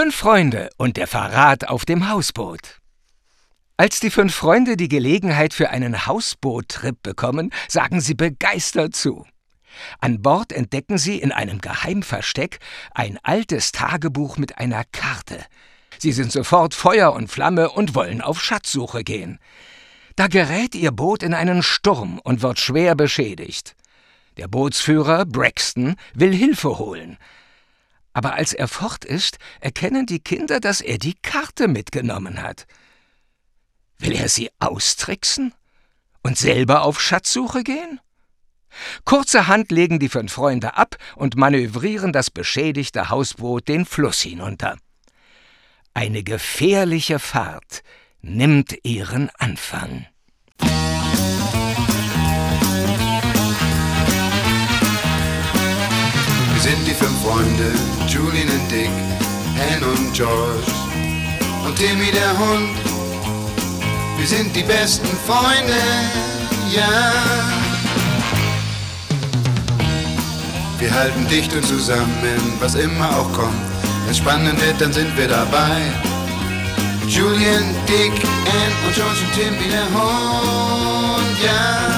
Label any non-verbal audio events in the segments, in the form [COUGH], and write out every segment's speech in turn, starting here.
Fünf Freunde und der Verrat auf dem Hausboot. Als die fünf Freunde die Gelegenheit für einen Hausboottrip bekommen, sagen sie begeistert zu. An Bord entdecken sie in einem Geheimversteck ein altes Tagebuch mit einer Karte. Sie sind sofort Feuer und Flamme und wollen auf Schatzsuche gehen. Da gerät ihr Boot in einen Sturm und wird schwer beschädigt. Der Bootsführer, Braxton, will Hilfe holen. Aber als er fort ist, erkennen die Kinder, dass er die Karte mitgenommen hat. Will er sie austricksen? Und selber auf Schatzsuche gehen? Kurzerhand legen die fünf Freunde ab und manövrieren das beschädigte Hausboot den Fluss hinunter. Eine gefährliche Fahrt nimmt ihren Anfang. Sind die fünf Freunde, Julian und Dick, Anne und George und Timmy der Hund. Wir sind die besten Freunde, ja. Wir halten dicht und zusammen, was immer auch kommt. Wenn es spannend wird, dann sind wir dabei. Julian, Dick, Ann und George und Timmy der Hund, ja.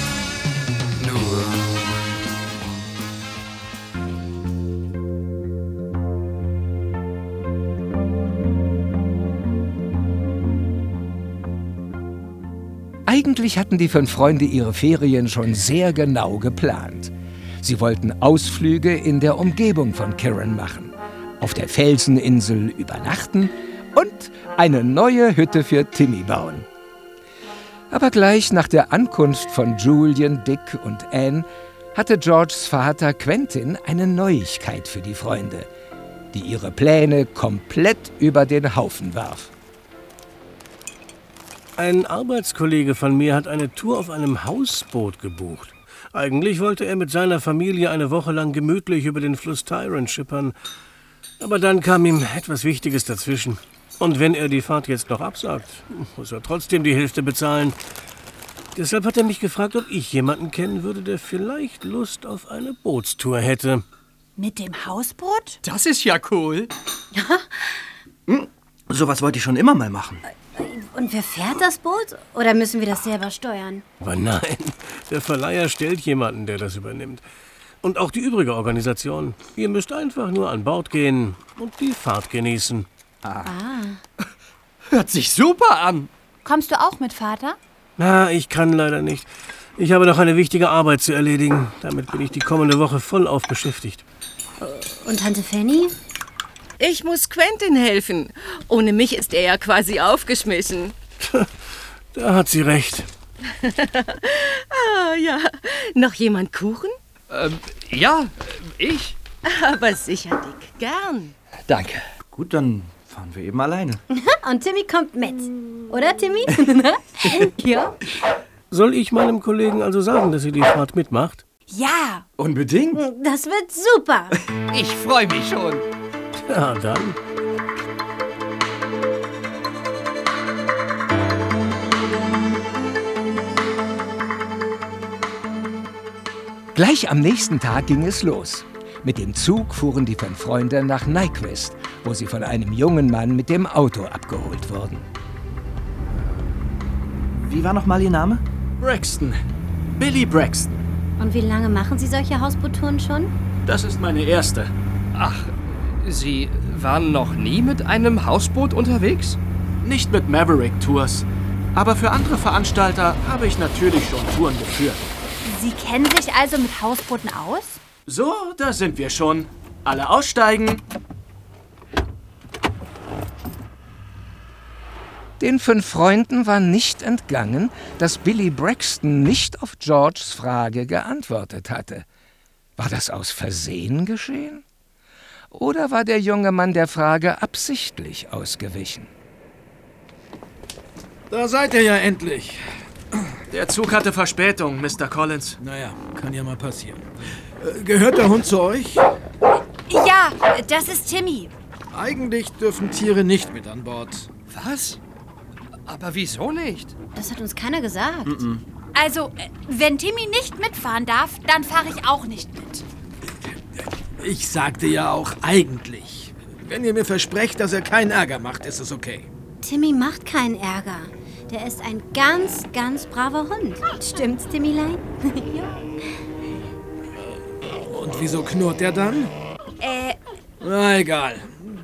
Eigentlich hatten die fünf Freunde ihre Ferien schon sehr genau geplant. Sie wollten Ausflüge in der Umgebung von Kirin machen, auf der Felseninsel übernachten und eine neue Hütte für Timmy bauen. Aber gleich nach der Ankunft von Julian, Dick und Anne hatte Georges Vater Quentin eine Neuigkeit für die Freunde, die ihre Pläne komplett über den Haufen warf. Ein Arbeitskollege von mir hat eine Tour auf einem Hausboot gebucht. Eigentlich wollte er mit seiner Familie eine Woche lang gemütlich über den Fluss Tyrant schippern. Aber dann kam ihm etwas Wichtiges dazwischen. Und wenn er die Fahrt jetzt noch absagt, muss er trotzdem die Hälfte bezahlen. Deshalb hat er mich gefragt, ob ich jemanden kennen würde, der vielleicht Lust auf eine Bootstour hätte. Mit dem Hausboot? Das ist ja cool. Hm, sowas wollte ich schon immer mal machen. Und wer fährt das Boot? Oder müssen wir das selber steuern? Aber nein, der Verleiher stellt jemanden, der das übernimmt. Und auch die übrige Organisation. Ihr müsst einfach nur an Bord gehen und die Fahrt genießen. Ah. [LAUGHS] Hört sich super an. Kommst du auch mit, Vater? Na, ich kann leider nicht. Ich habe noch eine wichtige Arbeit zu erledigen. Damit bin ich die kommende Woche vollauf beschäftigt. Und Tante Fanny? Ich muss Quentin helfen. Ohne mich ist er ja quasi aufgeschmissen. [LAUGHS] Da hat sie recht. [LAUGHS] ah, ja. Noch jemand Kuchen? Ähm, ja, ich. [LAUGHS] Aber sicher, Dick. Gern. Danke. Gut, dann fahren wir eben alleine. Und Timmy kommt mit. Oder, Timmy? ja. Soll ich meinem Kollegen also sagen, dass sie die Fahrt mitmacht? Ja, Unbedingt. das wird super. Ich freue mich schon. [LAUGHS] Ja, dann. Gleich am nächsten Tag ging es los. Mit dem Zug fuhren die fünf Freunde nach Nyquist, wo sie von einem jungen Mann mit dem Auto abgeholt wurden. Wie war noch mal Ihr Name? Braxton. Billy Braxton. Und wie lange machen Sie solche Hausboottouren schon? Das ist meine erste. Ach, Sie waren noch nie mit einem Hausboot unterwegs? Nicht mit Maverick Tours. Aber für andere Veranstalter habe ich natürlich schon Touren geführt. Sie kennen sich also mit Hausbooten aus? So, da sind wir schon. Alle aussteigen. Den fünf Freunden war nicht entgangen, dass Billy Braxton nicht auf Georges Frage geantwortet hatte. War das aus Versehen geschehen? Oder war der junge Mann der Frage absichtlich ausgewichen? Da seid ihr ja endlich. Der Zug hatte Verspätung, Mr. Collins. Naja, kann ja mal passieren. Äh, gehört der Hund zu euch? Ja, das ist Timmy. Eigentlich dürfen Tiere nicht mit an Bord. Was? Aber wieso nicht? Das hat uns keiner gesagt. Also, äh, wenn Timmy nicht mitfahren darf, dann fahre ich auch nicht mit. Ich sagte ja auch eigentlich. Wenn ihr mir versprecht, dass er keinen Ärger macht, ist es okay. Timmy macht keinen Ärger. Der ist ein ganz, ganz braver Hund. Stimmt's, Timmylein? [LAUGHS] Und wieso knurrt er dann? Äh, Na egal.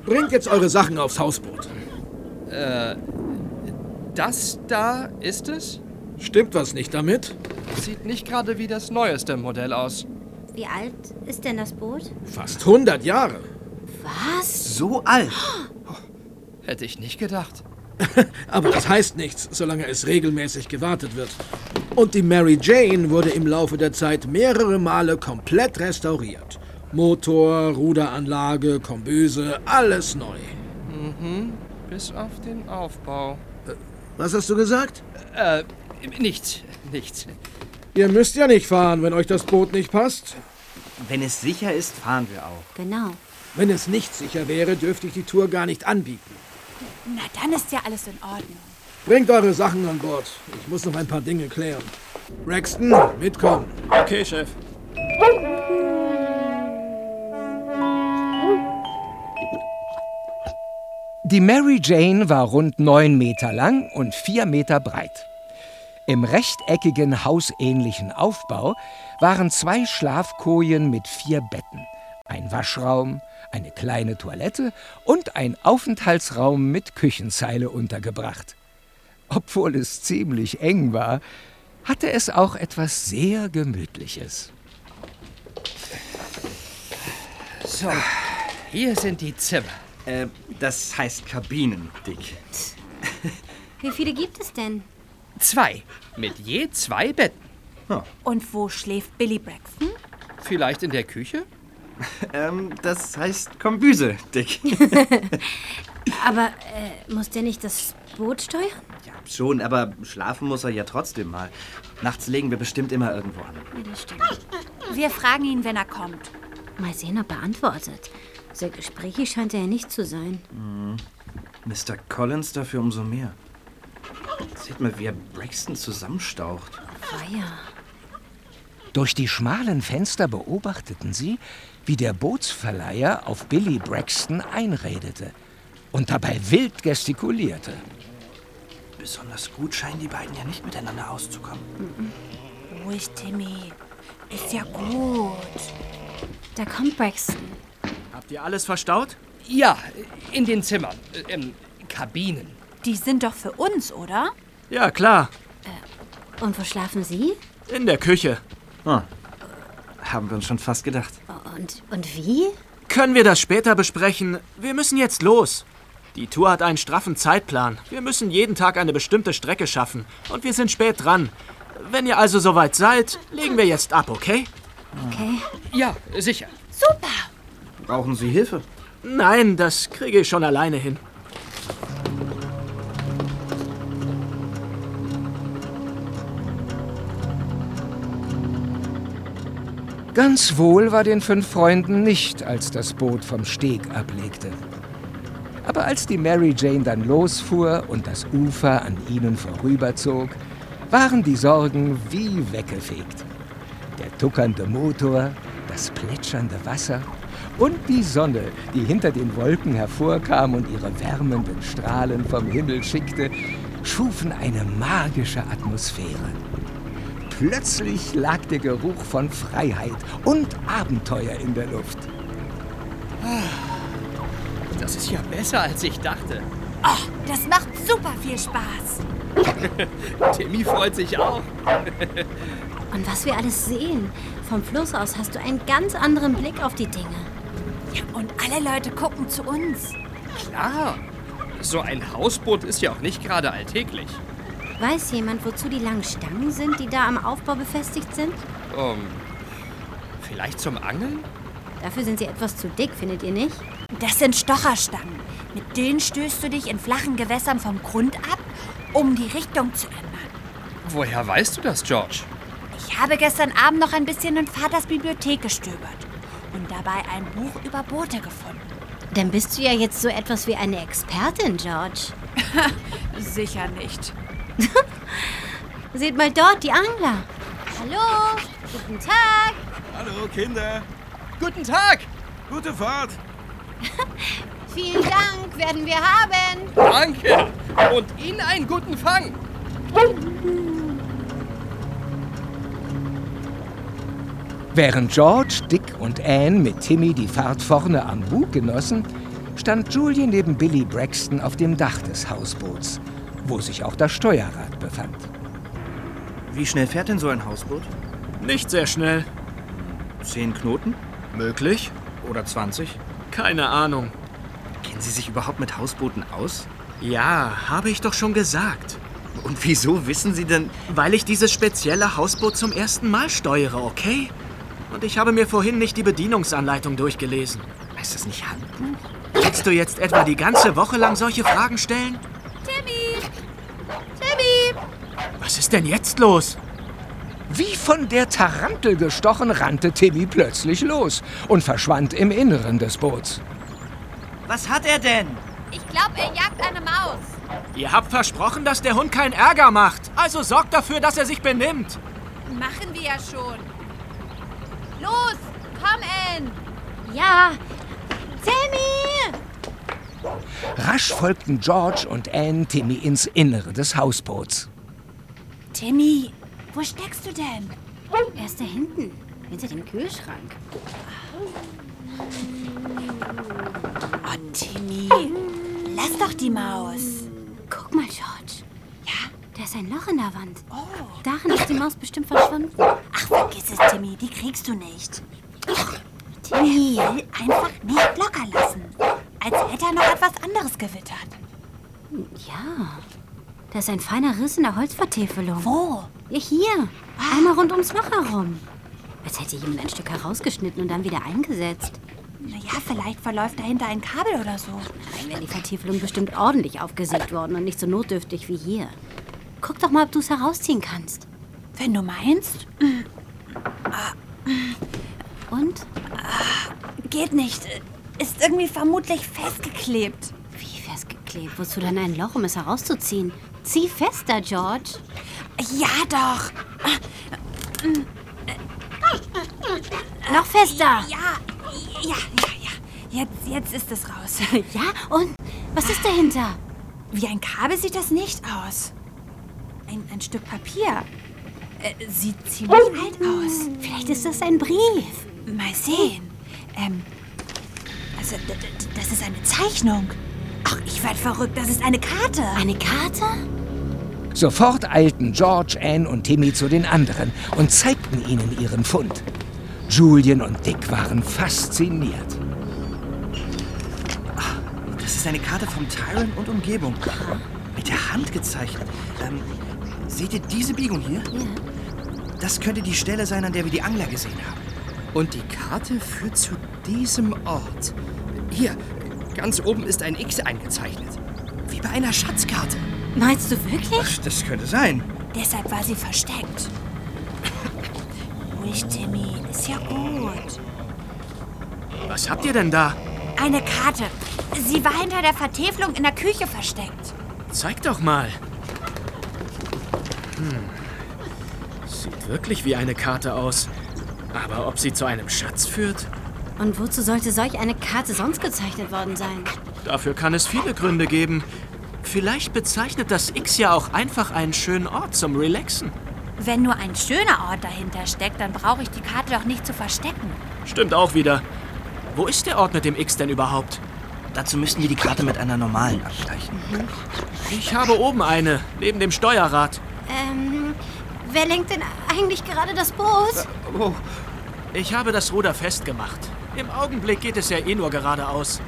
Bringt jetzt eure Sachen aufs Hausboot. Das da ist es? Stimmt was nicht damit? Sieht nicht gerade wie das neueste Modell aus. Wie alt ist denn das Boot? Fast 100 Jahre. Was? So alt. [GASPS] Hätte ich nicht gedacht. [LAUGHS] Aber das heißt nichts, solange es regelmäßig gewartet wird. Und die Mary Jane wurde im Laufe der Zeit mehrere Male komplett restauriert. Motor, Ruderanlage, Kombüse, alles neu. Bis auf den Aufbau. Was hast du gesagt? Äh, nichts, nichts. Ihr müsst ja nicht fahren, wenn euch das Boot nicht passt. Wenn es sicher ist, fahren wir auch. Genau. Wenn es nicht sicher wäre, dürfte ich die Tour gar nicht anbieten. na dann ist ja alles in Ordnung. Bringt eure Sachen an Bord. Ich muss noch ein paar Dinge klären. Braxton, mitkommen. Okay, Chef. Die Mary Jane war rund neun Meter lang und vier Meter breit. Im rechteckigen hausähnlichen Aufbau waren zwei Schlafkojen mit vier Betten, ein Waschraum, eine kleine Toilette und ein Aufenthaltsraum mit Küchenzeile untergebracht. Obwohl es ziemlich eng war, hatte es auch etwas sehr Gemütliches. So, hier sind die Zimmer. Äh, das heißt Kabinen, Dick. Wie viele gibt es denn? Zwei. Mit je zwei Betten. Und wo schläft Billy Braxton? Vielleicht in der Küche? [LAUGHS] Ähm, das heißt Kombüse, Dick. [LAUGHS] Aber äh, muss der nicht das Boot steuern? ja, schon, aber schlafen muss er ja trotzdem mal. Nachts legen wir bestimmt immer irgendwo an. Ja, das stimmt. Wir fragen ihn, wenn er kommt. Mal sehen, ob er antwortet. Sehr gesprächig scheint er ja nicht zu sein. Mr. Collins dafür umso mehr. Seht mal, wie er Braxton zusammenstaucht. Feier. Durch die schmalen Fenster beobachteten sie, wie der Bootsverleiher auf Billy Braxton einredete und dabei wild gestikulierte. Besonders gut scheinen die beiden ja nicht miteinander auszukommen. Ruhig, Timmy. Ist ja gut. Da kommt Braxton. Habt ihr alles verstaut? Ja, in den Zimmern. Äh, ähm, Kabinen. Die sind doch für uns, oder? Ja, klar. Und wo schlafen Sie? In der Küche. Ah, haben wir uns schon fast gedacht. Und, und wie? Können wir das später besprechen? Wir müssen jetzt los. Die Tour hat einen straffen Zeitplan. Wir müssen jeden Tag eine bestimmte Strecke schaffen. Und wir sind spät dran. Wenn ihr also soweit seid, legen wir jetzt ab, okay? Okay. Ja, sicher. Super. Brauchen Sie Hilfe? Nein, das kriege ich schon alleine hin. Ganz wohl war den fünf Freunden nicht, als das Boot vom Steg ablegte. Aber als die Mary Jane dann losfuhr und das Ufer an ihnen vorüberzog, waren die Sorgen wie weggefegt. Der tuckernde Motor, das plätschernde Wasser und die Sonne, die hinter den Wolken hervorkam und ihre wärmenden Strahlen vom Himmel schickte, schufen eine magische Atmosphäre. Plötzlich lag der Geruch von Freiheit und Abenteuer in der Luft. Das ist ja besser, als ich dachte. Oh, das macht super viel Spaß. [LAUGHS] Timmy freut sich auch. [LAUGHS] Und was wir alles sehen. Vom Fluss aus hast du einen ganz anderen Blick auf die Dinge. Ja, und alle Leute gucken zu uns. Klar. So ein Hausboot ist ja auch nicht gerade alltäglich. Weiß jemand, wozu die langen Stangen sind, die da am Aufbau befestigt sind? Um, vielleicht zum Angeln? Dafür sind sie etwas zu dick, findet ihr nicht? Das sind Stocherstangen. Mit denen stößt du dich in flachen Gewässern vom Grund ab um die Richtung zu ändern. Woher weißt du das, George? Ich habe gestern Abend noch ein bisschen in Vaters Bibliothek gestöbert und dabei ein Buch über Boote gefunden. Dann bist du ja jetzt so etwas wie eine Expertin, George. [LAUGHS] Sicher nicht. [LAUGHS] Seht mal dort, die Angler. Hallo, guten Tag. Hallo, Kinder. Guten Tag! Gute Fahrt. [LAUGHS] Vielen Dank, werden wir haben. Danke! Und Ihnen einen guten Fang! Während George, Dick und Anne mit Timmy die Fahrt vorne am Bug genossen, stand Julie neben Billy Braxton auf dem Dach des Hausboots, wo sich auch das Steuerrad befand. Wie schnell fährt denn so ein Hausboot? Nicht sehr schnell. Zehn Knoten? Möglich? Oder 20? Keine Ahnung. Kennen Sie sich überhaupt mit Hausbooten aus? Ja, habe ich doch schon gesagt. Und wieso wissen Sie denn... Weil ich dieses spezielle Hausboot zum ersten Mal steuere, okay? Und ich habe mir vorhin nicht die Bedienungsanleitung durchgelesen. Heißt das nicht Handbuch? Willst du jetzt etwa die ganze Woche lang solche Fragen stellen? Timmy! Timmy! Was ist denn jetzt los? Wie von der Tarantel gestochen, rannte Timmy plötzlich los und verschwand im Inneren des Boots. Was hat er denn? Ich glaube, er jagt eine Maus. Ihr habt versprochen, dass der Hund keinen Ärger macht. Also sorgt dafür, dass er sich benimmt. Machen wir ja schon. Los, komm, Ann. Ja, Timmy! Rasch folgten George und Anne Timmy ins Innere des Hausboots. Timmy, wo steckst du denn? Er ist da hinten, hinter dem Kühlschrank. Oh, Timmy, lass doch die Maus. Guck mal, George. Ja? Da ist ein Loch in der Wand. Oh. Darin ist die Maus bestimmt verschwunden. Ach, vergiss es, Timmy, die kriegst du nicht. Timmy will einfach nicht locker lassen. Als hätte er noch etwas anderes gewittert. Ja, da ist ein feiner Riss in der Holzvertäfelung. Wo? Ja, hier. Einmal rund ums Loch herum. Als hätte jemand ein Stück herausgeschnitten und dann wieder eingesetzt. Naja, vielleicht verläuft dahinter ein Kabel oder so. Dann wäre die Vertäfelung bestimmt ordentlich aufgesägt worden und nicht so notdürftig wie hier. Guck doch mal, ob du es herausziehen kannst. Wenn du meinst. Und? Geht nicht. Ist irgendwie vermutlich festgeklebt. Wie festgeklebt? Wozu denn ein Loch, um es herauszuziehen? Zieh fester, George. Ja, doch. Noch fester. Ja, ja, ja, ja. Jetzt, jetzt ist es raus. [LAUGHS] Ja, und? Was ist dahinter? Wie ein Kabel sieht das nicht aus. Ein, ein Stück Papier. Äh, sieht ziemlich alt aus. Vielleicht ist das ein Brief. Mal sehen. Ähm, also, das ist eine Zeichnung. Ach, ich werd verrückt. Das ist eine Karte. Eine Karte? Sofort eilten George, Anne und Timmy zu den anderen und zeigten ihnen ihren Fund. Julian und Dick waren fasziniert. Das ist eine Karte vom Tyrant und Umgebung. Mit der Hand gezeichnet. Ähm, seht ihr diese Biegung hier? Ja. Das könnte die Stelle sein, an der wir die Angler gesehen haben. Und die Karte führt zu diesem Ort. Hier, ganz oben ist ein X eingezeichnet. Wie bei einer Schatzkarte. Meinst du wirklich? Ach, das könnte sein. Deshalb war sie versteckt. Ruhig, Timmy. Ist ja gut. Was habt ihr denn da? Eine Karte. Sie war hinter der Vertäfelung in der Küche versteckt. Zeig doch mal. Hm. Sieht wirklich wie eine Karte aus. Aber ob sie zu einem Schatz führt? Und wozu sollte solch eine Karte sonst gezeichnet worden sein? Dafür kann es viele Gründe geben. Vielleicht bezeichnet das X ja auch einfach einen schönen Ort zum Relaxen. Wenn nur ein schöner Ort dahinter steckt, dann brauche ich die Karte doch nicht zu verstecken. Stimmt auch wieder. Wo ist der Ort mit dem X denn überhaupt? Dazu müssten wir die Karte mit einer normalen abgleichen. Ich habe oben eine, neben dem Steuerrad. Ähm, wer lenkt denn eigentlich gerade das Boot? Oh, ich habe das Ruder festgemacht. Im Augenblick geht es ja eh nur geradeaus.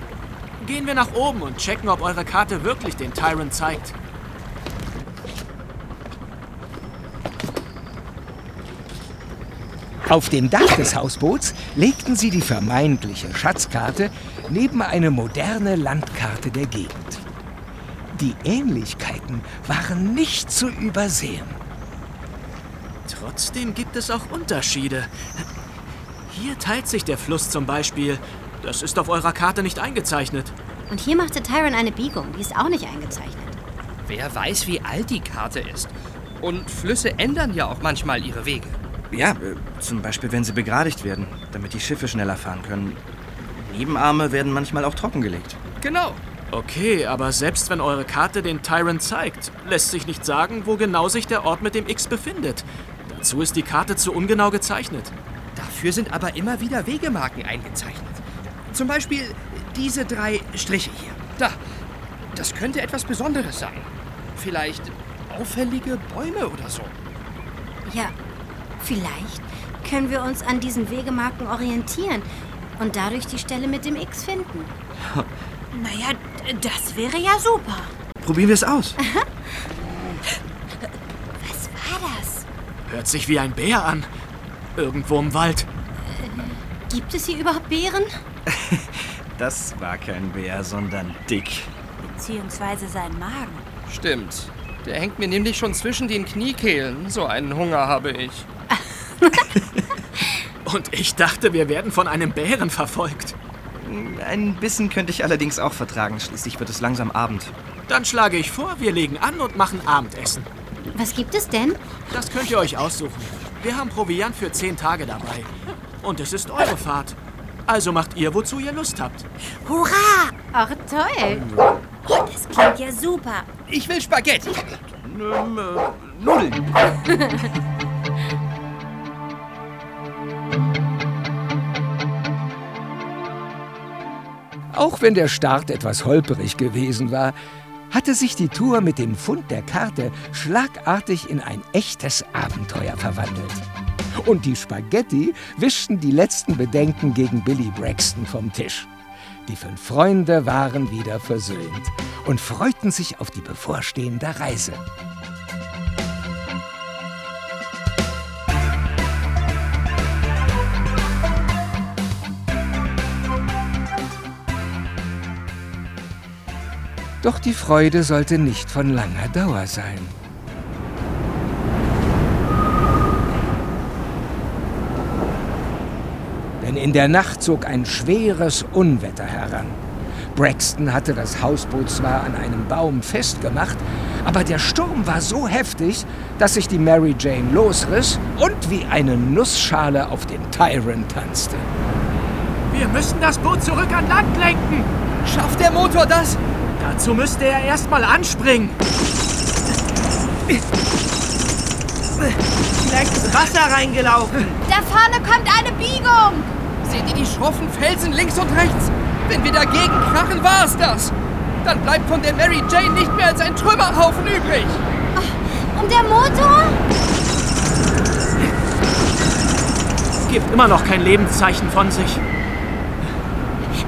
Gehen wir nach oben und checken, ob eure Karte wirklich den Tyrant zeigt. Auf dem Dach des Hausboots legten sie die vermeintliche Schatzkarte neben eine moderne Landkarte der Gegend. Die Ähnlichkeiten waren nicht zu übersehen. Trotzdem gibt es auch Unterschiede. Hier teilt sich der Fluss zum Beispiel. Das ist auf eurer Karte nicht eingezeichnet. Und hier machte Tyron eine Biegung, die ist auch nicht eingezeichnet. Wer weiß, wie alt die Karte ist. Und Flüsse ändern ja auch manchmal ihre Wege. Ja, äh, zum Beispiel, wenn sie begradigt werden, damit die Schiffe schneller fahren können. Nebenarme werden manchmal auch trockengelegt. Genau. Okay, aber selbst wenn eure Karte den Tyrant zeigt, lässt sich nicht sagen, wo genau sich der Ort mit dem X befindet. Dazu ist die Karte zu ungenau gezeichnet. Dafür sind aber immer wieder Wegemarken eingezeichnet. Zum Beispiel diese drei Striche hier. Da. Das könnte etwas Besonderes sein. Vielleicht auffällige Bäume oder so. Ja, vielleicht können wir uns an diesen Wegemarken orientieren und dadurch die Stelle mit dem X finden. [LAUGHS] Naja, das wäre ja super. Probieren wir es aus. [LAUGHS] Was war das? Hört sich wie ein Bär an. Irgendwo im Wald. Gibt es hier überhaupt Bären? [LAUGHS] Das war kein Bär, sondern Dick. Beziehungsweise sein Magen. Stimmt. Der hängt mir nämlich schon zwischen den Kniekehlen. So einen Hunger habe ich. [LAUGHS] Und ich dachte, wir werden von einem Bären verfolgt. Ein Bissen könnte ich allerdings auch vertragen. Schließlich wird es langsam Abend. Dann schlage ich vor, wir legen an und machen Abendessen. Was gibt es denn? Das könnt ihr euch aussuchen. Wir haben Proviant für zehn Tage dabei. Und es ist eure Fahrt. Also macht ihr, wozu ihr Lust habt. Hurra! Ach, toll. Oh, das klingt ja super. Ich will Spaghetti. Ähm, äh, Nudeln. Auch wenn der Start etwas holperig gewesen war, hatte sich die Tour mit dem Fund der Karte schlagartig in ein echtes Abenteuer verwandelt. Und die Spaghetti wischten die letzten Bedenken gegen Billy Braxton vom Tisch. Die fünf Freunde waren wieder versöhnt und freuten sich auf die bevorstehende Reise. Doch die Freude sollte nicht von langer Dauer sein. Denn in der Nacht zog ein schweres Unwetter heran. Braxton hatte das Hausboot zwar an einem Baum festgemacht, aber der Sturm war so heftig, dass sich die Mary Jane losriss und wie eine Nussschale auf den Tyrant tanzte. Wir müssen das Boot zurück an Land lenken. Schafft der Motor das? Dazu müsste er erstmal anspringen. Vielleicht ist Wasser reingelaufen. Da vorne kommt eine Biegung. Seht ihr die schroffen Felsen links und rechts? Wenn wir dagegen krachen, war es das. Dann bleibt von der Mary Jane nicht mehr als ein Trümmerhaufen übrig. Und der Motor? Gibt immer noch kein Lebenszeichen von sich.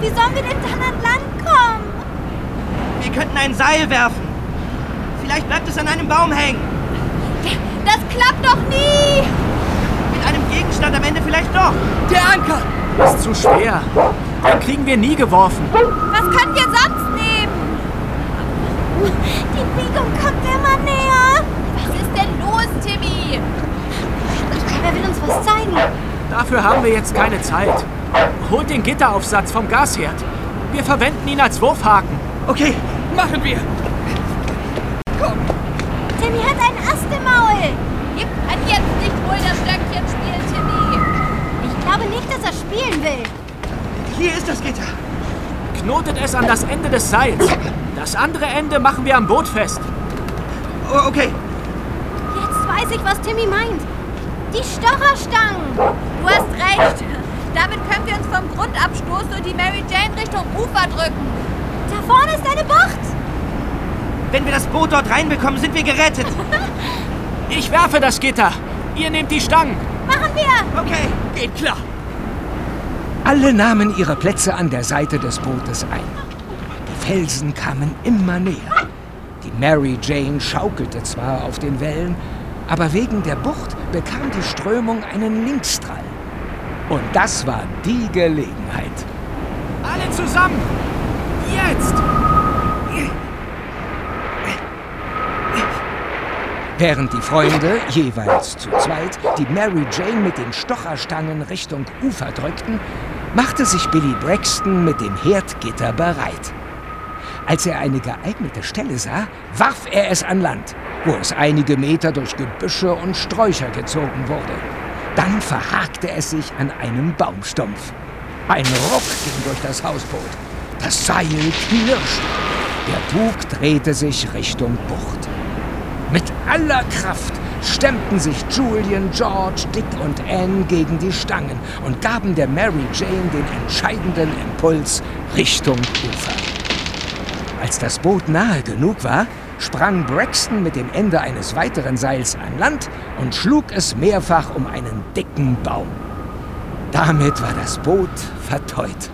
Wie sollen wir denn dann an Land? Wir könnten ein Seil werfen. Vielleicht bleibt es an einem Baum hängen. Das klappt doch nie. Mit einem Gegenstand am Ende vielleicht doch. Der Anker. Ist zu schwer. Den kriegen wir nie geworfen. Was können wir sonst nehmen? Die Biegung kommt immer näher. Was ist denn los, Timmy? Er will uns was zeigen. Dafür haben wir jetzt keine Zeit. Holt den Gitteraufsatz vom Gasherd. Wir verwenden ihn als Wurfhaken. Okay, machen wir. Timmy hat einen Ast im Maul. Ihr könnt jetzt nicht wohl das Stöckchen spielen, Timmy. Ich glaube nicht, dass er spielen will. Hier ist das Gitter. Knotet es an das Ende des Seils. Das andere Ende machen wir am Boot fest. Oh, okay. Jetzt weiß ich, was Timmy meint. Die Stocherstangen. Du hast recht. Damit können wir uns vom Grund abstoßen und die Mary Jane Richtung Ufer drücken. Da vorne ist eine Bucht. Wenn wir das Boot dort reinbekommen, sind wir gerettet. [LAUGHS] Ich werfe das Gitter. Ihr nehmt die Stangen. Machen wir. Okay, geht klar. Alle nahmen ihre Plätze an der Seite des Bootes ein. Die Felsen kamen immer näher. Die Mary Jane schaukelte zwar auf den Wellen, aber wegen der Bucht bekam die Strömung einen Linksdrall. Und das war die Gelegenheit. Alle zusammen. Jetzt. Während die Freunde, jeweils zu zweit, die Mary Jane mit den Stocherstangen Richtung Ufer drückten, machte sich Billy Braxton mit dem Herdgitter bereit. Als er eine geeignete Stelle sah, warf er es an Land, wo es einige Meter durch Gebüsche und Sträucher gezogen wurde. Dann verhakte es sich an einem Baumstumpf. Ein Ruck ging durch das Hausboot. Das Seil knirschte. Der Bug drehte sich Richtung Bucht. Mit aller Kraft stemmten sich Julian, George, Dick und Anne gegen die Stangen und gaben der Mary Jane den entscheidenden Impuls Richtung Ufer. Als das Boot nahe genug war, sprang Braxton mit dem Ende eines weiteren Seils an Land und schlug es mehrfach um einen dicken Baum. Damit war das Boot verteut.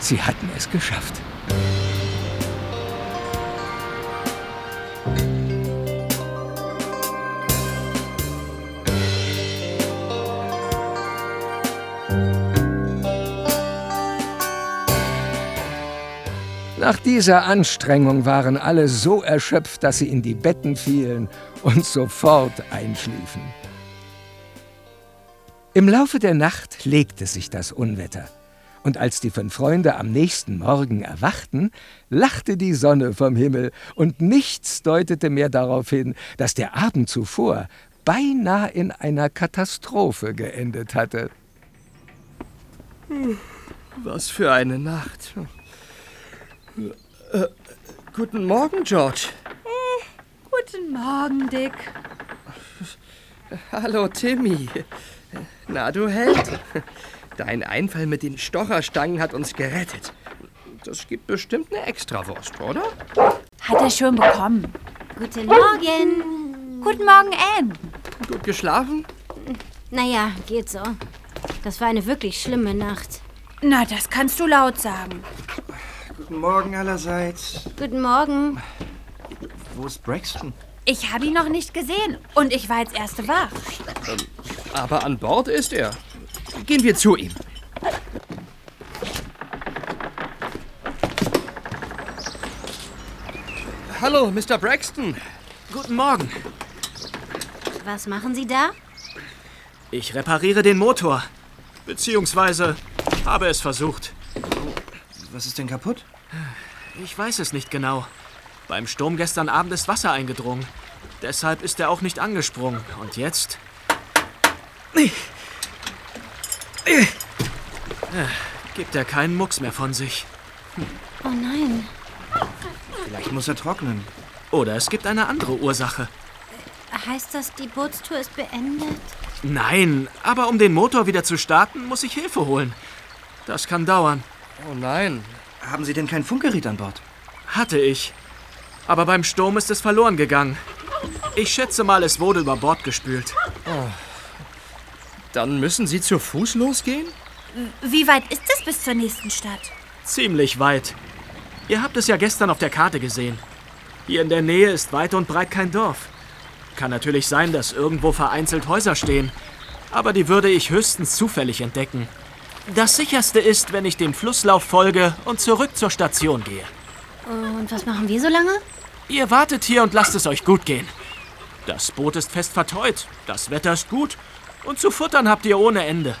Sie hatten es geschafft. Nach dieser Anstrengung waren alle so erschöpft, dass sie in die Betten fielen und sofort einschliefen. Im Laufe der Nacht legte sich das Unwetter, und als die fünf Freunde am nächsten Morgen erwachten, lachte die Sonne vom Himmel, und nichts deutete mehr darauf hin, dass der Abend zuvor beinahe in einer Katastrophe geendet hatte. Was für eine Nacht. Äh, guten Morgen, George. Äh, guten Morgen, Dick. Hallo, Timmy. Na, du Held. Dein Einfall mit den Stocherstangen hat uns gerettet. Das gibt bestimmt eine Extrawurst, oder? Hat er schon bekommen. Guten Morgen. Guten Morgen, Anne. Gut geschlafen? Naja, geht so. Das war eine wirklich schlimme Nacht. Na, das kannst du laut sagen. Guten Morgen allerseits. Guten Morgen. Wo ist Braxton? Ich habe ihn noch nicht gesehen und ich war als Erste wach. Ähm, aber an Bord ist er. Gehen wir zu ihm. Hallo, Mr. Braxton. Guten Morgen. Was machen Sie da? Ich repariere den Motor. Beziehungsweise habe es versucht. Was ist denn kaputt? Ich weiß es nicht genau. Beim Sturm gestern Abend ist Wasser eingedrungen. Deshalb ist er auch nicht angesprungen. Und jetzt? Gibt er keinen Mucks mehr von sich. Oh nein. Vielleicht muss er trocknen. Oder es gibt eine andere Ursache. Heißt das, die Bootstour ist beendet? Nein, aber um den Motor wieder zu starten, muss ich Hilfe holen. Das kann dauern. Oh nein. Haben Sie denn kein Funkgerät an Bord? Hatte ich. Aber beim Sturm ist es verloren gegangen. Ich schätze mal, es wurde über Bord gespült. Oh. Dann müssen Sie zu Fuß losgehen? Wie weit ist es bis zur nächsten Stadt? Ziemlich weit. Ihr habt es ja gestern auf der Karte gesehen. Hier in der Nähe ist weit und breit kein Dorf. Kann natürlich sein, dass irgendwo vereinzelt Häuser stehen, aber die würde ich höchstens zufällig entdecken. Das sicherste ist, wenn ich dem Flusslauf folge und zurück zur Station gehe. Und was machen wir so lange? Ihr wartet hier und lasst es euch gut gehen. Das Boot ist fest verteut, das Wetter ist gut und zu futtern habt ihr ohne Ende.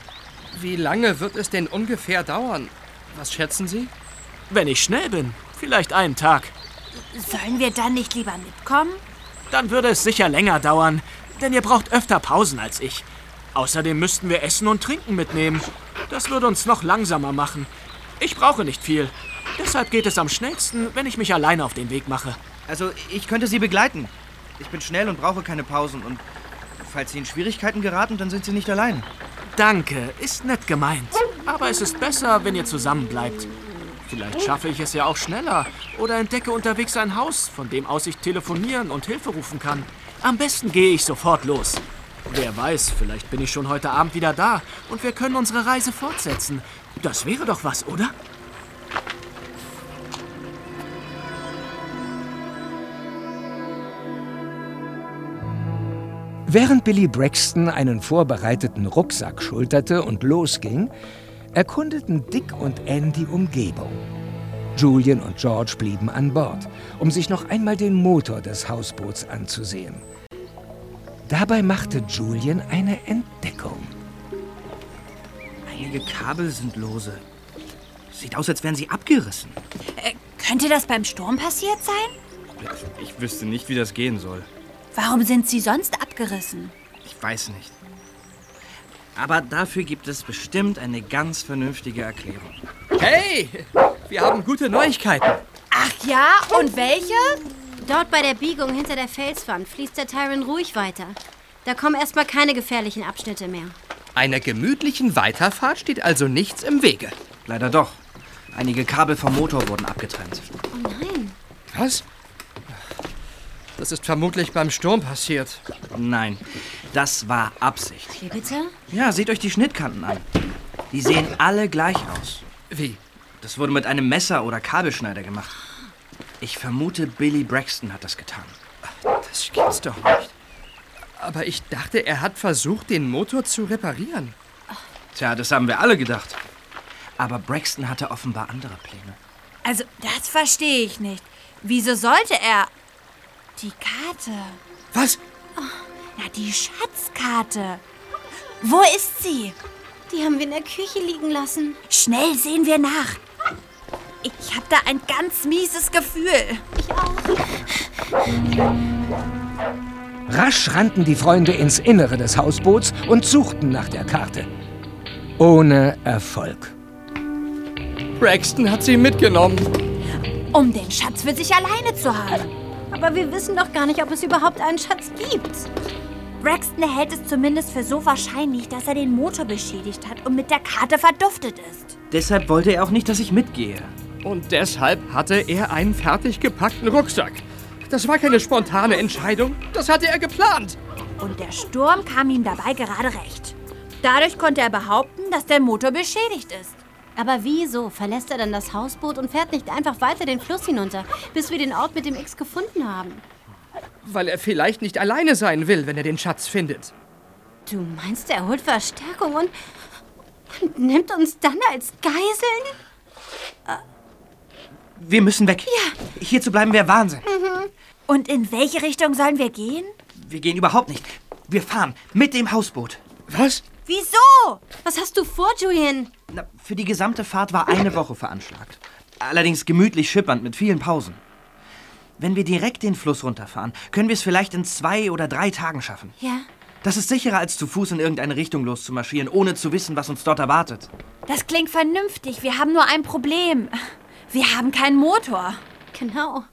Wie lange wird es denn ungefähr dauern? Was schätzen Sie? Wenn ich schnell bin, vielleicht einen Tag. Sollen wir dann nicht lieber mitkommen? Dann würde es sicher länger dauern, denn ihr braucht öfter Pausen als ich. Außerdem müssten wir Essen und Trinken mitnehmen. Das würde uns noch langsamer machen. Ich brauche nicht viel. Deshalb geht es am schnellsten, wenn ich mich alleine auf den Weg mache. Also, ich könnte Sie begleiten. Ich bin schnell und brauche keine Pausen. Und falls Sie in Schwierigkeiten geraten, dann sind Sie nicht allein. Danke, ist nett gemeint. Aber es ist besser, wenn ihr zusammen bleibt. Vielleicht schaffe ich es ja auch schneller oder entdecke unterwegs ein Haus, von dem aus ich telefonieren und Hilfe rufen kann. Am besten gehe ich sofort los. Wer weiß, vielleicht bin ich schon heute Abend wieder da und wir können unsere Reise fortsetzen. Das wäre doch was, oder? Während Billy Braxton einen vorbereiteten Rucksack schulterte und losging, erkundeten Dick und Anne die Umgebung. Julian und George blieben an Bord, um sich noch einmal den Motor des Hausboots anzusehen. Dabei machte Julian eine Entdeckung. Einige Kabel sind lose. Sieht aus, als wären sie abgerissen. Äh, könnte das beim Sturm passiert sein? Ich wüsste nicht, wie das gehen soll. Warum sind sie sonst abgerissen? Ich weiß nicht. Aber dafür gibt es bestimmt eine ganz vernünftige Erklärung. Hey, wir haben gute Neuigkeiten. Ach ja, und welche? Dort bei der Biegung hinter der Felswand fließt der Tyron ruhig weiter. Da kommen erstmal keine gefährlichen Abschnitte mehr. Einer gemütlichen Weiterfahrt steht also nichts im Wege. Leider doch. Einige Kabel vom Motor wurden abgetrennt. Oh nein. Was? Das ist vermutlich beim Sturm passiert. Nein, das war Absicht. Wie bitte? Ja, seht euch die Schnittkanten an. Die sehen alle gleich aus. Wie? Das wurde mit einem Messer oder Kabelschneider gemacht. Ich vermute, Billy Braxton hat das getan. Das gibt's doch nicht. Aber ich dachte, er hat versucht, den Motor zu reparieren. Tja, das haben wir alle gedacht. Aber Braxton hatte offenbar andere Pläne. Also, das verstehe ich nicht. Wieso sollte er... Die Karte. Was? Oh, na, die Schatzkarte. Wo ist sie? Die haben wir in der Küche liegen lassen. Schnell sehen wir nach. Ich habe da ein ganz mieses Gefühl. Ich auch. Rasch rannten die Freunde ins Innere des Hausboots und suchten nach der Karte. Ohne Erfolg. Braxton hat sie mitgenommen. Um den Schatz für sich alleine zu haben. Aber wir wissen doch gar nicht, ob es überhaupt einen Schatz gibt. Braxton hält es zumindest für so wahrscheinlich, dass er den Motor beschädigt hat und mit der Karte verduftet ist. Deshalb wollte er auch nicht, dass ich mitgehe. Und deshalb hatte er einen fertig gepackten Rucksack. Das war keine spontane Entscheidung, das hatte er geplant. Und der Sturm kam ihm dabei gerade recht. Dadurch konnte er behaupten, dass der Motor beschädigt ist. Aber wieso verlässt er dann das Hausboot und fährt nicht einfach weiter den Fluss hinunter, bis wir den Ort mit dem X gefunden haben? Weil er vielleicht nicht alleine sein will, wenn er den Schatz findet. Du meinst, er holt Verstärkung und, und nimmt uns dann als Geiseln? Wir müssen weg. Ja. Hier zu bleiben wäre Wahnsinn. Mhm. Und in welche Richtung sollen wir gehen? Wir gehen überhaupt nicht. Wir fahren mit dem Hausboot. Was? Wieso? Was hast du vor, Julian? Na, für die gesamte Fahrt war eine Woche veranschlagt. Allerdings gemütlich schippernd mit vielen Pausen. Wenn wir direkt den Fluss runterfahren, können wir es vielleicht in zwei oder drei Tagen schaffen. Ja. Das ist sicherer, als zu Fuß in irgendeine Richtung loszumarschieren, ohne zu wissen, was uns dort erwartet. Das klingt vernünftig. Wir haben nur ein Problem. Wir haben keinen Motor. Genau.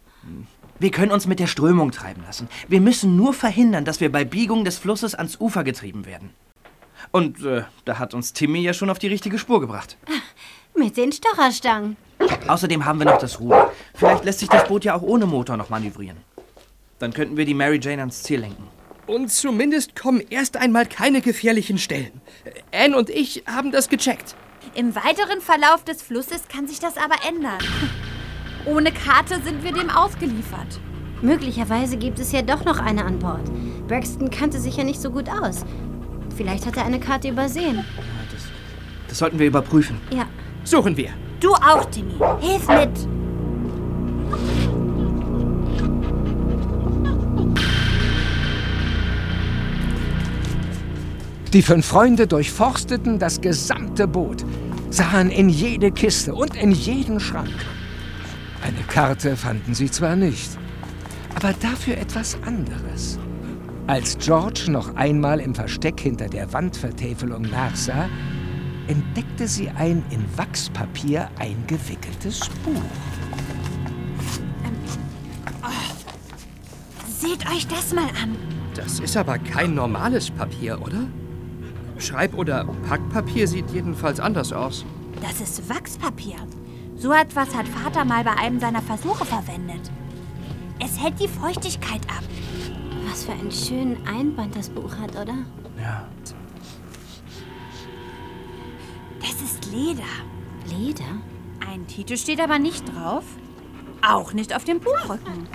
Wir können uns mit der Strömung treiben lassen. Wir müssen nur verhindern, dass wir bei Biegung des Flusses ans Ufer getrieben werden. Und äh, da hat uns Timmy ja schon auf die richtige Spur gebracht. Mit den Stocherstangen. Außerdem haben wir noch das Ruder. Vielleicht lässt sich das Boot ja auch ohne Motor noch manövrieren. Dann könnten wir die Mary Jane ans Ziel lenken. Und zumindest kommen erst einmal keine gefährlichen Stellen. Anne und ich haben das gecheckt. Im weiteren Verlauf des Flusses kann sich das aber ändern. Ohne Karte sind wir dem ausgeliefert. Möglicherweise gibt es ja doch noch eine an Bord. Braxton kannte sich ja nicht so gut aus. Vielleicht hat er eine Karte übersehen. Das, das sollten wir überprüfen. Ja. Suchen wir. Du auch, Timmy. Hilf mit. Die fünf Freunde durchforsteten das gesamte Boot, sahen in jede Kiste und in jeden Schrank. Eine Karte fanden sie zwar nicht, aber dafür etwas anderes. Als George noch einmal im Versteck hinter der Wandvertäfelung nachsah, entdeckte sie ein in Wachspapier eingewickeltes Buch. Seht euch das mal an. Das ist aber kein normales Papier, oder? Schreib- oder Packpapier sieht jedenfalls anders aus. Das ist Wachspapier. So etwas hat Vater mal bei einem seiner Versuche verwendet. Es hält die Feuchtigkeit ab. Was für einen schönen Einband das Buch hat, oder? Ja. Das ist Leder. Leder? Ein Titel steht aber nicht drauf. Auch nicht auf dem Buchrücken.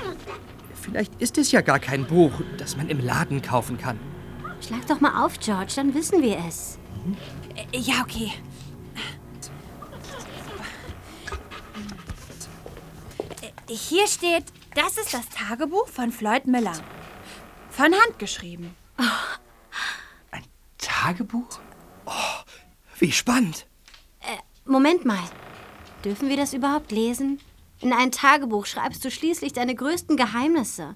Vielleicht ist es ja gar kein Buch, das man im Laden kaufen kann. Schlag doch mal auf, George, dann wissen wir es. Äh, Ja, okay. Hier steht, das ist das Tagebuch von Floyd Miller. Von Hand geschrieben. Tagebuch? Wie spannend. Moment mal. Dürfen wir das überhaupt lesen? In ein Tagebuch schreibst du schließlich deine größten Geheimnisse.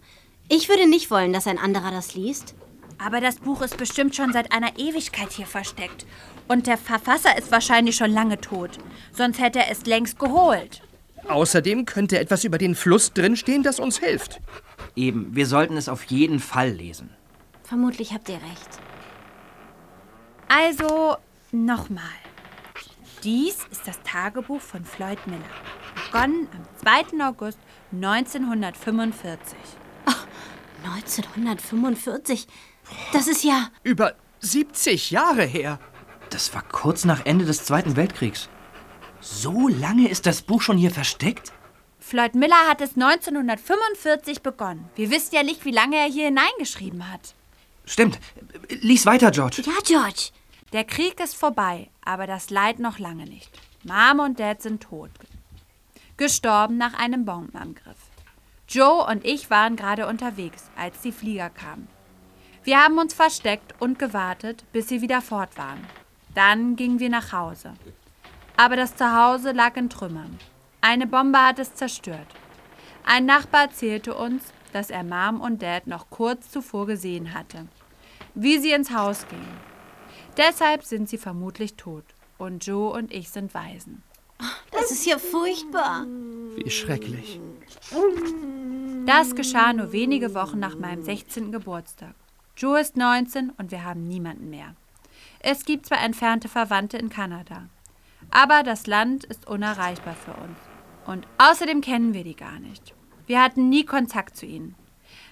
Ich würde nicht wollen, dass ein anderer das liest. Aber das Buch ist bestimmt schon seit einer Ewigkeit hier versteckt. Und der Verfasser ist wahrscheinlich schon lange tot. Sonst hätte er es längst geholt. Außerdem könnte etwas über den Fluss drinstehen, das uns hilft. Eben, wir sollten es auf jeden Fall lesen. Vermutlich habt ihr recht. Also, nochmal. Dies ist das Tagebuch von Floyd Miller. Begonnen am 2. August 1945. 1945? Das ist ja. Über 70 Jahre her. Das war kurz nach Ende des Zweiten Weltkriegs. So lange ist das Buch schon hier versteckt? Floyd Miller hat es 1945 begonnen. Wir wissen ja nicht, wie lange er hier hineingeschrieben hat. Stimmt. Lies weiter, George. Ja, George. Der Krieg ist vorbei, aber das Leid noch lange nicht. Mom und Dad sind tot. Gestorben nach einem Bombenangriff. Joe und ich waren gerade unterwegs, als die Flieger kamen. Wir haben uns versteckt und gewartet, bis sie wieder fort waren. Dann gingen wir nach Hause. Aber das Zuhause lag in Trümmern. Eine Bombe hat es zerstört. Ein Nachbar erzählte uns, dass er Mom und Dad noch kurz zuvor gesehen hatte, wie sie ins Haus gingen. Deshalb sind sie vermutlich tot und Joe und ich sind Waisen. Das ist ja furchtbar. Wie schrecklich. Das geschah nur wenige Wochen nach meinem 16. Geburtstag. Joe ist 19 und wir haben niemanden mehr. Es gibt zwar entfernte Verwandte in Kanada, aber das Land ist unerreichbar für uns. Und außerdem kennen wir die gar nicht. Wir hatten nie Kontakt zu ihnen.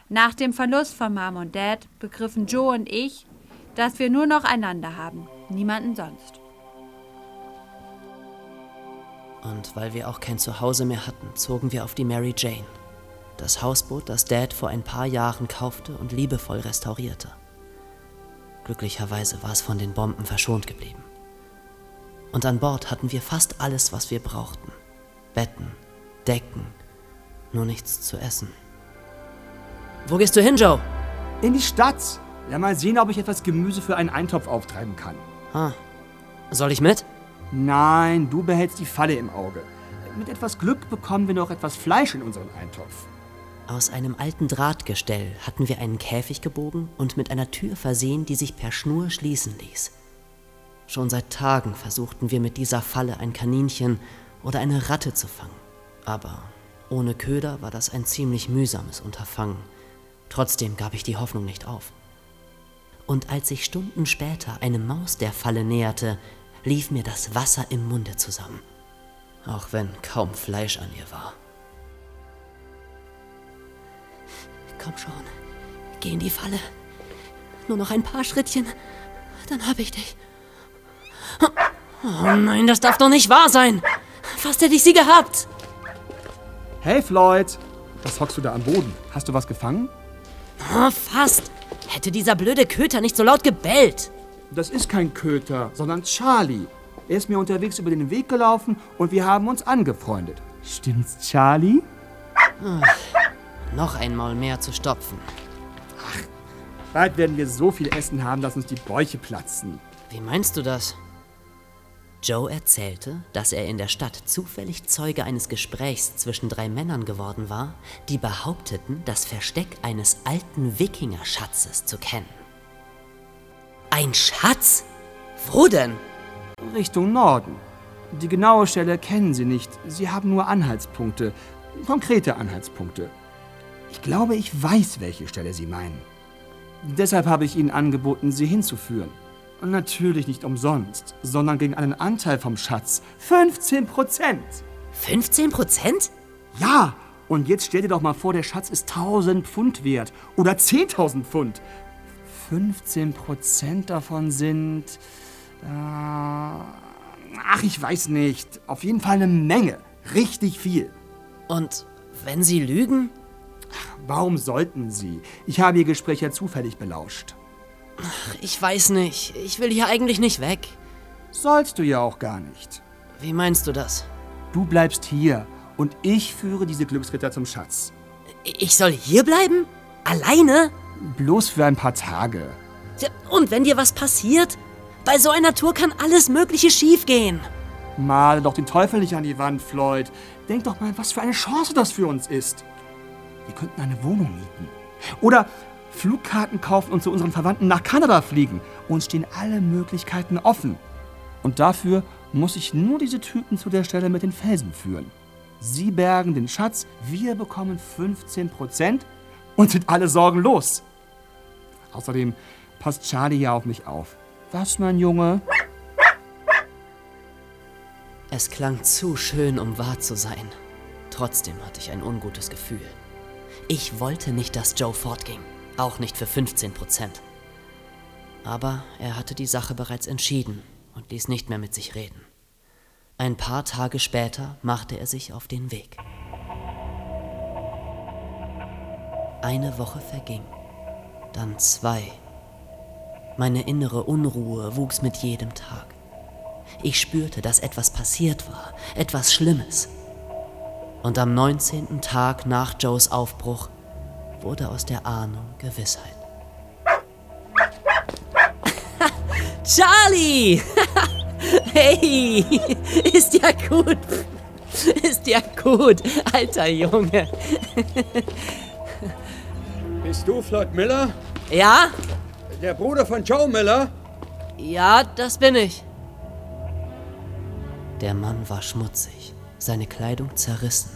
Nach dem Verlust von Mom und Dad begriffen Joe und ich, dass wir nur noch einander haben, niemanden sonst. Und weil wir auch kein Zuhause mehr hatten, zogen wir auf die Mary Jane. Das Hausboot, das Dad vor ein paar Jahren kaufte und liebevoll restaurierte. Glücklicherweise war es von den Bomben verschont geblieben. Und an Bord hatten wir fast alles, was wir brauchten. Betten, Decken, nur nichts zu essen. Wo gehst du hin, Joe? In die Stadt. Ja, mal sehen, ob ich etwas Gemüse für einen Eintopf auftreiben kann. Ah. Soll ich mit? Nein, du behältst die Falle im Auge. Mit etwas Glück bekommen wir noch etwas Fleisch in unseren Eintopf. Aus einem alten Drahtgestell hatten wir einen Käfig gebogen und mit einer Tür versehen, die sich per Schnur schließen ließ. Schon seit Tagen versuchten wir mit dieser Falle ein Kaninchen oder eine Ratte zu fangen. Aber ohne Köder war das ein ziemlich mühsames Unterfangen. Trotzdem gab ich die Hoffnung nicht auf. Und als sich Stunden später eine Maus der Falle näherte, lief mir das Wasser im Munde zusammen. Auch wenn kaum Fleisch an ihr war. Komm schon, geh in die Falle. Nur noch ein paar Schrittchen, dann hab ich dich. Oh nein, das darf doch nicht wahr sein. Fast hätte ich sie gehabt. Hey Floyd, was hockst du da am Boden? Hast du was gefangen? Oh, fast. Hätte dieser blöde Köter nicht so laut gebellt. Das ist kein Köter, sondern Charlie. Er ist mir unterwegs über den Weg gelaufen und wir haben uns angefreundet. Stimmt's, Charlie? Ach, noch einmal mehr zu stopfen. Bald werden wir so viel Essen haben, dass uns die Bäuche platzen. Wie meinst du das? Joe erzählte, dass er in der Stadt zufällig Zeuge eines Gesprächs zwischen drei Männern geworden war, die behaupteten, das Versteck eines alten Wikingerschatzes zu kennen. Ein Schatz? Wo denn? Richtung Norden. Die genaue Stelle kennen Sie nicht. Sie haben nur Anhaltspunkte. Konkrete Anhaltspunkte. Ich glaube, ich weiß, welche Stelle Sie meinen. Deshalb habe ich Ihnen angeboten, Sie hinzuführen. Und natürlich nicht umsonst, sondern gegen einen Anteil vom Schatz. 15 Prozent. 15 Prozent? Ja, und jetzt stell dir doch mal vor, der Schatz ist 1000 Pfund wert. Oder 10.000 Pfund. 15 Prozent davon sind. Äh, ach, ich weiß nicht. Auf jeden Fall eine Menge. Richtig viel. Und wenn Sie lügen? Warum sollten Sie? Ich habe Ihr Gespräch ja zufällig belauscht. Ach, ich weiß nicht. Ich will hier eigentlich nicht weg. Sollst du ja auch gar nicht. Wie meinst du das? Du bleibst hier Und ich führe diese Glücksritter zum Schatz. Ich soll hier bleiben? Alleine? Bloß für ein paar Tage. Und wenn dir was passiert? Bei so einer Tour kann alles Mögliche schiefgehen. Male doch den Teufel nicht an die Wand, Floyd. Denk doch mal, was für eine Chance das für uns ist. Wir könnten eine Wohnung mieten. Oder Flugkarten kaufen und zu unseren Verwandten nach Kanada fliegen. Uns stehen alle Möglichkeiten offen. Und dafür muss ich nur diese Typen zu der Stelle mit den Felsen führen. Sie bergen den Schatz, wir bekommen 15% und sind alle Sorgen los. Außerdem passt Charlie ja auf mich auf. Was, mein Junge? Es klang zu schön, um wahr zu sein. Trotzdem hatte ich ein ungutes Gefühl. Ich wollte nicht, dass Joe fortging. Auch nicht für 15 Prozent. Aber er hatte die Sache bereits entschieden und ließ nicht mehr mit sich reden. Ein paar Tage später machte er sich auf den Weg. Eine Woche verging, dann zwei. Meine innere Unruhe wuchs mit jedem Tag. Ich spürte, dass etwas passiert war, etwas Schlimmes. Und am 19. Tag nach Joes Aufbruch wurde aus der Ahnung Gewissheit. [LAUGHS] Charlie! [LAUGHS] hey! Ist ja gut! Ist ja gut, alter Junge! [LAUGHS] Bist du Floyd Miller? Ja? Der Bruder von Joe Miller? Ja, das bin ich. Der Mann war schmutzig, seine Kleidung zerrissen.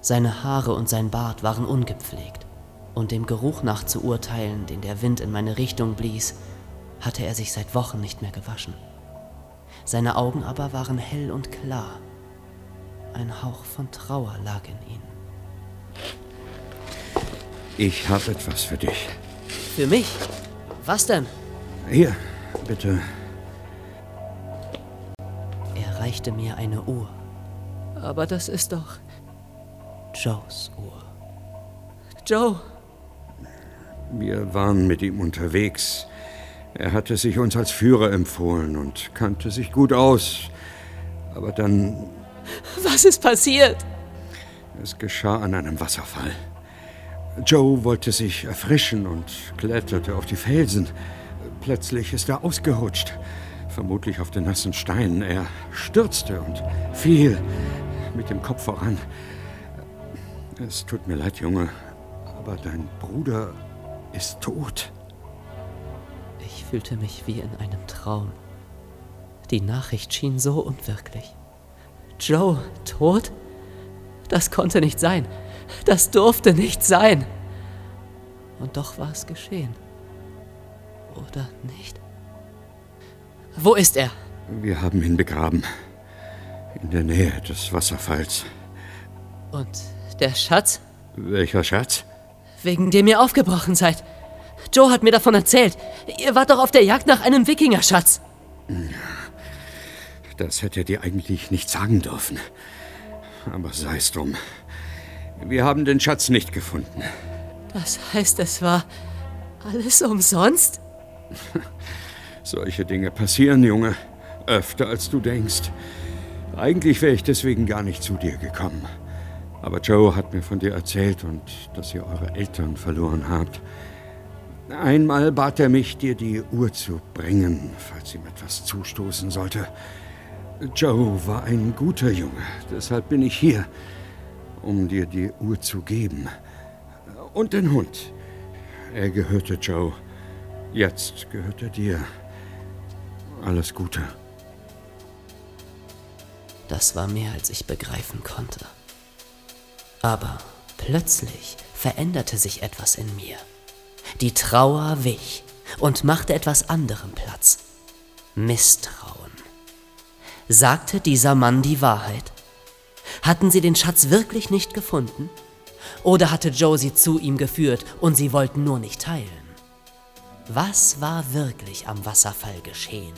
Seine Haare und sein Bart waren ungepflegt. Und dem Geruch nach zu urteilen, den der Wind in meine Richtung blies, hatte er sich seit Wochen nicht mehr gewaschen. Seine Augen aber waren hell und klar. Ein Hauch von Trauer lag in ihnen. Ich habe etwas für dich. Für mich? Was denn? Hier, bitte. Er reichte mir eine Uhr. Aber das ist doch Joes Uhr. Joe! Wir waren mit ihm unterwegs. Er hatte sich uns als Führer empfohlen und kannte sich gut aus. Aber dann. Was ist passiert? Es geschah an einem Wasserfall. Joe wollte sich erfrischen und kletterte auf die Felsen. Plötzlich ist er ausgerutscht, vermutlich auf den nassen Stein. Er stürzte und fiel mit dem Kopf voran. Es tut mir leid, Junge, aber dein Bruder ist tot. Ich fühlte mich wie in einem Traum. Die Nachricht schien so unwirklich. Joe tot? Das konnte nicht sein. Das durfte nicht sein. Und doch war es geschehen. Oder nicht? Wo ist er? Wir haben ihn begraben. In der Nähe des Wasserfalls. Und der Schatz? Welcher Schatz? Wegen dem ihr aufgebrochen seid. Joe hat mir davon erzählt. Ihr wart doch auf der Jagd nach einem Wikingerschatz. Das hätte er dir eigentlich nicht sagen dürfen. Aber sei es drum. Wir haben den Schatz nicht gefunden. Das heißt, es war alles umsonst? [LAUGHS] Solche Dinge passieren, Junge. Öfter als du denkst. Eigentlich wäre ich deswegen gar nicht zu dir gekommen. Aber Joe hat mir von dir erzählt und dass ihr eure Eltern verloren habt. Einmal bat er mich, dir die Uhr zu bringen, falls ihm etwas zustoßen sollte. Joe war ein guter Junge, deshalb bin ich hier, um dir die Uhr zu geben. Und den Hund. Er gehörte Joe. Jetzt gehört er dir. Alles Gute. Das war mehr, als ich begreifen konnte. Aber plötzlich veränderte sich etwas in mir. Die Trauer wich und machte etwas anderem Platz. Misstrauen. Sagte dieser Mann die Wahrheit? Hatten sie den Schatz wirklich nicht gefunden? Oder hatte Joe sie zu ihm geführt und sie wollten nur nicht teilen? Was war wirklich am Wasserfall geschehen?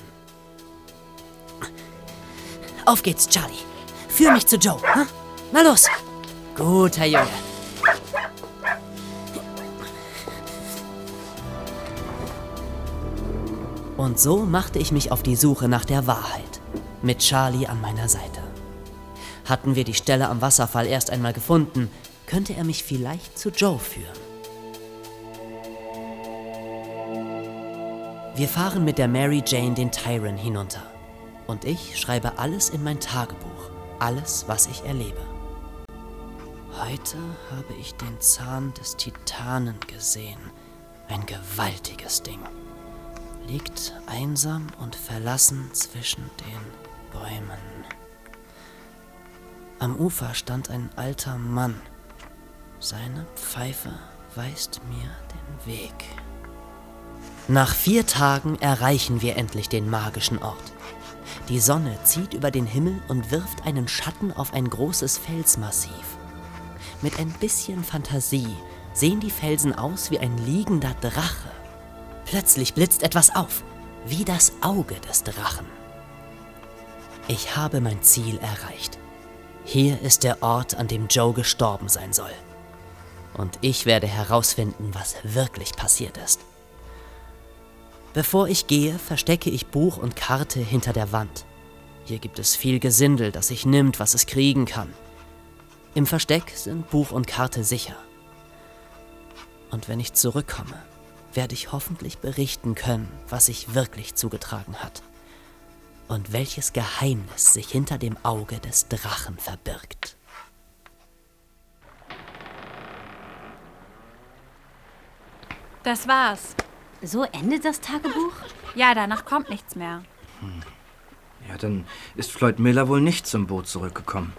Auf geht's, Charlie. Führ mich zu Joe. Hm? Na los. Guter Junge. Und so machte ich mich auf die Suche nach der Wahrheit, mit Charlie an meiner Seite. Hatten wir die Stelle am Wasserfall erst einmal gefunden, könnte er mich vielleicht zu Joe führen. Wir fahren mit der Mary Jane den Tyron hinunter. Und ich schreibe alles in mein Tagebuch. Alles, was ich erlebe. Heute habe ich den Zahn des Titanen gesehen. Ein gewaltiges Ding. Liegt einsam und verlassen zwischen den Bäumen. Am Ufer stand ein alter Mann. Seine Pfeife weist mir den Weg. Nach vier Tagen erreichen wir endlich den magischen Ort. Die Sonne zieht über den Himmel und wirft einen Schatten auf ein großes Felsmassiv. Mit ein bisschen Fantasie sehen die Felsen aus wie ein liegender Drache. Plötzlich blitzt etwas auf, wie das Auge des Drachen. Ich habe mein Ziel erreicht. Hier ist der Ort, an dem Joe gestorben sein soll. Und ich werde herausfinden, was wirklich passiert ist. Bevor ich gehe, verstecke ich Buch und Karte hinter der Wand. Hier gibt es viel Gesindel, das sich nimmt, was es kriegen kann. Im Versteck sind Buch und Karte sicher. Und wenn ich zurückkomme, werde ich hoffentlich berichten können, was sich wirklich zugetragen hat und welches Geheimnis sich hinter dem Auge des Drachen verbirgt. Das war's. So endet das Tagebuch? Ja, danach kommt nichts mehr. Ja, dann ist Floyd Miller wohl nicht zum Boot zurückgekommen.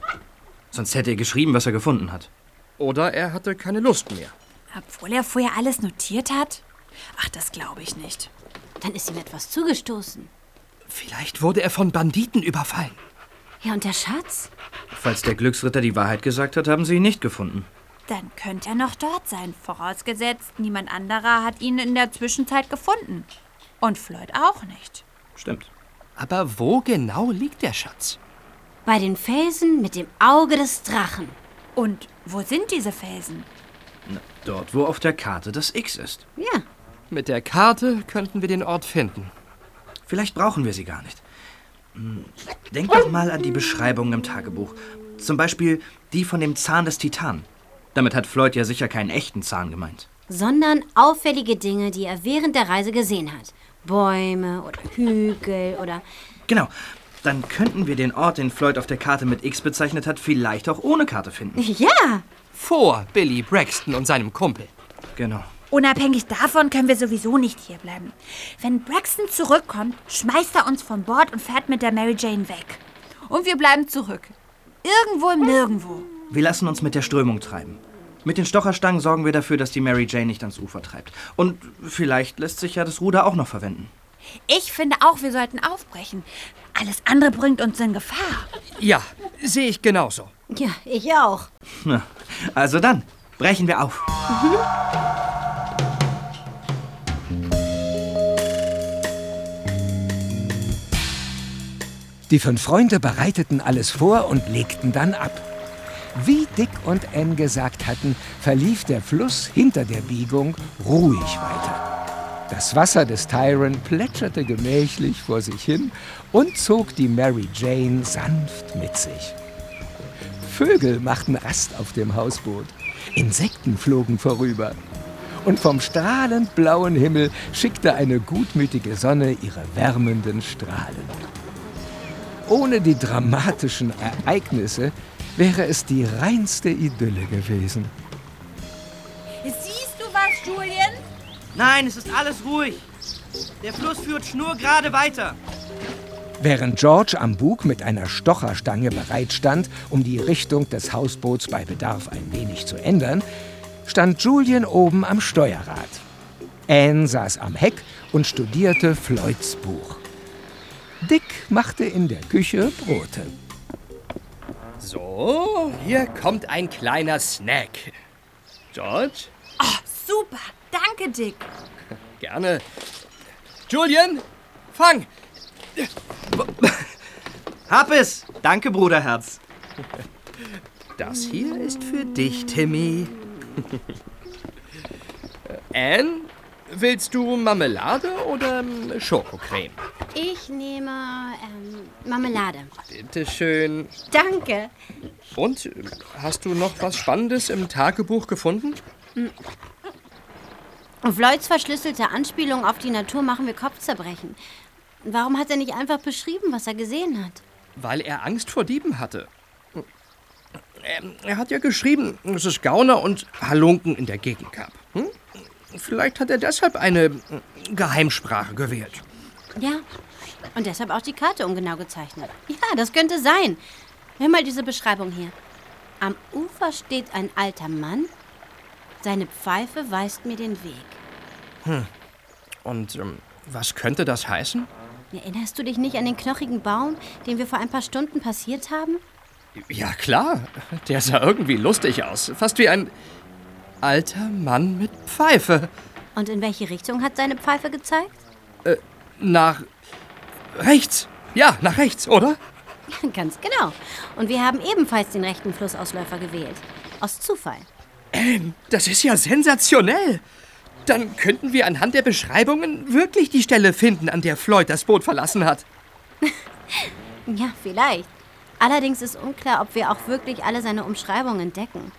Sonst hätte er geschrieben, was er gefunden hat. Oder er hatte keine Lust mehr. Obwohl er vorher alles notiert hat? Ach, das glaube ich nicht. Dann ist ihm etwas zugestoßen. Vielleicht wurde er von Banditen überfallen. Ja, und der Schatz? Falls der Glücksritter die Wahrheit gesagt hat, haben sie ihn nicht gefunden. Dann könnte er noch dort sein. Vorausgesetzt, niemand anderer hat ihn in der Zwischenzeit gefunden. Und Floyd auch nicht. Stimmt. Aber wo genau liegt der Schatz? Bei den Felsen mit dem Auge des Drachen. Und wo sind diese Felsen? Na, dort, wo auf der Karte das X ist. Ja. Mit der Karte könnten wir den Ort finden. Vielleicht brauchen wir sie gar nicht. Hm, Denk doch mal an die Beschreibungen im Tagebuch. Zum Beispiel die von dem Zahn des Titan. Damit hat Floyd ja sicher keinen echten Zahn gemeint. Sondern auffällige Dinge, die er während der Reise gesehen hat. Bäume oder Hügel oder. Genau. Dann könnten wir den Ort, den Floyd auf der Karte mit X bezeichnet hat, vielleicht auch ohne Karte finden. Ja! Vor Billy Braxton und seinem Kumpel. Genau. Unabhängig davon können wir sowieso nicht hierbleiben. Wenn Braxton zurückkommt, schmeißt er uns von Bord und fährt mit der Mary Jane weg. Und wir bleiben zurück. Irgendwo im Nirgendwo. Wir lassen uns mit der Strömung treiben. Mit den Stocherstangen sorgen wir dafür, dass die Mary Jane nicht ans Ufer treibt. Und vielleicht lässt sich ja das Ruder auch noch verwenden. Ich finde auch, wir sollten aufbrechen. Alles andere bringt uns in Gefahr. Ja, sehe ich genauso. Ja, ich auch. Na, also dann, brechen wir auf. Die fünf Freunde bereiteten alles vor und legten dann ab. Wie Dick und Ann gesagt hatten, verlief der Fluss hinter der Biegung ruhig weiter. Das Wasser des Tyron plätscherte gemächlich vor sich hin und zog die Mary Jane sanft mit sich. Vögel machten Rast auf dem Hausboot. Insekten flogen vorüber. Und vom strahlend blauen Himmel schickte eine gutmütige Sonne ihre wärmenden Strahlen. Ohne die dramatischen Ereignisse wäre es die reinste Idylle gewesen. Siehst du was, Julian? Nein, es ist alles ruhig. Der Fluss führt schnurgerade weiter. Während George am Bug mit einer Stocherstange bereit stand, um die Richtung des Hausboots bei Bedarf ein wenig zu ändern, stand Julian oben am Steuerrad. Anne saß am Heck und studierte Floyds Buch. Dick machte in der Küche Brote. So, hier kommt ein kleiner Snack. George? Oh, super. Danke, Dick. Gerne. Julian, fang! Hab es! Danke, Bruderherz. Das hier ist für dich, Timmy. Anne, willst du Marmelade oder ähm, Schokocreme? Ich nehme ähm, Marmelade. Bitte schön. Danke. Und hast du noch was Spannendes im Tagebuch gefunden? Hm. Floyds verschlüsselte Anspielung auf die Natur machen wir Kopfzerbrechen. Warum hat er nicht einfach beschrieben, was er gesehen hat? Weil er Angst vor Dieben hatte. Ähm, er hat ja geschrieben, dass es Gauner und Halunken in der Gegend gab. Hm? Vielleicht hat er deshalb eine äh, Geheimsprache gewählt. Ja, und deshalb auch die Karte ungenau gezeichnet. Ja, das könnte sein. Hör mal diese Beschreibung hier. Am Ufer steht ein alter Mann. Seine Pfeife weist mir den Weg. Hm. Und ähm, was könnte das heißen? Erinnerst du dich nicht an den knochigen Baum, den wir vor ein paar Stunden passiert haben? Ja, klar. Der sah irgendwie lustig aus. Fast wie ein alter Mann mit Pfeife. Und in welche Richtung hat seine Pfeife gezeigt? Äh, nach rechts. Ja, nach rechts, oder? [LAUGHS] Ganz genau. Und wir haben ebenfalls den rechten Flussausläufer gewählt. Aus Zufall. Ähm, das ist ja sensationell. Dann könnten wir anhand der Beschreibungen wirklich die Stelle finden, an der Floyd das Boot verlassen hat. [LAUGHS] ja, vielleicht. Allerdings ist unklar, ob wir auch wirklich alle seine Umschreibungen entdecken.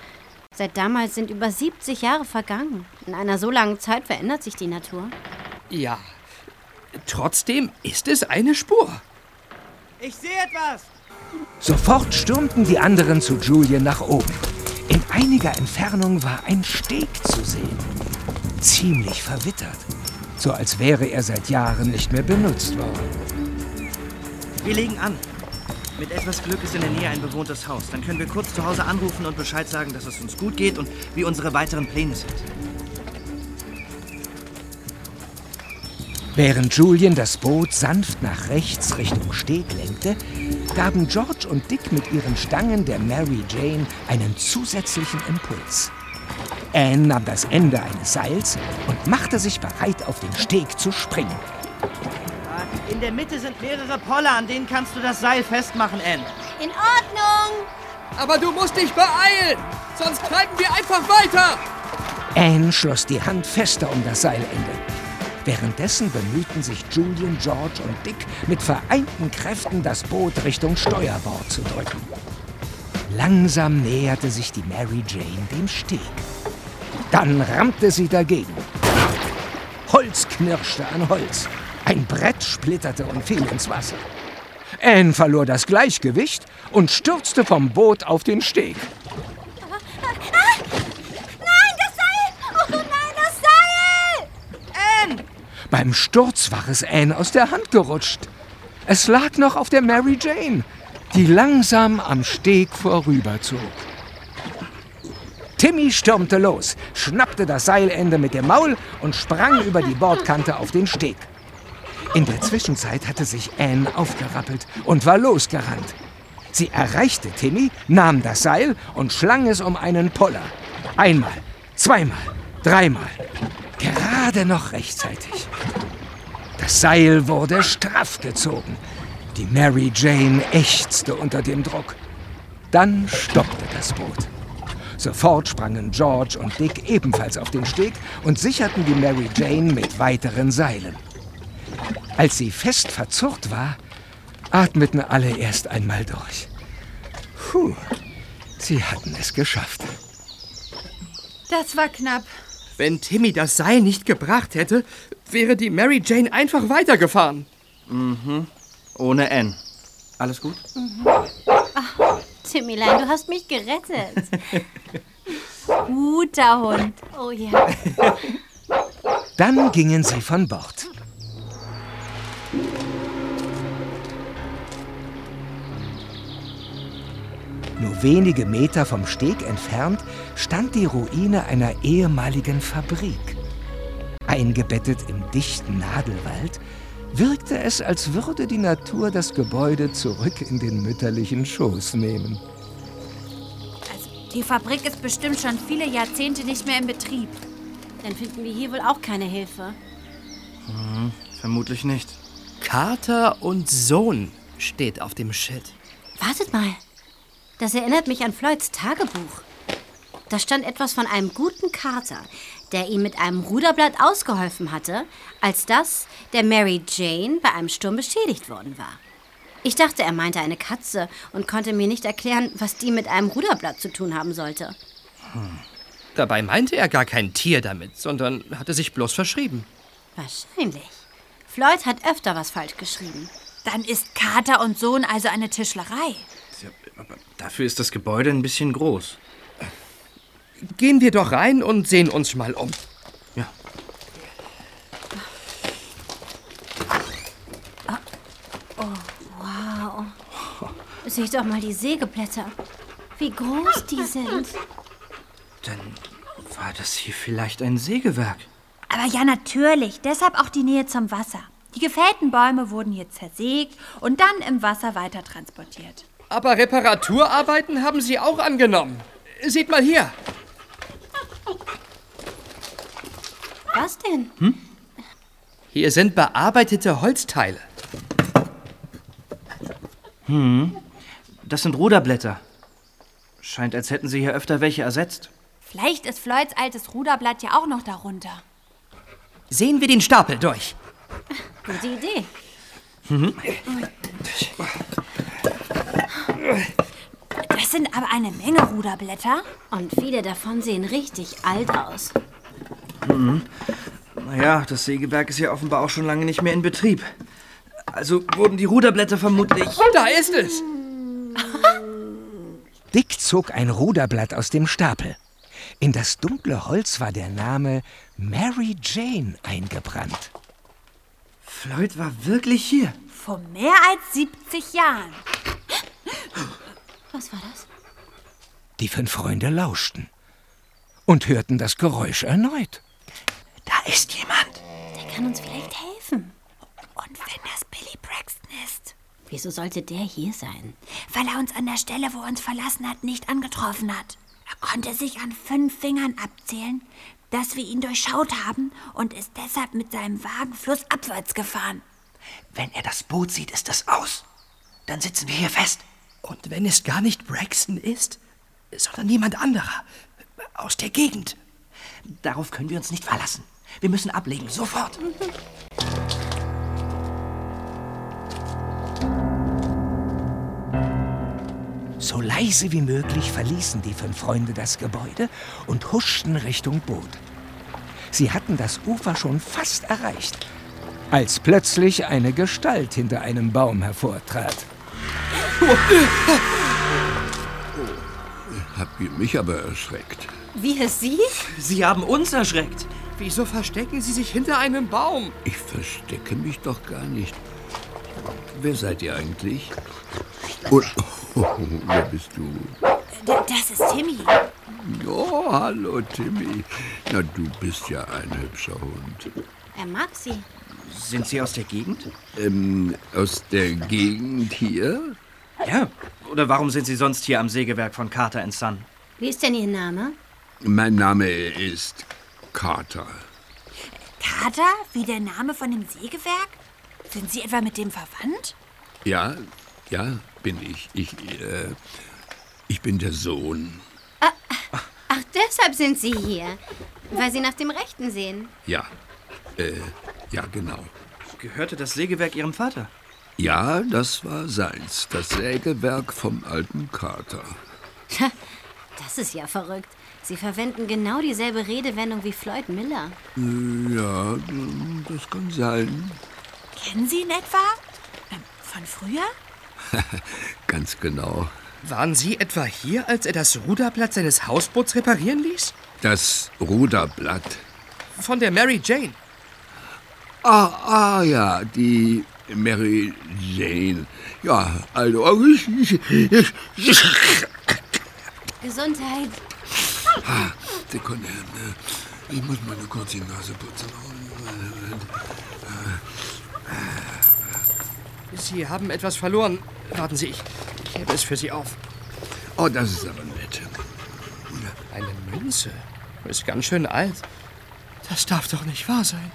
Seit damals sind über 70 Jahre vergangen. In einer so langen Zeit verändert sich die Natur. Ja. Trotzdem ist es eine Spur. Ich sehe etwas! Sofort stürmten die anderen zu Julian nach oben. In einiger Entfernung war ein Steg zu sehen. Ziemlich verwittert. So als wäre er seit Jahren nicht mehr benutzt worden. Wir legen an. Mit etwas Glück ist in der Nähe ein bewohntes Haus. Dann können wir kurz zu Hause anrufen und Bescheid sagen, dass es uns gut geht und wie unsere weiteren Pläne sind. Während Julian das Boot sanft nach rechts Richtung Steg lenkte, gaben George und Dick mit ihren Stangen der Mary Jane einen zusätzlichen Impuls. Anne nahm das Ende eines Seils und machte sich bereit, auf den Steg zu springen. In der Mitte sind mehrere Poller, an denen kannst du das Seil festmachen, Anne. In Ordnung. Aber du musst dich beeilen, sonst treiben wir einfach weiter. Anne schloss die Hand fester um das Seilende. Währenddessen bemühten sich Julian, George und Dick mit vereinten Kräften, das Boot Richtung Steuerbord zu drücken. Langsam näherte sich die Mary Jane dem Steg. Dann rammte sie dagegen. Holz knirschte an Holz. Ein Brett splitterte und fiel ins Wasser. Anne verlor das Gleichgewicht und stürzte vom Boot auf den Steg. Nein, das Seil! Oh nein, das Seil! Anne! Beim Sturz war es Anne aus der Hand gerutscht. Es lag noch auf der Mary Jane, die langsam am Steg vorüberzog. Timmy stürmte los, schnappte das Seilende mit dem Maul und sprang über die Bordkante auf den Steg. In der Zwischenzeit hatte sich Anne aufgerappelt und war losgerannt. Sie erreichte Timmy, nahm das Seil und schlang es um einen Poller. Einmal, zweimal, dreimal. Gerade noch rechtzeitig. Das Seil wurde straff gezogen. Die Mary Jane ächzte unter dem Druck. Dann stoppte das Boot. Sofort sprangen George und Dick ebenfalls auf den Steg und sicherten die Mary Jane mit weiteren Seilen. Als sie fest verzurrt war, atmeten alle erst einmal durch. Puh, sie hatten es geschafft. Das war knapp. Wenn Timmy das Seil nicht gebracht hätte, wäre die Mary Jane einfach weitergefahren. Mhm. Ohne Anne. Alles gut? Mhm. Ach, Timmylein, du hast mich gerettet. [LAUGHS] Guter Hund. Oh ja. Dann gingen sie von Bord. Nur wenige Meter vom Steg entfernt stand die Ruine einer ehemaligen Fabrik. Eingebettet im dichten Nadelwald wirkte es, als würde die Natur das Gebäude zurück in den mütterlichen Schoß nehmen. Also, die Fabrik ist bestimmt schon viele Jahrzehnte nicht mehr in Betrieb. Dann finden wir hier wohl auch keine Hilfe. Hm, vermutlich nicht. Carter und Sohn steht auf dem Schild. Wartet mal. Das erinnert mich an Floyds Tagebuch. Da stand etwas von einem guten Kater, der ihm mit einem Ruderblatt ausgeholfen hatte, als das der Mary Jane bei einem Sturm beschädigt worden war. Ich dachte, er meinte eine Katze und konnte mir nicht erklären, was die mit einem Ruderblatt zu tun haben sollte. Hm. Dabei meinte er gar kein Tier damit, sondern hatte sich bloß verschrieben. Wahrscheinlich. Floyd hat öfter was falsch geschrieben. Dann ist Kater und Sohn also eine Tischlerei. Dafür ist das Gebäude ein bisschen groß. Gehen wir doch rein und sehen uns mal um. Ja. Oh, wow. Sieh doch mal die Sägeblätter. Wie groß die sind. Dann war das hier vielleicht ein Sägewerk. Aber ja, natürlich. Deshalb auch die Nähe zum Wasser. Die gefällten Bäume wurden hier zersägt und dann im Wasser weiter transportiert. Aber Reparaturarbeiten haben Sie auch angenommen. Seht mal hier. Was denn? Hm? Hier sind bearbeitete Holzteile. Hm. Das sind Ruderblätter. Scheint, als hätten sie hier öfter welche ersetzt. Vielleicht ist Floyds altes Ruderblatt ja auch noch darunter. Sehen wir den Stapel durch. Gute Idee. Mhm. Das sind aber eine Menge Ruderblätter. Und viele davon sehen richtig alt aus. Mhm. Naja, das Sägewerk ist ja offenbar auch schon lange nicht mehr in Betrieb. Also wurden die Ruderblätter vermutlich. Da ist es! Dick zog ein Ruderblatt aus dem Stapel. In das dunkle Holz war der Name Mary Jane eingebrannt. Floyd war wirklich hier. Vor mehr als 70 Jahren. Was war das? Die fünf Freunde lauschten und hörten das Geräusch erneut. Da ist jemand. Der kann uns vielleicht helfen. Und wenn das Billy Braxton ist? Wieso sollte der hier sein? Weil er uns an der Stelle, wo er uns verlassen hat, nicht angetroffen hat. Er konnte sich an fünf Fingern abzählen, dass wir ihn durchschaut haben und ist deshalb mit seinem Wagen flussabwärts gefahren. Wenn er das Boot sieht, ist das aus. Dann sitzen wir hier fest. Und wenn es gar nicht Braxton ist, sondern jemand anderer aus der Gegend. Darauf können wir uns nicht verlassen. Wir müssen ablegen, sofort. So leise wie möglich verließen die fünf Freunde das Gebäude und huschten Richtung Boot. Sie hatten das Ufer schon fast erreicht, als plötzlich eine Gestalt hinter einem Baum hervortrat. Habt ihr mich aber erschreckt? Wir Sie? Sie haben uns erschreckt. Wieso verstecken Sie sich hinter einem Baum? Ich verstecke mich doch gar nicht. Wer seid ihr eigentlich? Und, oh, [LAUGHS] wer bist du? Das ist Timmy. Oh, hallo Timmy. Na, du bist ja ein hübscher Hund. Er mag Sie. Sind Sie aus der Gegend? Ähm, aus der Gegend hier? Ja. Oder warum sind Sie sonst hier am Sägewerk von Carter Son? Wie ist denn Ihr Name? Mein Name ist Carter. Carter? Wie der Name von dem Sägewerk? Sind Sie etwa mit dem verwandt? Ja, ja, bin ich. Ich, äh, ich bin der Sohn. Ah, ach, deshalb sind Sie hier. Weil Sie nach dem Rechten sehen. Ja, äh, ja, genau. Gehörte das Sägewerk Ihrem Vater? Ja, das war seins. Das Sägewerk vom alten Carter. Das ist ja verrückt. Sie verwenden genau dieselbe Redewendung wie Floyd Miller. Ja, das kann sein. Kennen Sie ihn etwa? Ähm, Von früher? [LAUGHS] Ganz genau. Waren Sie etwa hier, als er das Ruderblatt seines Hausboots reparieren ließ? Das Ruderblatt. Von der Mary Jane. Ah, ah ja, die Mary Jane. Ja, also. Ich, ich, ich, Gesundheit. Ah, Sekunde. Ich muss mal kurz die Nase putzen. Sie haben etwas verloren. Warten Sie, ich, ich hebe es für Sie auf. Oh, das ist aber nett. Eine Münze? Ist ganz schön alt. Das darf doch nicht wahr sein.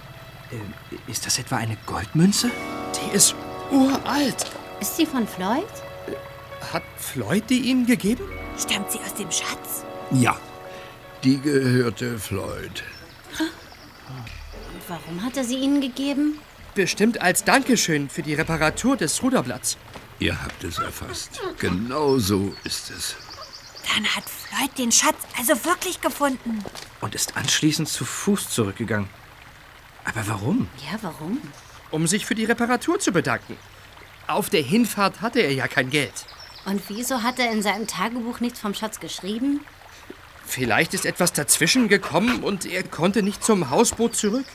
Äh, ist das etwa eine Goldmünze? Die ist uralt. Ist sie von Floyd? Hat Floyd die Ihnen gegeben? Stammt sie aus dem Schatz? Ja, Die gehörte Floyd. Und warum hat er sie Ihnen gegeben? Bestimmt als Dankeschön für die Reparatur des Ruderblatts. Ihr habt es erfasst. Genau so ist es. Dann hat Floyd den Schatz also wirklich gefunden. Und ist anschließend zu Fuß zurückgegangen. Aber warum? Ja, warum? Um sich für die Reparatur zu bedanken. Auf der Hinfahrt hatte er ja kein Geld. Und wieso hat er in seinem Tagebuch nichts vom Schatz geschrieben? Vielleicht ist etwas dazwischen gekommen und er konnte nicht zum Hausboot zurück.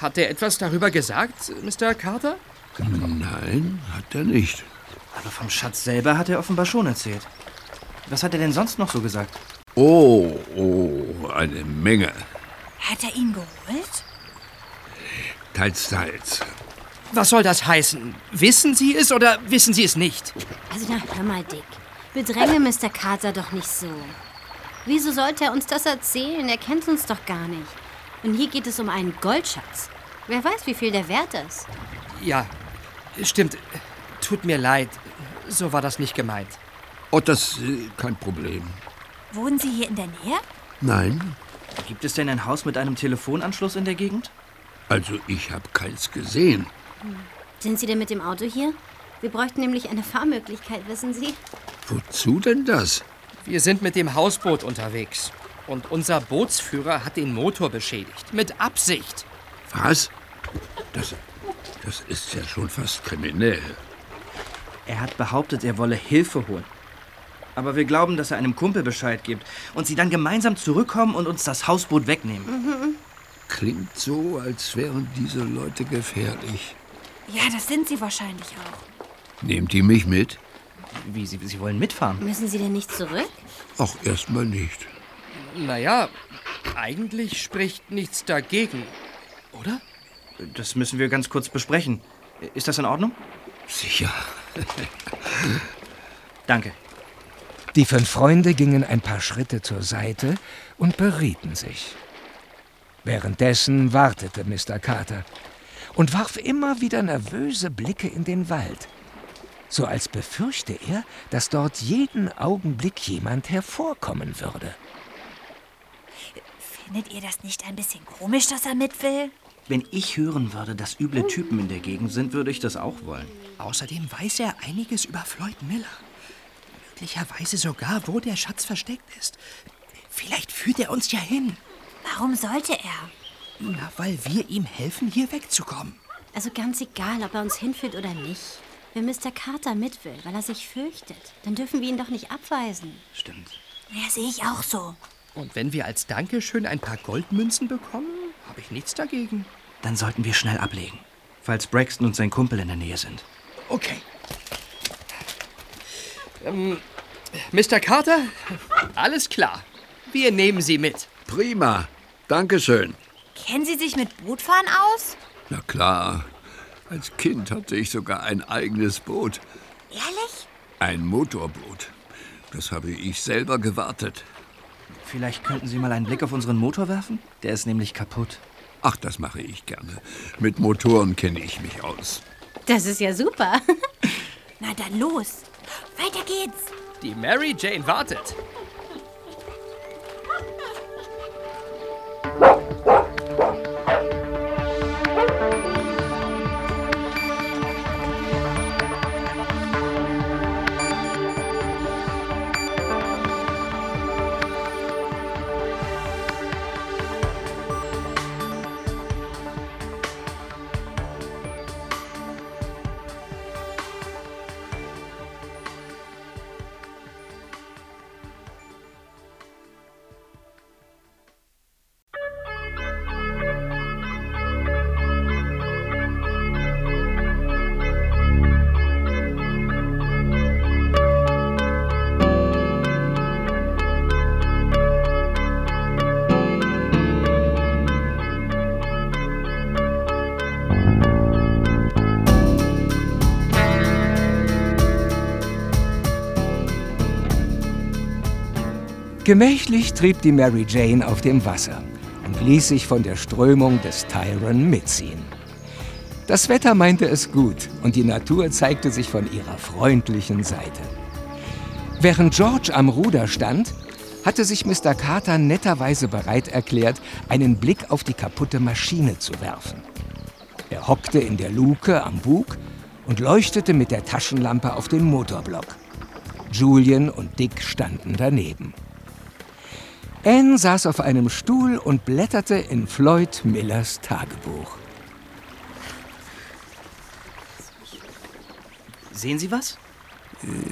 Hat er etwas darüber gesagt, Mr. Carter? Nein, hat er nicht. Aber vom Schatz selber hat er offenbar schon erzählt. Was hat er denn sonst noch so gesagt? Oh, oh, eine Menge. Hat er ihn geholt? Teils, teils. Was soll das heißen? Wissen Sie es oder wissen Sie es nicht? Also na, hör mal, Dick. Bedränge Mr. Carter doch nicht so. Wieso sollte er uns das erzählen? Er kennt uns doch gar nicht. Und hier geht es um einen Goldschatz. Wer weiß, wie viel der wert ist. Ja, stimmt. Tut mir leid. So war das nicht gemeint. Oh, das äh, kein Problem. Wohnen Sie hier in der Nähe? Nein, Gibt es denn ein Haus mit einem Telefonanschluss in der Gegend? Also ich habe keins gesehen. Sind Sie denn mit dem Auto hier? Wir bräuchten nämlich eine Fahrmöglichkeit, wissen Sie? Wozu denn das? Wir sind mit dem Hausboot unterwegs. Und unser Bootsführer hat den Motor beschädigt. Mit Absicht. Was? Das, das ist ja schon fast kriminell. Er hat behauptet, er wolle Hilfe holen. Aber wir glauben, dass er einem Kumpel Bescheid gibt und sie dann gemeinsam zurückkommen und uns das Hausboot wegnehmen. Klingt so, als wären diese Leute gefährlich. Ja, das sind sie wahrscheinlich auch. Nehmt ihr mich mit? Wie, Sie, sie wollen mitfahren? Müssen Sie denn nicht zurück? Ach, erstmal nicht. Naja, eigentlich spricht nichts dagegen. Oder? Das müssen wir ganz kurz besprechen. Ist das in Ordnung? Sicher. [LAUGHS] Danke. Die fünf Freunde gingen ein paar Schritte zur Seite und berieten sich. Währenddessen wartete Mr. Carter und warf immer wieder nervöse Blicke in den Wald, so als befürchte er, dass dort jeden Augenblick jemand hervorkommen würde. Findet ihr das nicht ein bisschen komisch, dass er mit will? Wenn ich hören würde, dass üble Typen in der Gegend sind, würde ich das auch wollen. Außerdem weiß er einiges über Floyd Miller. Möglicherweise sogar, wo der Schatz versteckt ist. Vielleicht führt er uns ja hin. Warum sollte er? Na, weil wir ihm helfen, hier wegzukommen. Also ganz egal, ob er uns hinführt oder nicht. Wenn Mr. Carter mit will, weil er sich fürchtet, dann dürfen wir ihn doch nicht abweisen. Stimmt. Ja, sehe ich auch so. Und wenn wir als Dankeschön ein paar Goldmünzen bekommen, habe ich nichts dagegen. Dann sollten wir schnell ablegen. Falls Braxton und sein Kumpel in der Nähe sind. Okay. Ähm, Mr. Carter, alles klar. Wir nehmen Sie mit. Prima. Dankeschön. Kennen Sie sich mit Bootfahren aus? Na klar. Als Kind hatte ich sogar ein eigenes Boot. Ehrlich? Ein Motorboot. Das habe ich selber gewartet. Vielleicht könnten Sie mal einen Blick auf unseren Motor werfen? Der ist nämlich kaputt. Ach, das mache ich gerne. Mit Motoren kenne ich mich aus. Das ist ja super. [LAUGHS] Na dann los. Weiter geht's. Die Mary Jane wartet. Gemächlich trieb die Mary Jane auf dem Wasser und ließ sich von der Strömung des Tyron mitziehen. Das Wetter meinte es gut und die Natur zeigte sich von ihrer freundlichen Seite. Während George am Ruder stand, hatte sich Mr. Carter netterweise bereit erklärt, einen Blick auf die kaputte Maschine zu werfen. Er hockte in der Luke am Bug und leuchtete mit der Taschenlampe auf den Motorblock. Julian und Dick standen daneben. Anne saß auf einem Stuhl und blätterte in Floyd Millers Tagebuch. Sehen Sie was?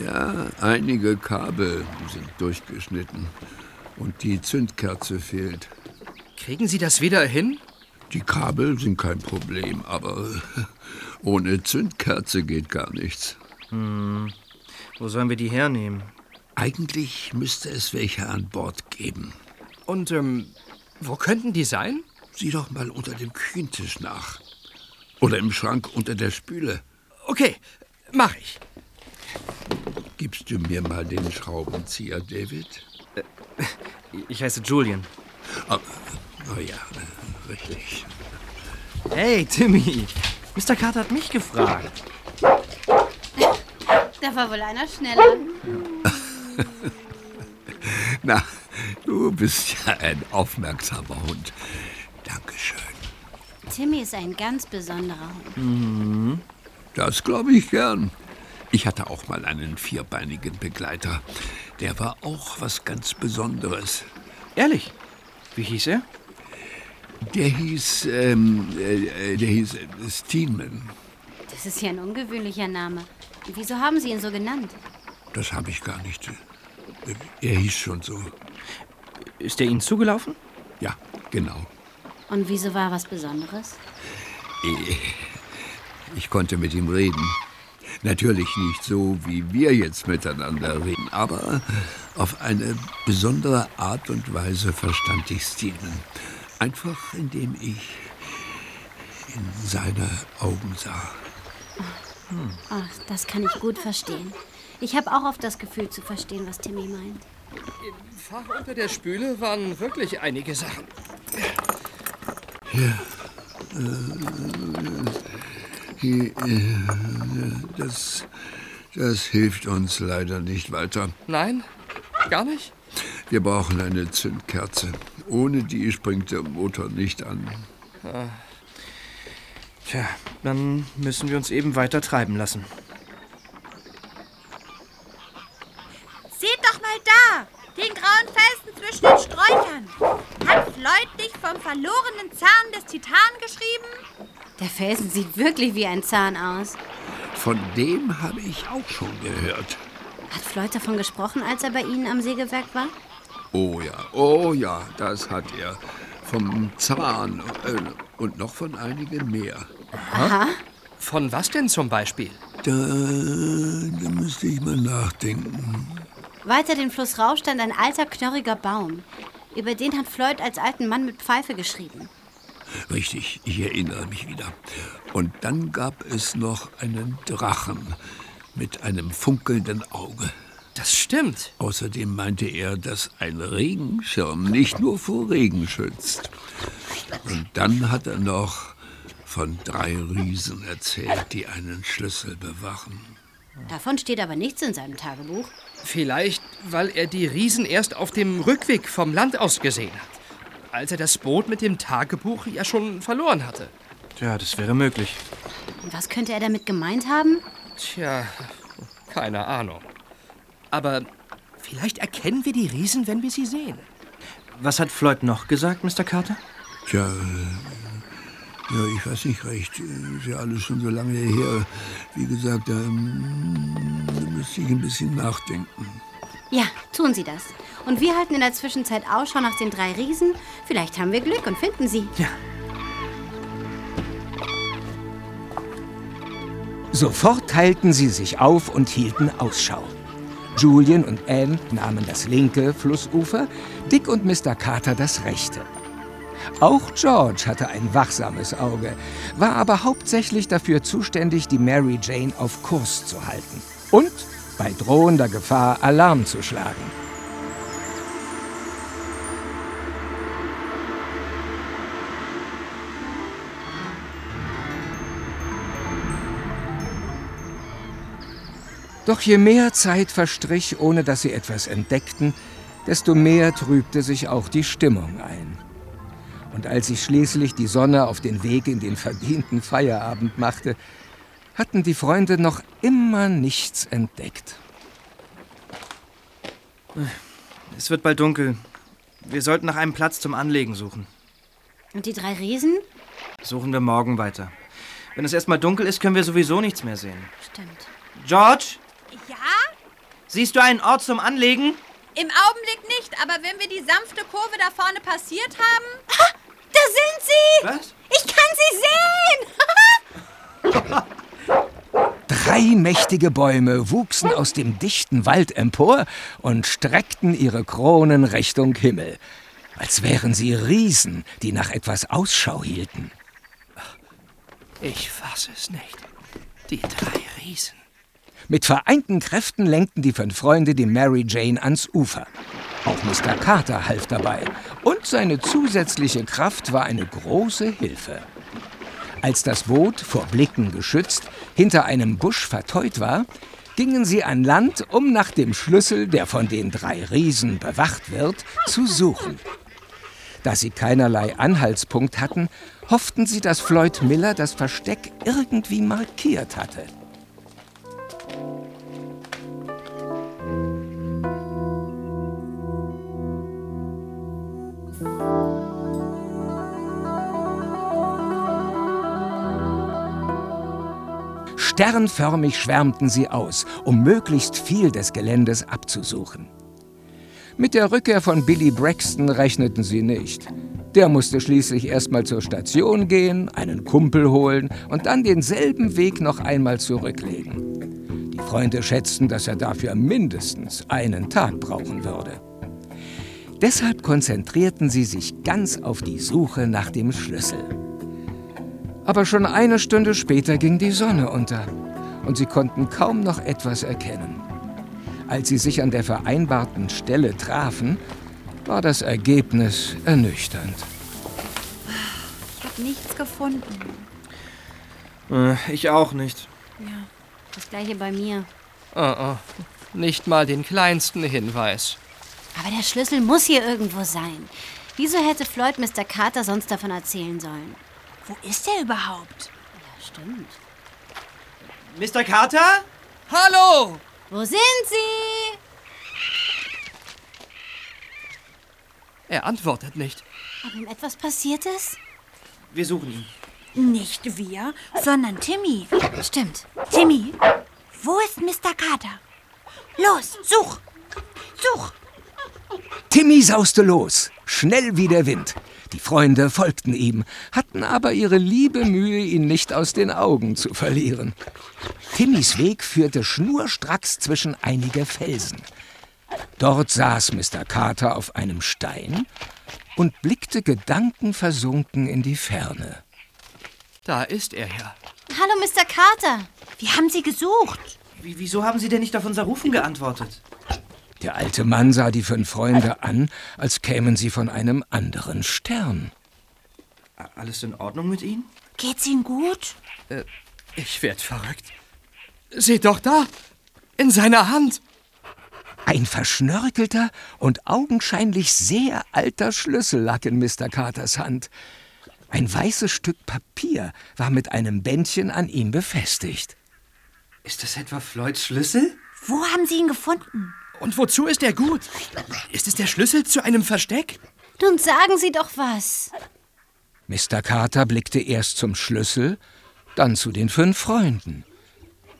Ja, einige Kabel sind durchgeschnitten und die Zündkerze fehlt. Kriegen Sie das wieder hin? Die Kabel sind kein Problem, aber [LAUGHS] ohne Zündkerze geht gar nichts. Hm. Wo sollen wir die hernehmen? Eigentlich müsste es welche an Bord geben. Und ähm, wo könnten die sein? Sieh doch mal unter dem Küchentisch nach. Oder im Schrank unter der Spüle. Okay, mach ich. Gibst du mir mal den Schraubenzieher, David? Äh, ich heiße Julian. Oh, oh ja, richtig. Hey, Timmy. Mr. Carter hat mich gefragt. Da war wohl einer schneller. [LAUGHS] Na, du bist ja ein aufmerksamer Hund. Dankeschön. Timmy ist ein ganz besonderer Hund. Mhm. Das glaube ich gern. Ich hatte auch mal einen vierbeinigen Begleiter. Der war auch was ganz Besonderes. Ehrlich? Wie hieß er? Der hieß, ähm, äh, der hieß äh, Steenman. Das ist ja ein ungewöhnlicher Name. Wieso haben Sie ihn so genannt? Das habe ich gar nicht. Er hieß schon so. Ist er Ihnen zugelaufen? Ja, genau. Und wieso war was Besonderes? Ich konnte mit ihm reden. Natürlich nicht so, wie wir jetzt miteinander reden, aber auf eine besondere Art und Weise verstand ich Steven. Einfach indem ich in seine Augen sah. Hm. Ach, das kann ich gut verstehen. Ich habe auch oft das Gefühl zu verstehen, was Timmy meint. Im Fach unter der Spüle waren wirklich einige Sachen. Ja. Äh, das, das hilft uns leider nicht weiter. Nein? Gar nicht? Wir brauchen eine Zündkerze. Ohne die springt der Motor nicht an. Ah. Tja, dann müssen wir uns eben weiter treiben lassen. Seht doch mal da! Den grauen Felsen zwischen den Sträuchern. Hat Floyd nicht vom verlorenen Zahn des Titan geschrieben? Der Felsen sieht wirklich wie ein Zahn aus. Von dem habe ich auch schon gehört. Hat Floyd davon gesprochen, als er bei Ihnen am Sägewerk war? Oh ja, oh ja, das hat er. Vom Zahn äh, und noch von einigen mehr. Aha. Von was denn zum Beispiel? Da, da müsste ich mal nachdenken. Weiter den Fluss rauf stand ein alter, knorriger Baum. Über den hat Floyd als alten Mann mit Pfeife geschrieben. Richtig, ich erinnere mich wieder. Und dann gab es noch einen Drachen mit einem funkelnden Auge. Das stimmt. Außerdem meinte er, dass ein Regenschirm nicht nur vor Regen schützt. Und dann hat er noch von drei Riesen erzählt, die einen Schlüssel bewachen. Davon steht aber nichts in seinem Tagebuch. Vielleicht, weil er die Riesen erst auf dem Rückweg vom Land aus gesehen hat. Als er das Boot mit dem Tagebuch ja schon verloren hatte. Ja, das wäre möglich. Und was könnte er damit gemeint haben? Tja, keine Ahnung. Aber vielleicht erkennen wir die Riesen, wenn wir sie sehen. Was hat Floyd noch gesagt, Mr. Carter? Tja, äh, ja, ich weiß nicht recht. Ist ja alles schon so lange her. Wie gesagt, da, ähm, da müsste ich ein bisschen nachdenken. Ja, tun Sie das. Und wir halten in der Zwischenzeit Ausschau nach den drei Riesen. Vielleicht haben wir Glück und finden sie. Ja. Sofort teilten sie sich auf und hielten Ausschau. Julian und Anne nahmen das linke Flussufer, Dick und Mr. Carter das rechte. Auch George hatte ein wachsames Auge, war aber hauptsächlich dafür zuständig, die Mary Jane auf Kurs zu halten und bei drohender Gefahr Alarm zu schlagen. Doch je mehr Zeit verstrich, ohne dass sie etwas entdeckten, desto mehr trübte sich auch die Stimmung ein. Und als sich schließlich die Sonne auf den Weg in den verdienten Feierabend machte, hatten die Freunde noch immer nichts entdeckt. Es wird bald dunkel. Wir sollten nach einem Platz zum Anlegen suchen. Und die drei Riesen? Suchen wir morgen weiter. Wenn es erstmal dunkel ist, können wir sowieso nichts mehr sehen. Stimmt. George, Ja? siehst du einen Ort zum Anlegen? Im Augenblick nicht, aber wenn wir die sanfte Kurve da vorne passiert haben. Da sind sie! Was? Ich kann sie sehen! [LAUGHS] Drei mächtige Bäume wuchsen aus dem dichten Wald empor und streckten ihre Kronen Richtung Himmel, als wären sie Riesen, die nach etwas Ausschau hielten. Ich fasse es nicht. Die drei Riesen. Mit vereinten Kräften lenkten die fünf Freunde die Mary Jane ans Ufer. Auch Mr. Carter half dabei, und seine zusätzliche Kraft war eine große Hilfe. Als das Boot, vor Blicken geschützt, hinter einem Busch verteut war, gingen sie an Land, um nach dem Schlüssel, der von den drei Riesen bewacht wird, zu suchen. Da sie keinerlei Anhaltspunkt hatten, hofften sie, dass Floyd Miller das Versteck irgendwie markiert hatte. Sternförmig schwärmten sie aus, um möglichst viel des Geländes abzusuchen. Mit der Rückkehr von Billy Braxton rechneten sie nicht. Der musste schließlich erstmal zur Station gehen, einen Kumpel holen und dann denselben Weg noch einmal zurücklegen. Die Freunde schätzten, dass er dafür mindestens einen Tag brauchen würde. Deshalb konzentrierten sie sich ganz auf die Suche nach dem Schlüssel. Aber schon eine Stunde später ging die Sonne unter und sie konnten kaum noch etwas erkennen. Als sie sich an der vereinbarten Stelle trafen, war das Ergebnis ernüchternd. Ich habe nichts gefunden. Äh, ich auch nicht. Ja, das gleiche bei mir. Oh, oh. Nicht mal den kleinsten Hinweis. Aber der Schlüssel muss hier irgendwo sein. Wieso hätte Floyd Mr. Carter sonst davon erzählen sollen? Wo ist er überhaupt? Ja, stimmt. Mr. Carter? Hallo! Wo sind Sie? Er antwortet nicht. Ob ihm etwas passiert ist? Wir suchen ihn. Nicht wir, sondern Timmy. Stimmt. Timmy, wo ist Mr. Carter? Los, such! Such! Timmy sauste los, schnell wie der Wind. Die Freunde folgten ihm, hatten aber ihre liebe Mühe, ihn nicht aus den Augen zu verlieren. Timmys Weg führte schnurstracks zwischen einige Felsen. Dort saß Mr. Carter auf einem Stein und blickte gedankenversunken in die Ferne. Da ist er ja. Hallo, Mr. Carter. Wir haben Sie gesucht. Wie, wieso haben Sie denn nicht auf unser Rufen geantwortet? Der alte Mann sah die fünf Freunde an, als kämen sie von einem anderen Stern. Alles in Ordnung mit Ihnen? Geht's Ihnen gut? Äh, ich werd verrückt. Seht doch da! In seiner Hand! Ein verschnörkelter und augenscheinlich sehr alter Schlüssel lag in Mr. Carters Hand. Ein weißes Stück Papier war mit einem Bändchen an ihm befestigt. Ist das etwa Floyds Schlüssel? Wo haben Sie ihn gefunden? Und wozu ist er gut? Ist es der Schlüssel zu einem Versteck? Nun sagen Sie doch was. Mr. Carter blickte erst zum Schlüssel, dann zu den fünf Freunden.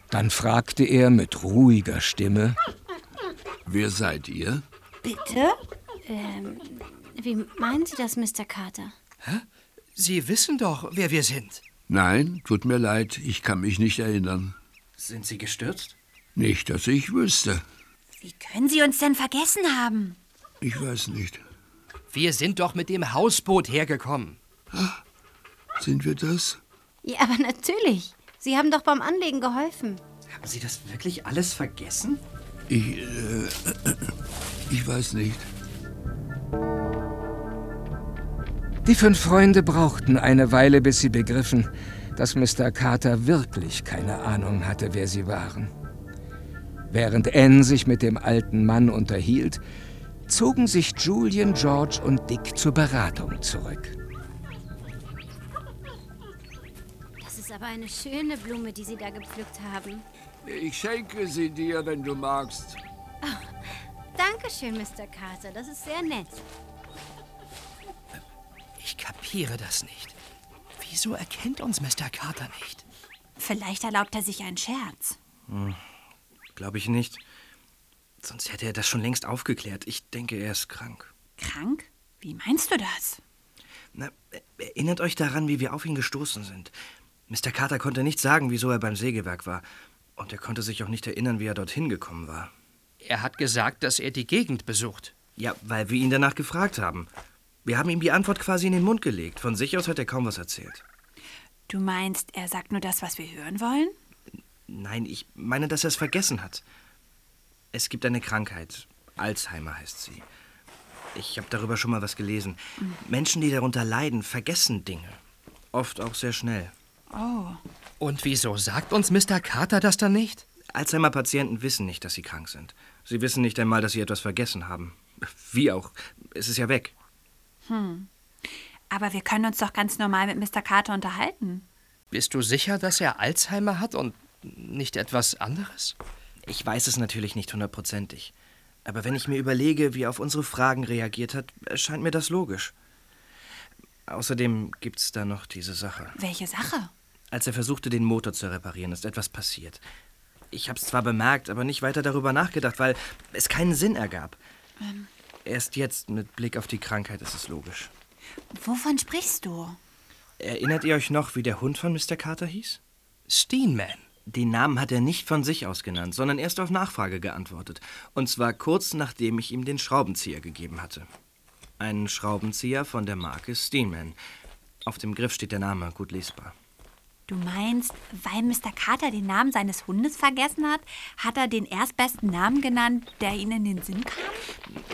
Dann fragte er mit ruhiger Stimme: Wer seid ihr? Bitte? Ähm, wie meinen Sie das, Mr. Carter? Hä? Sie wissen doch, wer wir sind. Nein, tut mir leid, ich kann mich nicht erinnern. Sind Sie gestürzt? Nicht, dass ich wüsste. Wie können Sie uns denn vergessen haben? Ich weiß nicht. Wir sind doch mit dem Hausboot hergekommen. Sind wir das? Ja, aber natürlich. Sie haben doch beim Anlegen geholfen. Haben Sie das wirklich alles vergessen? Ich, äh, ich weiß nicht. Die fünf Freunde brauchten eine Weile, bis sie begriffen, dass Mr. Carter wirklich keine Ahnung hatte, wer sie waren. Während Anne sich mit dem alten Mann unterhielt, zogen sich Julian, George und Dick zur Beratung zurück. Das ist aber eine schöne Blume, die Sie da gepflückt haben. Ich schenke sie dir, wenn du magst. Dankeschön, Mr. Carter. Das ist sehr nett. Ich kapiere das nicht. Wieso erkennt uns Mr. Carter nicht? Vielleicht erlaubt er sich einen Scherz. Hm, Glaube ich nicht. Sonst hätte er das schon längst aufgeklärt. Ich denke, er ist krank. Krank? Wie meinst du das? Na, erinnert euch daran, wie wir auf ihn gestoßen sind. Mr. Carter konnte nicht sagen, wieso er beim Sägewerk war. Und er konnte sich auch nicht erinnern, wie er dorthin gekommen war. Er hat gesagt, dass er die Gegend besucht. Ja, weil wir ihn danach gefragt haben. Wir haben ihm die Antwort quasi in den Mund gelegt. Von sich aus hat er kaum was erzählt. Du meinst, er sagt nur das, was wir hören wollen? Nein, ich meine, dass er es vergessen hat. Es gibt eine Krankheit. Alzheimer heißt sie. Ich habe darüber schon mal was gelesen. Menschen, die darunter leiden, vergessen Dinge. Oft auch sehr schnell. Oh. Und wieso sagt uns Mr. Carter das dann nicht? Alzheimer-Patienten wissen nicht, dass sie krank sind. Sie wissen nicht einmal, dass sie etwas vergessen haben. Wie auch. Es ist ja weg. Hm. Aber wir können uns doch ganz normal mit Mr. Carter unterhalten. Bist du sicher, dass er Alzheimer hat und nicht etwas anderes? Ich weiß es natürlich nicht hundertprozentig. Aber wenn ich mir überlege, wie er auf unsere Fragen reagiert hat, erscheint mir das logisch. Außerdem gibt's da noch diese Sache. Welche Sache? Als er versuchte, den Motor zu reparieren, ist etwas passiert. Ich hab's zwar bemerkt, aber nicht weiter darüber nachgedacht, weil es keinen Sinn ergab. Ähm, Erst jetzt, mit Blick auf die Krankheit, ist es logisch. wovon sprichst du? Erinnert ihr euch noch, wie der Hund von Mr. Carter hieß? Steenman. Den Namen hat er nicht von sich aus genannt, sondern erst auf Nachfrage geantwortet. Und zwar kurz nachdem ich ihm den Schraubenzieher gegeben hatte. Ein Schraubenzieher von der Marke Steenman. Auf dem Griff steht der Name gut lesbar. Du meinst, weil Mr. Carter den Namen seines Hundes vergessen hat, hat er den erstbesten Namen genannt, der ihm in den Sinn kam?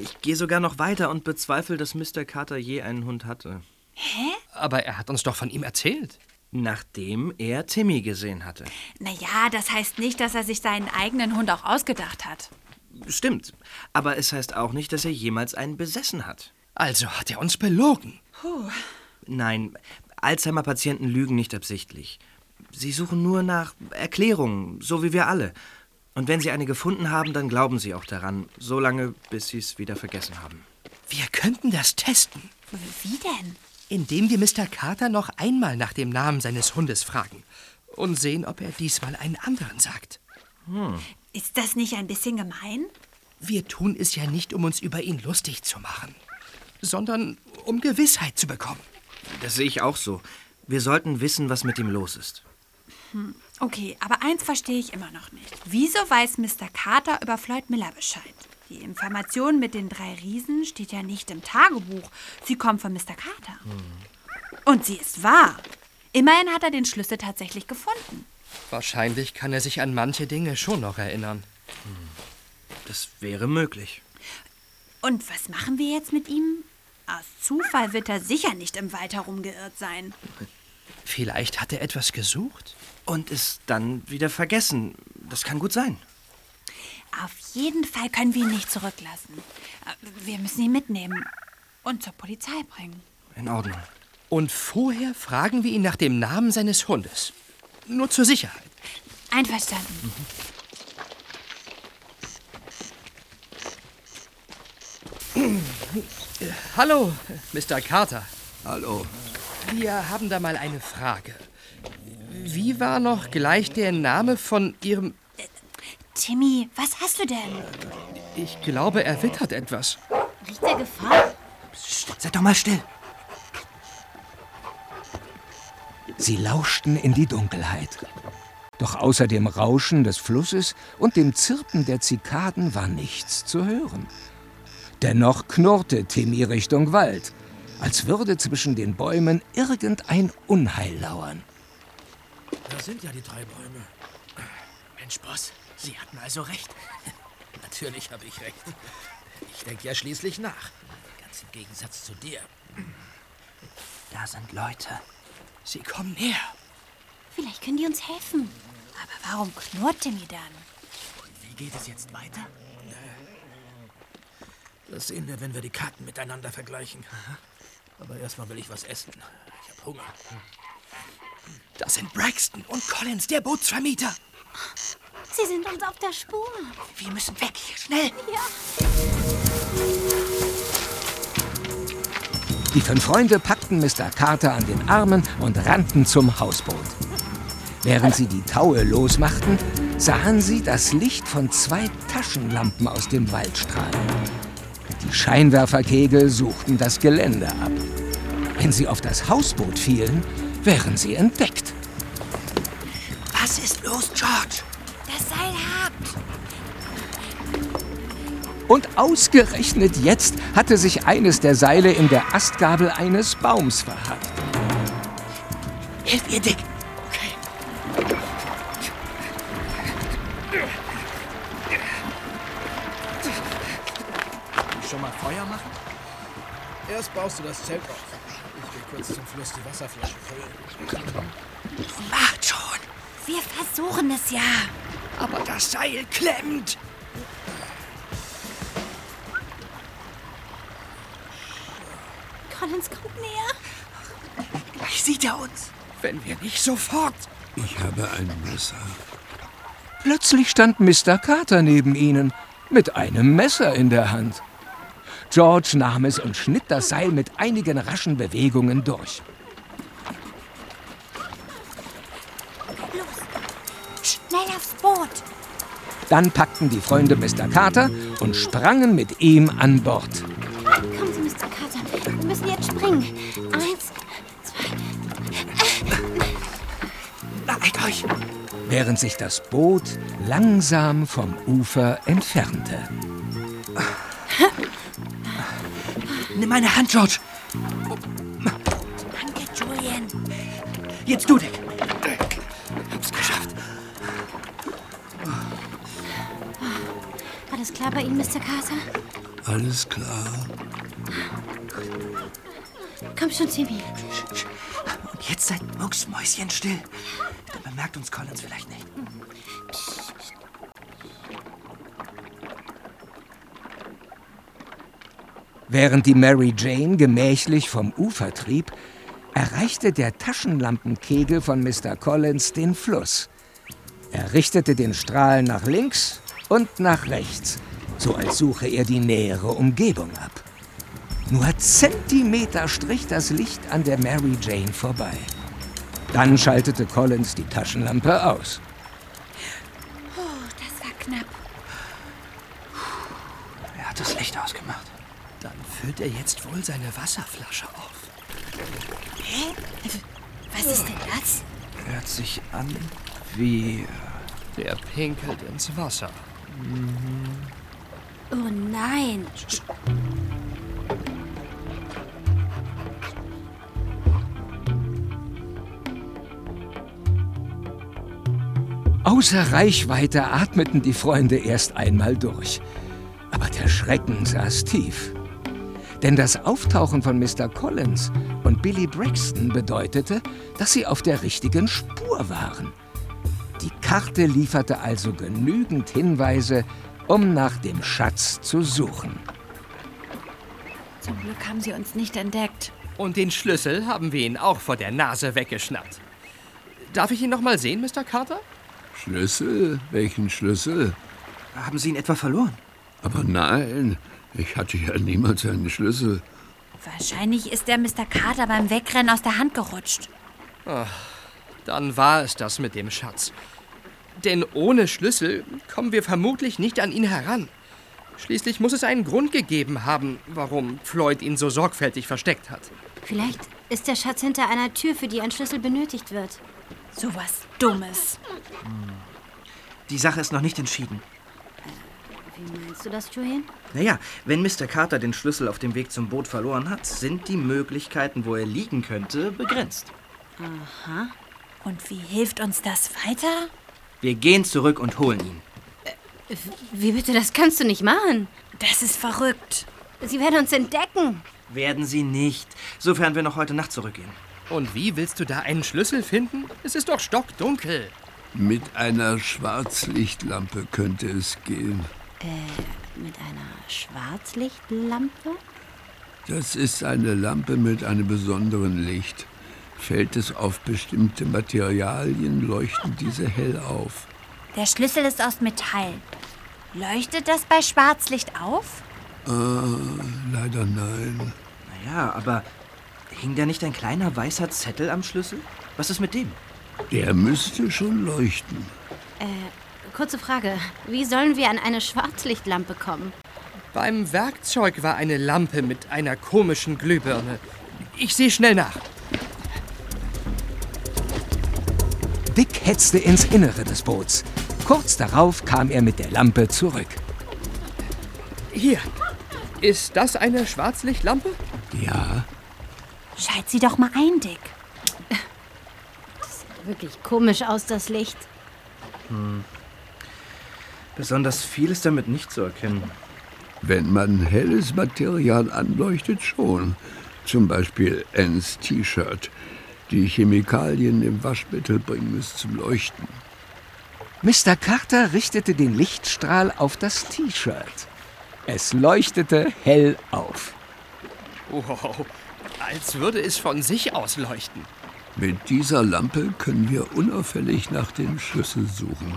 Ich gehe sogar noch weiter und bezweifle, dass Mr. Carter je einen Hund hatte. Hä? Aber er hat uns doch von ihm erzählt. Nachdem er Timmy gesehen hatte. Naja, das heißt nicht, dass er sich seinen eigenen Hund auch ausgedacht hat. Stimmt. Aber es heißt auch nicht, dass er jemals einen besessen hat. Also hat er uns belogen. Puh. Nein, Alzheimer-Patienten lügen nicht absichtlich. Sie suchen nur nach Erklärungen, so wie wir alle. Und wenn sie eine gefunden haben, dann glauben sie auch daran, so lange, bis sie es wieder vergessen haben. Wir könnten das testen. Wie denn? Indem wir Mr. Carter noch einmal nach dem Namen seines Hundes fragen und sehen, ob er diesmal einen anderen sagt. Hm. Ist das nicht ein bisschen gemein? Wir tun es ja nicht, um uns über ihn lustig zu machen, sondern um Gewissheit zu bekommen. Das sehe ich auch so. Wir sollten wissen, was mit ihm los ist. Hm. Okay, aber eins verstehe ich immer noch nicht. Wieso weiß Mr. Carter über Floyd Miller Bescheid? Die Information mit den drei Riesen steht ja nicht im Tagebuch. Sie kommt von Mr. Carter. Und sie ist wahr. Immerhin hat er den Schlüssel tatsächlich gefunden. Wahrscheinlich kann er sich an manche Dinge schon noch erinnern. Das wäre möglich. Und was machen wir jetzt mit ihm? Aus Zufall wird er sicher nicht im Wald herumgeirrt sein. Vielleicht hat er etwas gesucht. Und es dann wieder vergessen. Das kann gut sein. Auf jeden Fall können wir ihn nicht zurücklassen. Wir müssen ihn mitnehmen und zur Polizei bringen. In Ordnung. Und vorher fragen wir ihn nach dem Namen seines Hundes. Nur zur Sicherheit. Einverstanden. [CLEARS THROAT] Hallo, Mr. Carter. Hallo. Wir haben da mal eine Frage. Wie war noch gleich der Name von Ihrem... Timmy, was hast du denn? Ich glaube, er wittert etwas. Riecht der Gefahr? Seid doch mal still. Sie lauschten in die Dunkelheit. Doch außer dem Rauschen des Flusses und dem Zirpen der Zikaden war nichts zu hören. Dennoch knurrte Timmy Richtung Wald, als würde zwischen den Bäumen irgendein Unheil lauern. Da sind ja die drei Bäume. Mensch, Boss, Sie hatten also recht. [LAUGHS] Natürlich habe ich recht. Ich denke ja schließlich nach. Ganz im Gegensatz zu dir. Da sind Leute. Sie kommen näher. Vielleicht können die uns helfen. Aber warum knurrt Timmy dann? Und wie geht es jetzt weiter? Das sehen wir, wenn wir die Karten miteinander vergleichen. Aber erstmal will ich was essen. Ich hab Hunger. Das sind Braxton und Collins, der Bootsvermieter. Sie sind uns auf der Spur. Wir müssen weg hier, schnell. Ja. Die fünf Freunde packten Mr. Carter an den Armen und rannten zum Hausboot. Während sie die Taue losmachten, sahen sie das Licht von zwei Taschenlampen aus dem Wald strahlen. Die Scheinwerferkegel suchten das Gelände ab. Wenn sie auf das Hausboot fielen, wären sie entdeckt. Was ist los, George? Das Seil hakt. Und ausgerechnet jetzt hatte sich eines der Seile in der Astgabel eines Baums verhakt. Hilf ihr, Dick. Schon mal Feuer machen? Erst baust du das Zelt auf. Ich gehe kurz zum Fluss die Wasserflasche füllen. Macht schon. Wir versuchen es ja. Aber das Seil klemmt. Collins kommt näher. Gleich sieht er uns. Wenn wir nicht sofort. Ich habe ein Messer. Plötzlich stand Mr. Carter neben ihnen mit einem Messer in der Hand. George nahm es und schnitt das Seil mit einigen raschen Bewegungen durch. Schnell aufs Boot. Dann packten die Freunde Mr. Carter und sprangen mit ihm an Bord. Kommen Sie, Mr. Carter. Wir müssen jetzt springen. Eins, Beeilt euch. während sich das Boot langsam vom Ufer entfernte. Nimm meine Hand, George. Danke, Julian. Jetzt du, Dick. Hab's geschafft. Das klar bei Ihnen, Mr. Carter? Alles klar. Komm schon, Timmy. Und jetzt seid mucksmäuschenstill. Dann bemerkt uns Collins vielleicht nicht. Während die Mary Jane gemächlich vom Ufer trieb, erreichte der Taschenlampenkegel von Mr. Collins den Fluss. Er richtete den Strahl nach links und nach rechts, so als suche er die nähere Umgebung ab. Nur Zentimeter strich das Licht an der Mary Jane vorbei. Dann schaltete Collins die Taschenlampe aus. Oh, das war knapp. Er hat das Licht ausgemacht. Dann füllt er jetzt wohl seine Wasserflasche auf. Hä? Was ist denn das? Hört sich an wie... Der pinkelt ins Wasser. Oh nein. Außer Reichweite atmeten die Freunde erst einmal durch. Aber der Schrecken saß tief. Denn das Auftauchen von Mr. Collins und Billy Braxton bedeutete, dass sie auf der richtigen Spur waren. Die Karte lieferte also genügend Hinweise, um nach dem Schatz zu suchen. Zum Glück haben sie uns nicht entdeckt. Und den Schlüssel haben wir ihn auch vor der Nase weggeschnappt. Darf ich ihn noch mal sehen, Mr. Carter? Schlüssel? Welchen Schlüssel? Haben Sie ihn etwa verloren? Aber nein, ich hatte ja niemals einen Schlüssel. Wahrscheinlich ist der Mr. Carter beim Wegrennen aus der Hand gerutscht. Ach, dann war es das mit dem Schatz. Denn ohne Schlüssel kommen wir vermutlich nicht an ihn heran. Schließlich muss es einen Grund gegeben haben, warum Floyd ihn so sorgfältig versteckt hat. Vielleicht ist der Schatz hinter einer Tür, für die ein Schlüssel benötigt wird. Sowas Dummes. Die Sache ist noch nicht entschieden. Wie meinst du das, Julian? Naja, wenn Mr. Carter den Schlüssel auf dem Weg zum Boot verloren hat, sind die Möglichkeiten, wo er liegen könnte, begrenzt. Aha. Und wie hilft uns das weiter? Wir gehen zurück und holen ihn. Wie bitte, das kannst du nicht machen. Das ist verrückt. Sie werden uns entdecken. Werden sie nicht, sofern wir noch heute Nacht zurückgehen. Und wie willst du da einen Schlüssel finden? Es ist doch stockdunkel. Mit einer Schwarzlichtlampe könnte es gehen. Äh, mit einer Schwarzlichtlampe? Das ist eine Lampe mit einem besonderen Licht. Fällt es auf bestimmte Materialien, leuchten diese hell auf. Der Schlüssel ist aus Metall. Leuchtet das bei Schwarzlicht auf? Äh, leider nein. Naja, aber hing da nicht ein kleiner weißer Zettel am Schlüssel? Was ist mit dem? Der müsste schon leuchten. Äh, kurze Frage. Wie sollen wir an eine Schwarzlichtlampe kommen? Beim Werkzeug war eine Lampe mit einer komischen Glühbirne. Ich sehe schnell nach. Dick hetzte ins Innere des Boots. Kurz darauf kam er mit der Lampe zurück. Hier. Ist das eine Schwarzlichtlampe? Ja. Schalt sie doch mal ein, Dick. Das sieht wirklich komisch aus, das Licht. Hm. Besonders viel ist damit nicht zu erkennen. Wenn man helles Material anleuchtet, schon. Zum Beispiel Anns T-Shirt. Die Chemikalien im Waschmittel bringen es zum Leuchten. Mr. Carter richtete den Lichtstrahl auf das T-Shirt. Es leuchtete hell auf. Wow, als würde es von sich aus leuchten. Mit dieser Lampe können wir unauffällig nach dem Schlüssel suchen.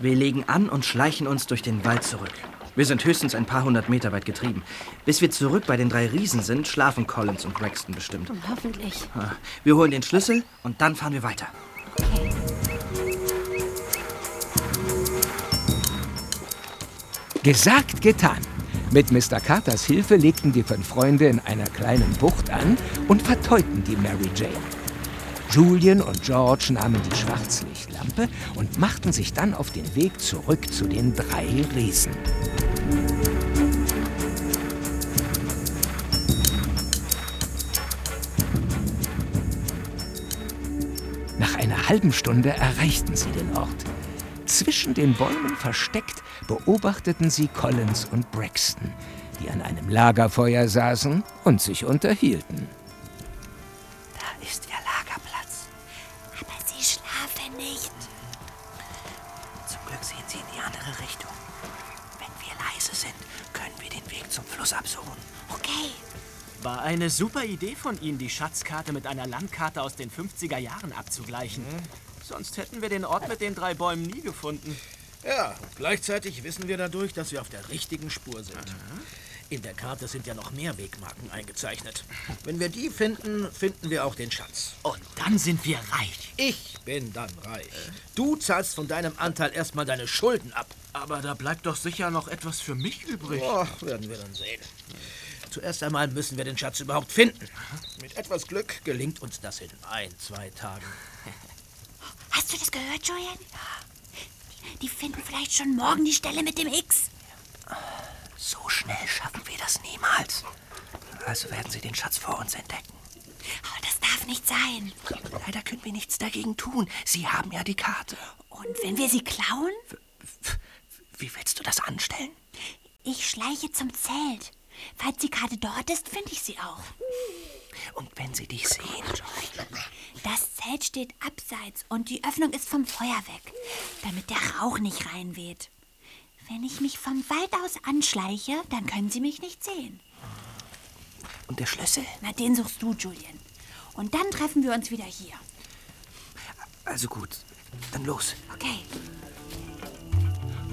Wir legen an und schleichen uns durch den Wald zurück. Wir sind höchstens ein paar hundert Meter weit getrieben. Bis wir zurück bei den drei Riesen sind, schlafen Collins und Braxton bestimmt. Und hoffentlich. Wir holen den Schlüssel und dann fahren wir weiter. Okay. Gesagt, getan. Mit Mr. Carters Hilfe legten die fünf Freunde in einer kleinen Bucht an und verteuten die Mary Jane. Julian und George nahmen die Schwarzlichtlampe und machten sich dann auf den Weg zurück zu den drei Riesen. Nach einer halben Stunde erreichten sie den Ort. Zwischen den Bäumen versteckt beobachteten sie Collins und Braxton, die an einem Lagerfeuer saßen und sich unterhielten. Eine super Idee von Ihnen, die Schatzkarte mit einer Landkarte aus den 50er Jahren abzugleichen. Sonst hätten wir den Ort mit den drei Bäumen nie gefunden. Ja, gleichzeitig wissen wir dadurch, dass wir auf der richtigen Spur sind. In der Karte sind ja noch mehr Wegmarken eingezeichnet. Wenn wir die finden, finden wir auch den Schatz. Und dann sind wir reich. Ich bin dann reich. Du zahlst von deinem Anteil erstmal deine Schulden ab. Aber da bleibt doch sicher noch etwas für mich übrig. Oh, werden wir dann sehen. Zuerst einmal müssen wir den Schatz überhaupt finden. Mit etwas Glück gelingt uns das in ein, zwei Tagen. [LAUGHS] Hast du das gehört, Julian? Die finden vielleicht schon morgen die Stelle mit dem X. So schnell schaffen wir das niemals. Also werden sie den Schatz vor uns entdecken. Oh, das darf nicht sein. Leider können wir nichts dagegen tun. Sie haben ja die Karte. Und wenn wir sie klauen? Wie willst du das anstellen? Ich schleiche zum Zelt. Falls die Karte dort ist, finde ich sie auch. Und wenn sie dich sehen, Das Zelt steht abseits und die Öffnung ist vom Feuer weg, damit der Rauch nicht reinweht. Wenn ich mich vom Wald aus anschleiche, dann können sie mich nicht sehen. Und der Schlüssel? Na, den suchst du, Julian. Und dann treffen wir uns wieder hier. Also gut, dann los. Okay.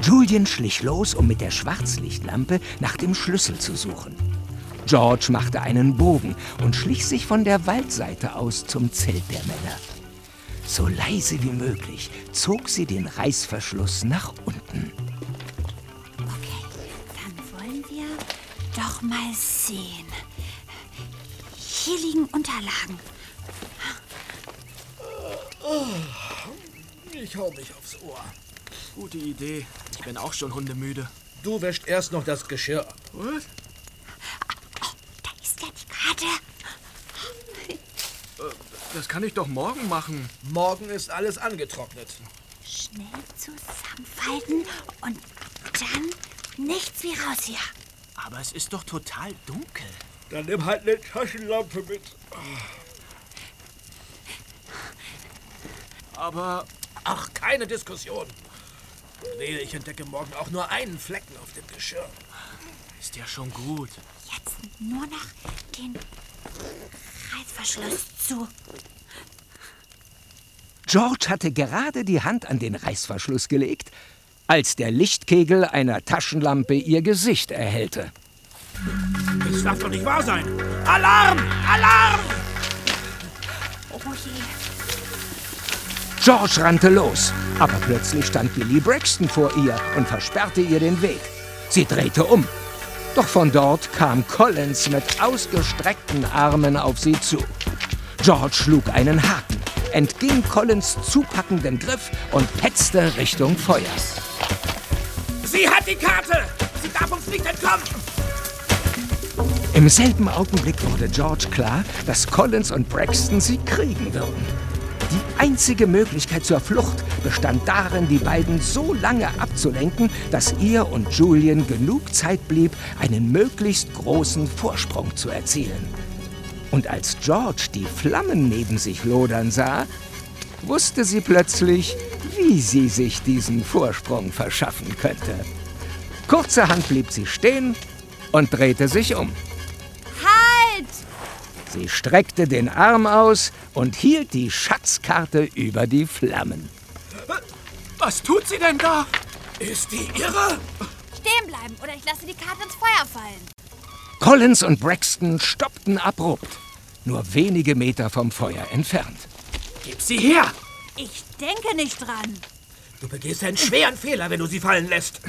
Julian schlich los, um mit der Schwarzlichtlampe nach dem Schlüssel zu suchen. George machte einen Bogen und schlich sich von der Waldseite aus zum Zelt der Männer. So leise wie möglich zog sie den Reißverschluss nach unten. Dann wollen wir doch mal sehen. Hier liegen Unterlagen. Ich hau mich aufs Ohr. Gute Idee. Ich bin auch schon hundemüde. Du wäscht erst noch das Geschirr ab. Was? Da ist ja die Karte. Das kann ich doch morgen machen. Morgen ist alles angetrocknet. Schnell zusammenfalten und dann nichts wie raus hier. Aber es ist doch total dunkel. Dann nimm halt eine Taschenlampe mit. Aber Ach, keine Diskussion. Wehe, ich entdecke morgen auch nur einen Flecken auf dem Geschirr. Ist ja schon gut. Jetzt nur noch den Reißverschluss zu. George hatte gerade die Hand an den Reißverschluss gelegt, als der Lichtkegel einer Taschenlampe ihr Gesicht erhellte. Das darf doch nicht wahr sein. Alarm! Alarm! George rannte los, aber plötzlich stand Billy Braxton vor ihr und versperrte ihr den Weg. Sie drehte um. Doch von dort kam Collins mit ausgestreckten Armen auf sie zu. George schlug einen Haken, entging Collins zupackendem Griff und hetzte Richtung Feuer. Sie hat die Karte! Sie darf uns nicht entkommen! Im selben Augenblick wurde George klar, dass Collins und Braxton sie kriegen würden. Die einzige Möglichkeit zur Flucht bestand darin, die beiden so lange abzulenken, dass ihr und Julian genug Zeit blieb, einen möglichst großen Vorsprung zu erzielen. Und als George die Flammen neben sich lodern sah, wusste sie plötzlich, wie sie sich diesen Vorsprung verschaffen könnte. Kurzerhand blieb sie stehen und drehte sich um. Sie streckte den Arm aus und hielt die Schatzkarte über die Flammen. Was tut sie denn da? Ist die irre? Stehen bleiben oder ich lasse die Karte ins Feuer fallen. Collins und Braxton stoppten abrupt, nur wenige Meter vom Feuer entfernt. Gib sie her! Ich denke nicht dran. Du begehst einen schweren Fehler, wenn du sie fallen lässt.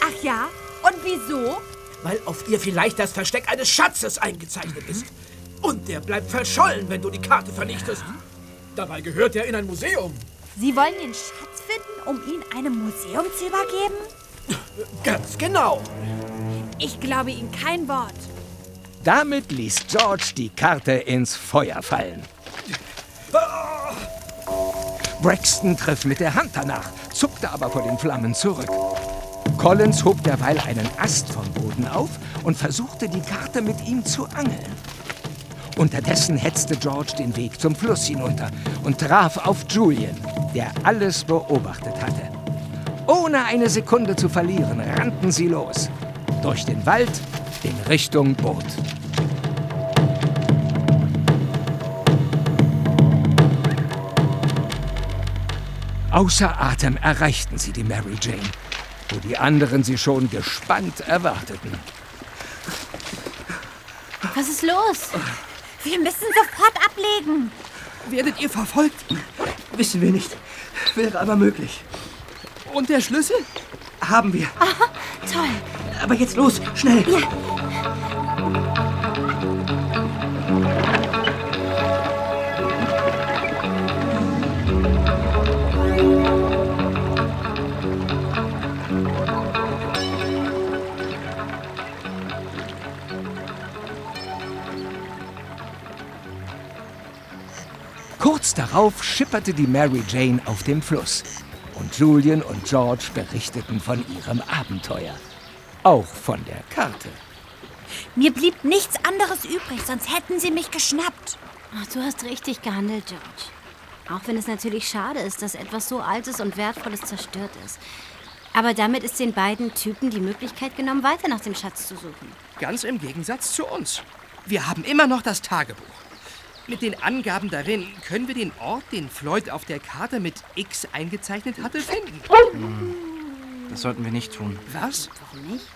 Ach ja? Und wieso? Weil auf ihr vielleicht das Versteck eines Schatzes eingezeichnet ist. Und der bleibt verschollen, wenn du die Karte vernichtest. Dabei gehört er in ein Museum. Sie wollen den Schatz finden, um ihn einem Museum zu übergeben? Ganz genau. Ich glaube Ihnen kein Wort. Damit ließ George die Karte ins Feuer fallen. Braxton griff mit der Hand danach, zuckte aber vor den Flammen zurück. Collins hob derweil einen Ast vom Boden auf und versuchte, die Karte mit ihm zu angeln. Unterdessen hetzte George den Weg zum Fluss hinunter und traf auf Julian, der alles beobachtet hatte. Ohne eine Sekunde zu verlieren, rannten sie los. Durch den Wald in Richtung Boot. Außer Atem erreichten sie die Mary Jane, wo die anderen sie schon gespannt erwarteten. Was ist los? Wir müssen sofort ablegen. Werdet ihr verfolgt? Wissen wir nicht. Wäre aber möglich. Und der Schlüssel? Haben wir. Aha, toll. Aber jetzt los, schnell. Ja. Kurz darauf schipperte die Mary Jane auf dem Fluss. Und Julian und George berichteten von ihrem Abenteuer. Auch von der Karte. Mir blieb nichts anderes übrig, sonst hätten sie mich geschnappt. Ach, du hast richtig gehandelt, George. Auch wenn es natürlich schade ist, dass etwas so Altes und Wertvolles zerstört ist. Aber damit ist den beiden Typen die Möglichkeit genommen, weiter nach dem Schatz zu suchen. Ganz im Gegensatz zu uns. Wir haben immer noch das Tagebuch. Mit den Angaben darin können wir den Ort, den Floyd auf der Karte mit X eingezeichnet hatte, finden. Das sollten wir nicht tun. Was? Warum nicht?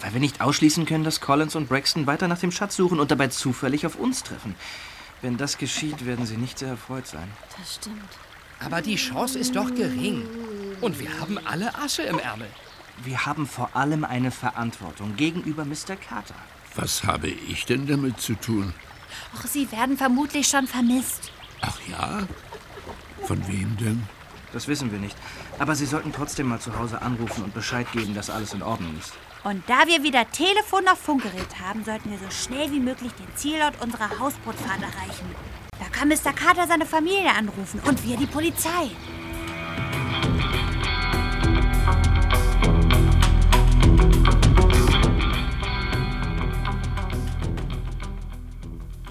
Weil wir nicht ausschließen können, dass Collins und Braxton weiter nach dem Schatz suchen und dabei zufällig auf uns treffen. Wenn das geschieht, werden sie nicht sehr erfreut sein. Das stimmt. Aber die Chance ist doch gering. Und wir haben alle Asche im Ärmel. Wir haben vor allem eine Verantwortung gegenüber Mr. Carter. Was habe ich denn damit zu tun? Och, sie werden vermutlich schon vermisst. Ach ja? Von wem denn? Das wissen wir nicht. Aber Sie sollten trotzdem mal zu Hause anrufen und Bescheid geben, dass alles in Ordnung ist. Und da wir wieder Telefon auf Funkgerät haben, sollten wir so schnell wie möglich den Zielort unserer Hausbootfahrt erreichen. Da kann Mr. Carter seine Familie anrufen und wir die Polizei.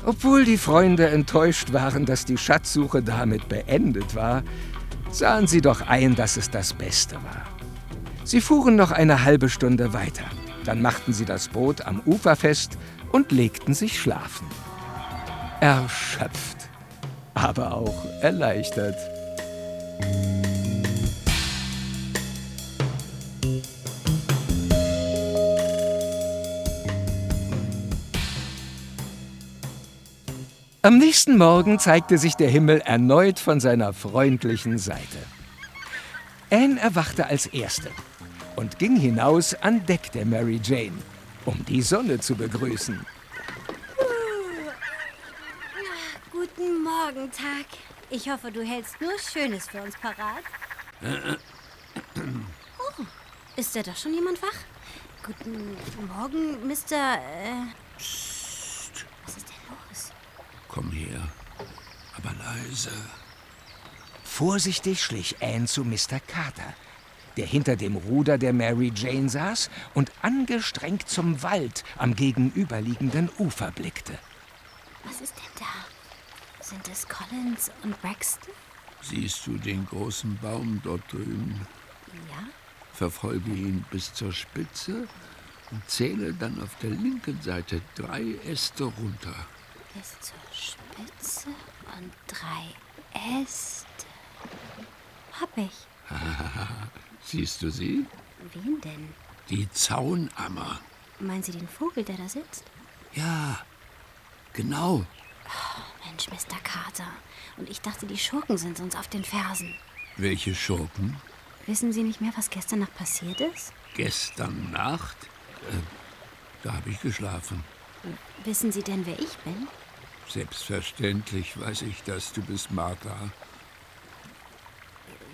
Obwohl die Freunde enttäuscht waren, dass die Schatzsuche damit beendet war, sahen sie doch ein, dass es das Beste war. Sie fuhren noch eine halbe Stunde weiter. Dann machten sie das Boot am Ufer fest und legten sich schlafen. Erschöpft, aber auch erleichtert. Am nächsten Morgen zeigte sich der Himmel erneut von seiner freundlichen Seite. Anne erwachte als Erste und ging hinaus an Deck der Mary Jane, um die Sonne zu begrüßen. Guten Morgen, Tag. Ich hoffe, du hältst nur Schönes für uns parat. Oh, ist da doch schon jemand wach? Guten Morgen, Mr. Äh, was ist denn los? Komm her, aber leise. Vorsichtig schlich Anne zu Mr. Carter, der hinter dem Ruder der Mary Jane saß und angestrengt zum Wald am gegenüberliegenden Ufer blickte. Was ist denn da? Sind es Collins und Braxton? Siehst du den großen Baum dort drüben? Ja. Verfolge ihn bis zur Spitze und zähle dann auf der linken Seite drei Äste runter. Bis zur Spitze und drei Äste. Hab ich. [LAUGHS] Siehst du sie? Wen denn? Die Zaunammer. Meinen Sie den Vogel, der da sitzt? Ja, genau. Oh, Mensch, Mr. Carter. Und ich dachte, die Schurken sind uns auf den Fersen. Welche Schurken? Wissen Sie nicht mehr, was gestern Nacht passiert ist? Gestern Nacht? Äh, da habe ich geschlafen. Wissen Sie denn, wer ich bin? Selbstverständlich weiß ich das. Du bist Martha.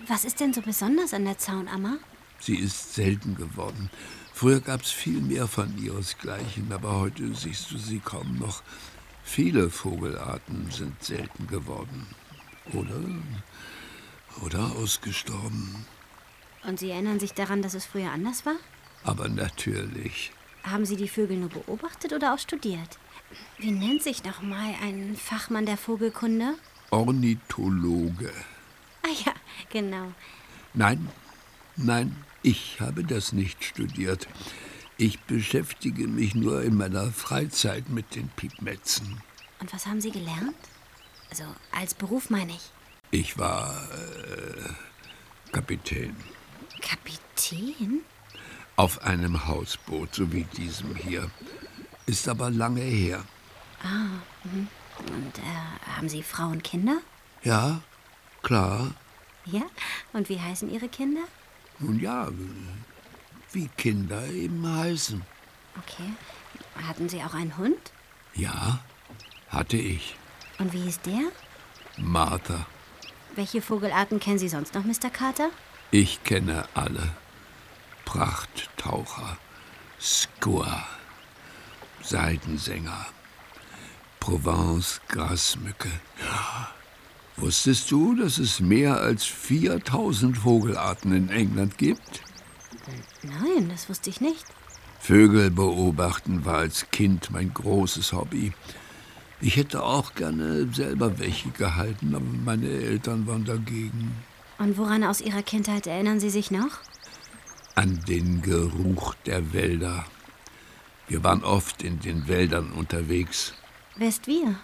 Was ist denn so besonders an der Zaunammer? Sie ist selten geworden. Früher gab es viel mehr von ihresgleichen, aber heute siehst du sie kaum noch. Viele Vogelarten sind selten geworden. Oder, oder ausgestorben. Und Sie erinnern sich daran, dass es früher anders war? Aber natürlich. Haben Sie die Vögel nur beobachtet oder auch studiert? Wie nennt sich noch mal ein Fachmann der Vogelkunde? Ornithologe. Ah ja, genau. Nein, nein, ich habe das nicht studiert. Ich beschäftige mich nur in meiner Freizeit mit den Pigmetzen. Und was haben Sie gelernt? Also als Beruf meine ich. Ich war äh, Kapitän Kapitän? auf einem Hausboot, so wie diesem hier. Ist aber lange her. Ah, mhm. und äh, haben Sie Frau und Kinder? Ja, klar. Ja? Und wie heißen Ihre Kinder? Nun ja, wie Kinder eben heißen. Okay. Hatten Sie auch einen Hund? Ja, hatte ich. Und wie hieß der? Martha. Welche Vogelarten kennen Sie sonst noch, Mr. Carter? Ich kenne alle. Prachttaucher, Skua, Seidensänger, Provence, Grasmücke. Wusstest du, dass es mehr als 4000 Vogelarten in England gibt? Nein, das wusste ich nicht. Vögel beobachten war als Kind mein großes Hobby. Ich hätte auch gerne selber welche gehalten, aber meine Eltern waren dagegen. Und woran aus Ihrer Kindheit erinnern Sie sich noch? An den Geruch der Wälder. Wir waren oft in den Wäldern unterwegs. Wer ist wir?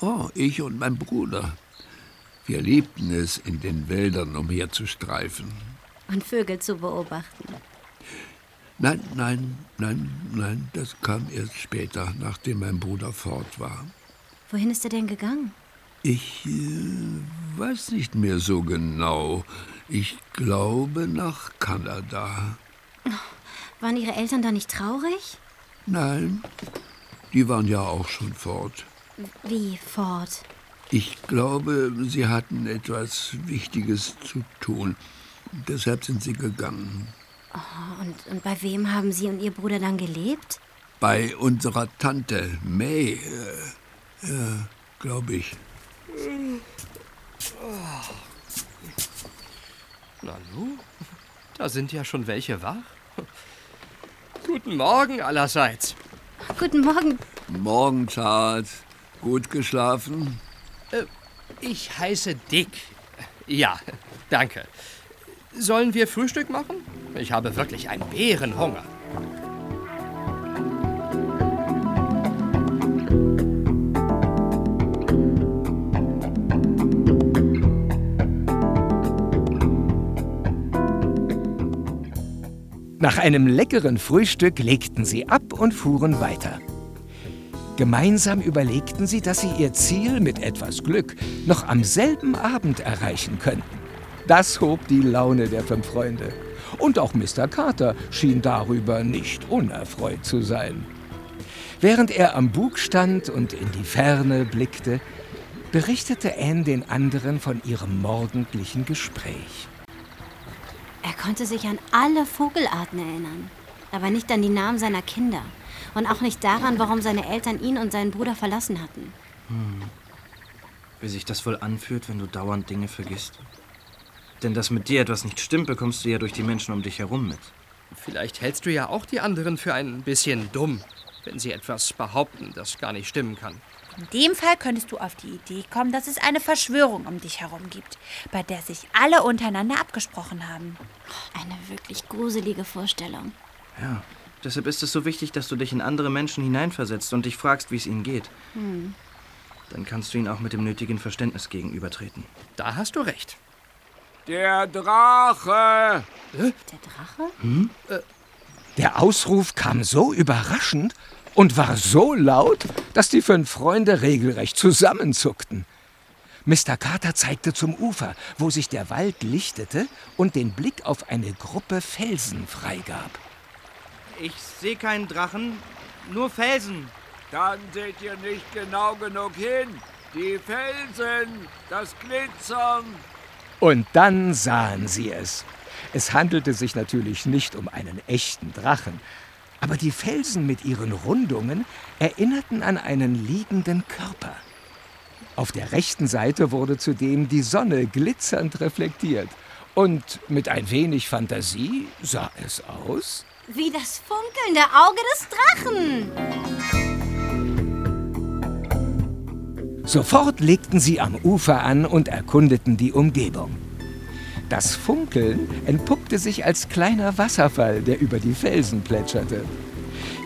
Oh, ich und mein Bruder. Wir liebten es, in den Wäldern umherzustreifen. Und Vögel zu beobachten. Nein, nein, nein, nein, das kam erst später, nachdem mein Bruder fort war. Wohin ist er denn gegangen? Ich äh, weiß nicht mehr so genau. Ich glaube nach Kanada. Waren Ihre Eltern da nicht traurig? Nein, die waren ja auch schon fort. Wie fort? Ich glaube, sie hatten etwas Wichtiges zu tun. Deshalb sind sie gegangen. Oh, und, und bei wem haben Sie und Ihr Bruder dann gelebt? Bei unserer Tante May. Äh, ja, glaube ich. Nanu, da sind ja schon welche wach. Guten Morgen allerseits. Guten Morgen. Morgen, Charles. Gut geschlafen? Äh, ich heiße Dick. Ja, danke. Sollen wir Frühstück machen? Ich habe wirklich einen Bärenhunger. Nach einem leckeren Frühstück legten sie ab und fuhren weiter. Gemeinsam überlegten sie, dass sie ihr Ziel mit etwas Glück noch am selben Abend erreichen könnten. Das hob die Laune der fünf Freunde. Und auch Mr. Carter schien darüber nicht unerfreut zu sein. Während er am Bug stand und in die Ferne blickte, berichtete Anne den anderen von ihrem morgendlichen Gespräch. Er konnte sich an alle Vogelarten erinnern, aber nicht an die Namen seiner Kinder und auch nicht daran, warum seine Eltern ihn und seinen Bruder verlassen hatten. Hm. Wie sich das wohl anfühlt, wenn du dauernd Dinge vergisst. Denn dass mit dir etwas nicht stimmt, bekommst du ja durch die Menschen um dich herum mit. Vielleicht hältst du ja auch die anderen für ein bisschen dumm, wenn sie etwas behaupten, das gar nicht stimmen kann. In dem Fall könntest du auf die Idee kommen, dass es eine Verschwörung um dich herum gibt, bei der sich alle untereinander abgesprochen haben. Eine wirklich gruselige Vorstellung. Ja, deshalb ist es so wichtig, dass du dich in andere Menschen hineinversetzt und dich fragst, wie es ihnen geht. Hm. Dann kannst du ihnen auch mit dem nötigen Verständnis gegenübertreten. Da hast du recht. Der Drache! Der Drache? Hm? Der Ausruf kam so überraschend und war so laut, dass die fünf Freunde regelrecht zusammenzuckten. Mr. Carter zeigte zum Ufer, wo sich der Wald lichtete und den Blick auf eine Gruppe Felsen freigab. Ich sehe keinen Drachen, nur Felsen. Dann seht ihr nicht genau genug hin. Die Felsen, das Glitzern. Und dann sahen sie es. Es handelte sich natürlich nicht um einen echten Drachen, aber die Felsen mit ihren Rundungen erinnerten an einen liegenden Körper. Auf der rechten Seite wurde zudem die Sonne glitzernd reflektiert. Und mit ein wenig Fantasie sah es aus. Wie das funkelnde Auge des Drachen. Sofort legten sie am Ufer an und erkundeten die Umgebung. Das Funkeln entpuppte sich als kleiner Wasserfall, der über die Felsen plätscherte.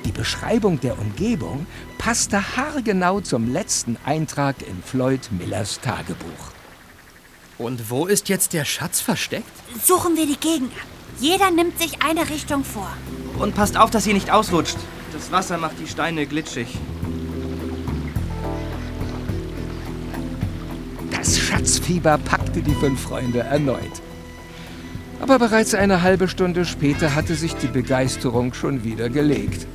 Die Beschreibung der Umgebung passte haargenau zum letzten Eintrag in Floyd Millers Tagebuch. Und wo ist jetzt der Schatz versteckt? Suchen wir die Gegend ab. Jeder nimmt sich eine Richtung vor. Und passt auf, dass ihr nicht ausrutscht. Das Wasser macht die Steine glitschig. Das Schatzfieber packte die fünf Freunde erneut. Aber bereits eine halbe Stunde später hatte sich die Begeisterung schon wieder gelegt.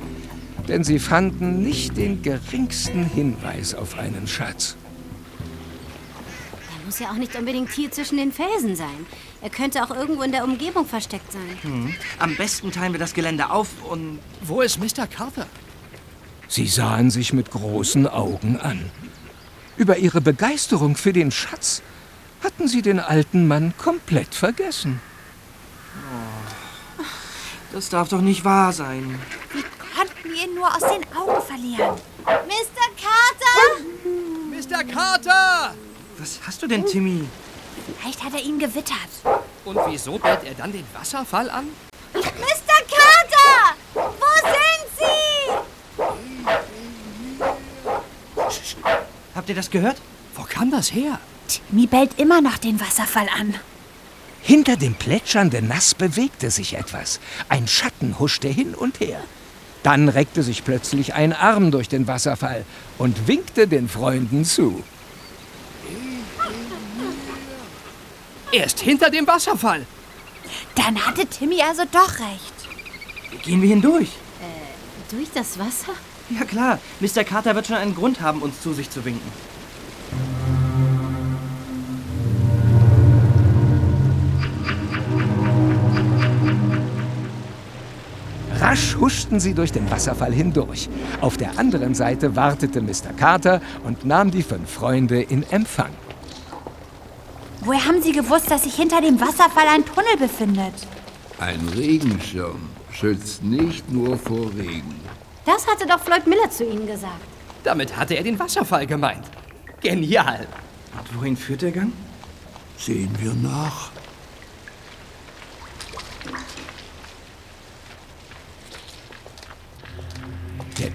Denn sie fanden nicht den geringsten Hinweis auf einen Schatz. Er muss ja auch nicht unbedingt hier zwischen den Felsen sein. Er könnte auch irgendwo in der Umgebung versteckt sein. Hm. Am besten teilen wir das Gelände auf und... Wo ist Mr. Carter? Sie sahen sich mit großen Augen an. Über ihre Begeisterung für den Schatz hatten sie den alten Mann komplett vergessen. Oh, das darf doch nicht wahr sein. Wie konnten wir ihn nur aus den Augen verlieren? Mr. Carter! Mr. Carter! Was hast du denn, Timmy? Vielleicht hat er ihn gewittert. Und wieso bellt er dann den Wasserfall an? Mr. Carter! Wo sind Sie? Habt ihr das gehört? Wo kam das her? Timmy bellt immer noch den Wasserfall an. Hinter dem plätschernden Nass bewegte sich etwas. Ein Schatten huschte hin und her. Dann reckte sich plötzlich ein Arm durch den Wasserfall und winkte den Freunden zu. Er ist hinter dem Wasserfall. Dann hatte Timmy also doch recht. Gehen wir hindurch? Äh, durch das Wasser? Ja klar, Mr. Carter wird schon einen Grund haben, uns zu sich zu winken. Rasch huschten sie durch den Wasserfall hindurch. Auf der anderen Seite wartete Mr. Carter und nahm die fünf Freunde in Empfang. Woher haben Sie gewusst, dass sich hinter dem Wasserfall ein Tunnel befindet? Ein Regenschirm schützt nicht nur vor Regen. Das hatte doch Floyd Miller zu Ihnen gesagt. Damit hatte er den Wasserfall gemeint. Genial. Und wohin führt der Gang? Sehen wir nach.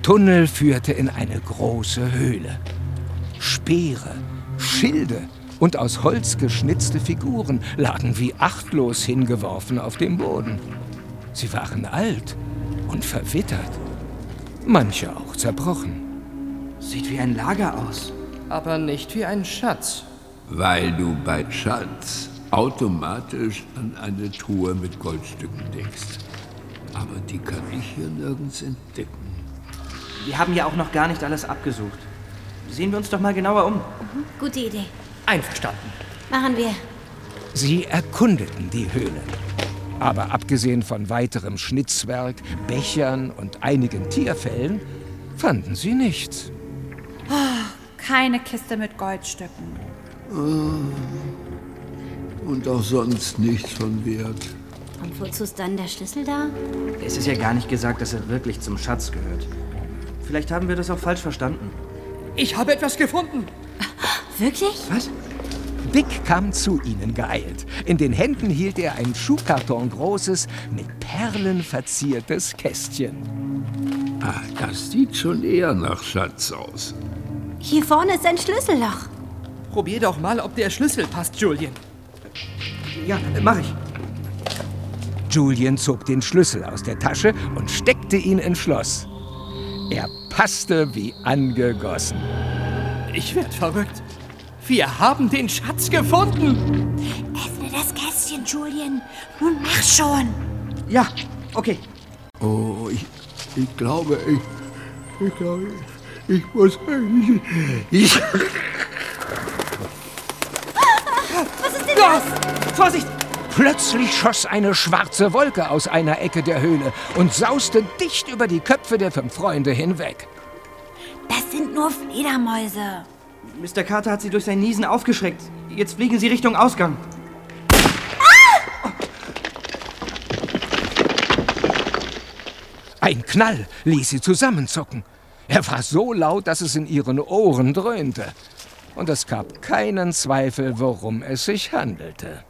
Tunnel führte in eine große Höhle. Speere, Schilde und aus Holz geschnitzte Figuren lagen wie achtlos hingeworfen auf dem Boden. Sie waren alt und verwittert, manche auch zerbrochen. Sieht wie ein Lager aus. Aber nicht wie ein Schatz. Weil du bei Schatz automatisch an eine Truhe mit Goldstücken denkst. Aber die kann ich hier nirgends entdecken. Wir haben ja auch noch gar nicht alles abgesucht. Sehen wir uns doch mal genauer um. Gute Idee. Einverstanden. Machen wir. Sie erkundeten die Höhle. Aber abgesehen von weiterem Schnitzwerk, Bechern und einigen Tierfellen fanden sie nichts. Oh, keine Kiste mit Goldstücken. Ah, Und auch sonst nichts von Wert. Und wozu ist dann der Schlüssel da? Es ist ja gar nicht gesagt, dass er wirklich zum Schatz gehört. Vielleicht haben wir das auch falsch verstanden. Ich habe etwas gefunden. Wirklich? Was? Dick kam zu ihnen geeilt. In den Händen hielt er ein Schuhkarton großes, mit Perlen verziertes Kästchen. Ah, das sieht schon eher nach Schatz aus. Hier vorne ist ein Schlüsselloch. Probier doch mal, ob der Schlüssel passt, Julian. Ja, mach ich. Julian zog den Schlüssel aus der Tasche und steckte ihn ins Schloss. Er passte wie angegossen. Ich werd verrückt. Wir haben den Schatz gefunden. Öffne das Kästchen, Julian. Nun mach schon. Ja, okay. Oh, ich, ich glaube, ich, ich glaube, ich, muss, ich, ich, Was ist denn das? Vorsicht! Plötzlich schoss eine schwarze Wolke aus einer Ecke der Höhle und sauste dicht über die Köpfe der fünf Freunde hinweg. Das sind nur Fledermäuse. Mr. Carter hat sie durch sein Niesen aufgeschreckt. Jetzt fliegen sie Richtung Ausgang. Ein Knall ließ sie zusammenzucken. Er war so laut, dass es in ihren Ohren dröhnte. Und es gab keinen Zweifel, worum es sich handelte.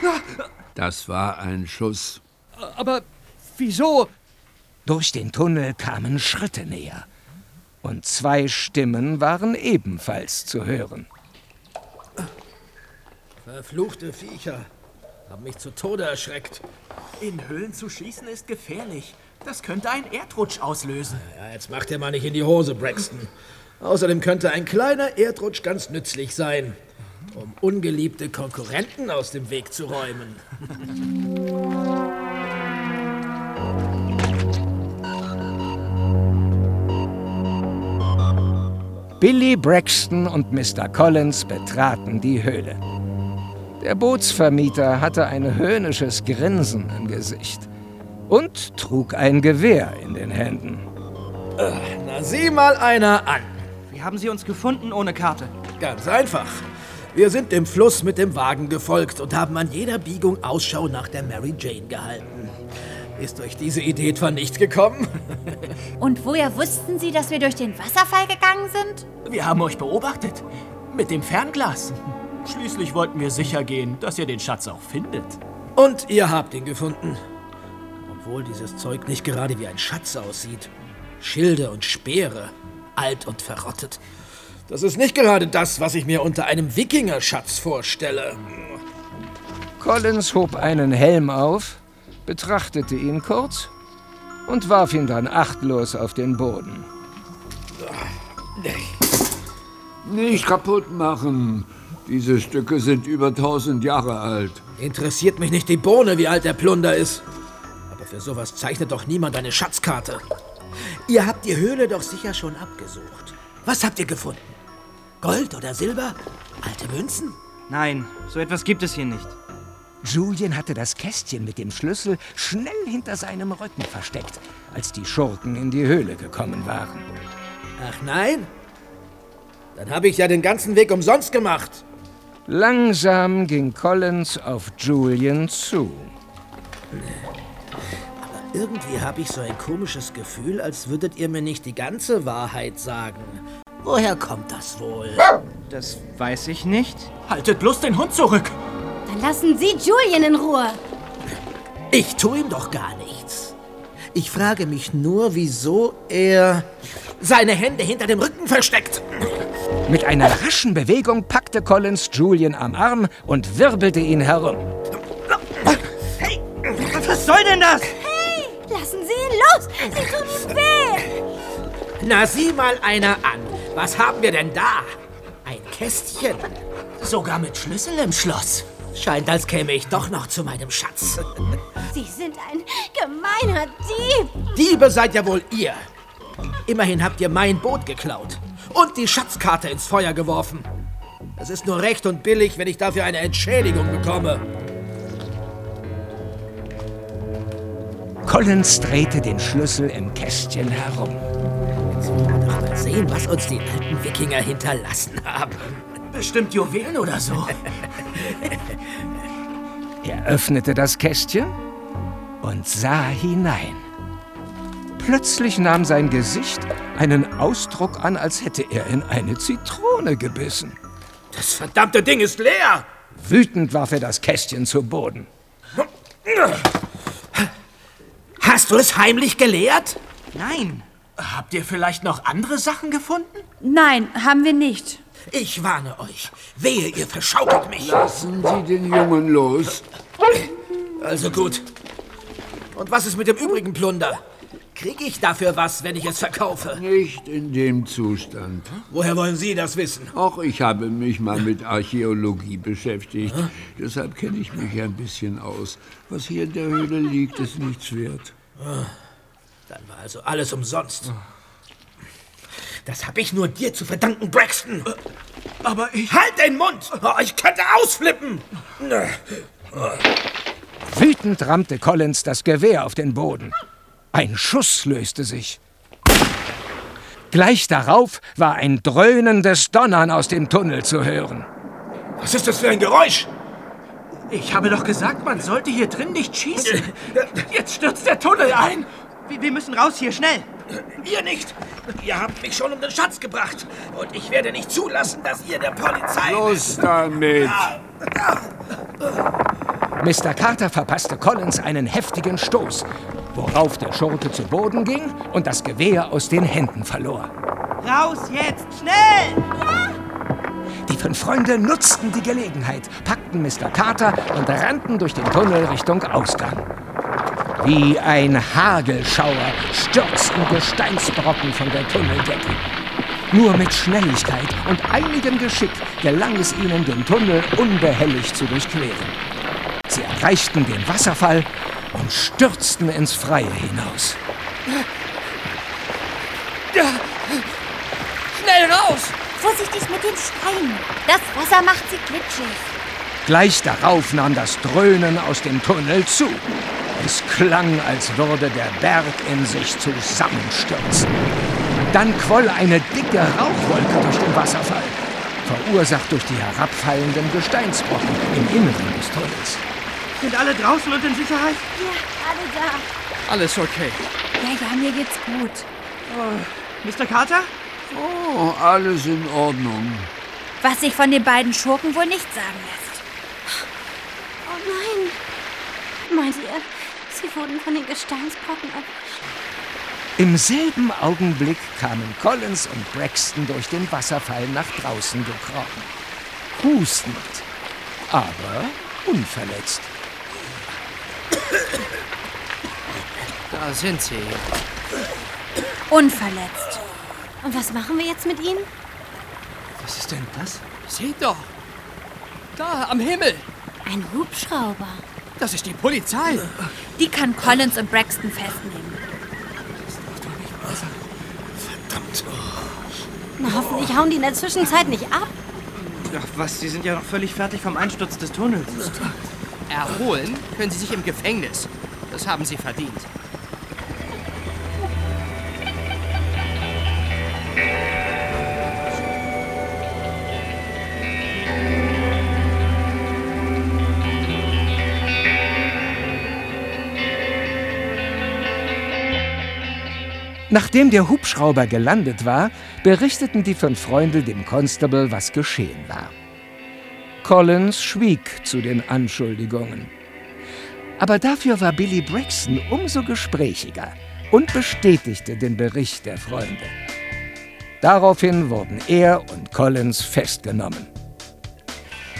Das war ein Schuss. Aber wieso? Durch den Tunnel kamen Schritte näher. Und zwei Stimmen waren ebenfalls zu hören. Verfluchte Viecher. Haben mich zu Tode erschreckt. In Höhlen zu schießen ist gefährlich. Das könnte einen Erdrutsch auslösen. Ja, jetzt macht ihr mal nicht in die Hose, Braxton. Außerdem könnte ein kleiner Erdrutsch ganz nützlich sein, um ungeliebte Konkurrenten aus dem Weg zu räumen. Billy Braxton und Mr. Collins betraten die Höhle. Der Bootsvermieter hatte ein höhnisches Grinsen im Gesicht und trug ein Gewehr in den Händen. Na, sieh mal einer an. Wie haben Sie uns gefunden ohne Karte? Ganz einfach. Wir sind dem Fluss mit dem Wagen gefolgt und haben an jeder Biegung Ausschau nach der Mary Jane gehalten. Ist euch diese Idee etwa nicht gekommen? [LAUGHS] Und woher wussten Sie, dass wir durch den Wasserfall gegangen sind? Wir haben euch beobachtet. Mit dem Fernglas. Schließlich wollten wir sicher gehen, dass ihr den Schatz auch findet. Und ihr habt ihn gefunden. Obwohl dieses Zeug nicht gerade wie ein Schatz aussieht. Schilde und Speere, alt und verrottet. Das ist nicht gerade das, was ich mir unter einem Wikingerschatz vorstelle. Collins hob einen Helm auf, betrachtete ihn kurz und warf ihn dann achtlos auf den Boden. Nicht kaputt machen. Diese Stücke sind über tausend Jahre alt. Interessiert mich nicht die Bohne, wie alt der Plunder ist. Aber für sowas zeichnet doch niemand eine Schatzkarte. Ihr habt die Höhle doch sicher schon abgesucht. Was habt ihr gefunden? Gold oder Silber? Alte Münzen? Nein, so etwas gibt es hier nicht. Julian hatte das Kästchen mit dem Schlüssel schnell hinter seinem Rücken versteckt, als die Schurken in die Höhle gekommen waren. Ach nein? Dann habe ich ja den ganzen Weg umsonst gemacht. Langsam ging Collins auf Julian zu. Irgendwie habe ich so ein komisches Gefühl, als würdet ihr mir nicht die ganze Wahrheit sagen. Woher kommt das wohl? Das weiß ich nicht. Haltet bloß den Hund zurück. Dann lassen Sie Julian in Ruhe. Ich tue ihm doch gar nichts. Ich frage mich nur, wieso er seine Hände hinter dem Rücken versteckt. Mit einer raschen Bewegung packte Collins Julian am Arm und wirbelte ihn herum. Hey, was soll denn das? Hey, lassen Sie ihn los! Sie tun ihm weh! Na, sieh mal einer an. Was haben wir denn da? Ein Kästchen. Sogar mit Schlüssel im Schloss. Scheint, als käme ich doch noch zu meinem Schatz. [LAUGHS] Sie sind ein gemeiner Dieb. Diebe seid ja wohl ihr. Immerhin habt ihr mein Boot geklaut und die Schatzkarte ins Feuer geworfen. Es ist nur recht und billig, wenn ich dafür eine Entschädigung bekomme. Collins drehte den Schlüssel im Kästchen herum. Wollen wir doch mal sehen, was uns die alten Wikinger hinterlassen haben. Bestimmt Juwelen oder so. [LAUGHS] Er öffnete das Kästchen und sah hinein. Plötzlich nahm sein Gesicht einen Ausdruck an, als hätte er in eine Zitrone gebissen. Das verdammte Ding ist leer! Wütend warf er das Kästchen zu Boden. Hast du es heimlich geleert? Nein. Habt ihr vielleicht noch andere Sachen gefunden? Nein, haben wir nicht. Ich warne euch. Wehe, ihr verschaukelt mich. Lassen Sie den Jungen los. Also gut. Und was ist mit dem übrigen Plunder? Krieg ich dafür was, wenn ich es verkaufe? Nicht in dem Zustand. Woher wollen Sie das wissen? Auch ich habe mich mal mit Archäologie beschäftigt. Deshalb kenne ich mich ein bisschen aus. Was hier in der Höhle liegt, ist nichts wert. Ah, Dann war also alles umsonst. Das habe ich nur dir zu verdanken, Braxton. Aber ich... Halt den Mund! Oh, Ich könnte ausflippen! Wütend rammte Collins das Gewehr auf den Boden. Ein Schuss löste sich. Gleich darauf war ein dröhnendes Donnern aus dem Tunnel zu hören. Was ist das für ein Geräusch? Ich habe doch gesagt, man sollte hier drin nicht schießen. Jetzt stürzt der Tunnel ein. Wir, wir müssen raus hier, schnell. Ihr nicht! Ihr habt mich schon um den Schatz gebracht. Und ich werde nicht zulassen, dass ihr der Polizei... Los damit! Mr. Carter verpasste Collins einen heftigen Stoß, worauf der Schurke zu Boden ging und das Gewehr aus den Händen verlor. Raus jetzt, schnell! Die fünf Freunde nutzten die Gelegenheit, packten Mr. Carter und rannten durch den Tunnel Richtung Ausgang. Wie ein Hagelschauer stürzten Gesteinsbrocken von der Tunneldecke. Nur mit Schnelligkeit und einigem Geschick gelang es ihnen, den Tunnel unbehelligt zu durchqueren. Sie erreichten den Wasserfall und stürzten ins Freie hinaus. Ja. Vorsichtig mit den Steinen. Das Wasser macht sie glitschig. Gleich darauf nahm das Dröhnen aus dem Tunnel zu. Es klang, als würde der Berg in sich zusammenstürzen. Dann quoll eine dicke Rauchwolke durch den Wasserfall, verursacht durch die herabfallenden Gesteinsbrocken im Inneren des Tunnels. Sind alle draußen und in Sicherheit? Ja, alle da. Alles okay. Ja, ja, mir geht's gut. Oh, Mr. Carter? Oh, alles in Ordnung. Was sich von den beiden Schurken wohl nicht sagen lässt. Oh nein. Meint ihr, sie wurden von den Gesteinsbrocken erwischt? Im selben Augenblick kamen Collins und Braxton durch den Wasserfall nach draußen gekrochen. Hustend, aber unverletzt. Da sind sie. Unverletzt. Und was machen wir jetzt mit ihnen? Was ist denn das? Seht doch. Da, am Himmel. Ein Hubschrauber. Das ist die Polizei. Die kann Collins und Braxton festnehmen. Na, hoffentlich hauen die in der Zwischenzeit nicht ab. Ach was, Sie sind ja noch völlig fertig vom Einsturz des Tunnels. Erholen können sie sich im Gefängnis. Das haben sie verdient. Nachdem der Hubschrauber gelandet war, berichteten die fünf Freunde dem Constable, was geschehen war. Collins schwieg zu den Anschuldigungen. Aber dafür war Billy Braxton umso gesprächiger und bestätigte den Bericht der Freunde. Daraufhin wurden er und Collins festgenommen.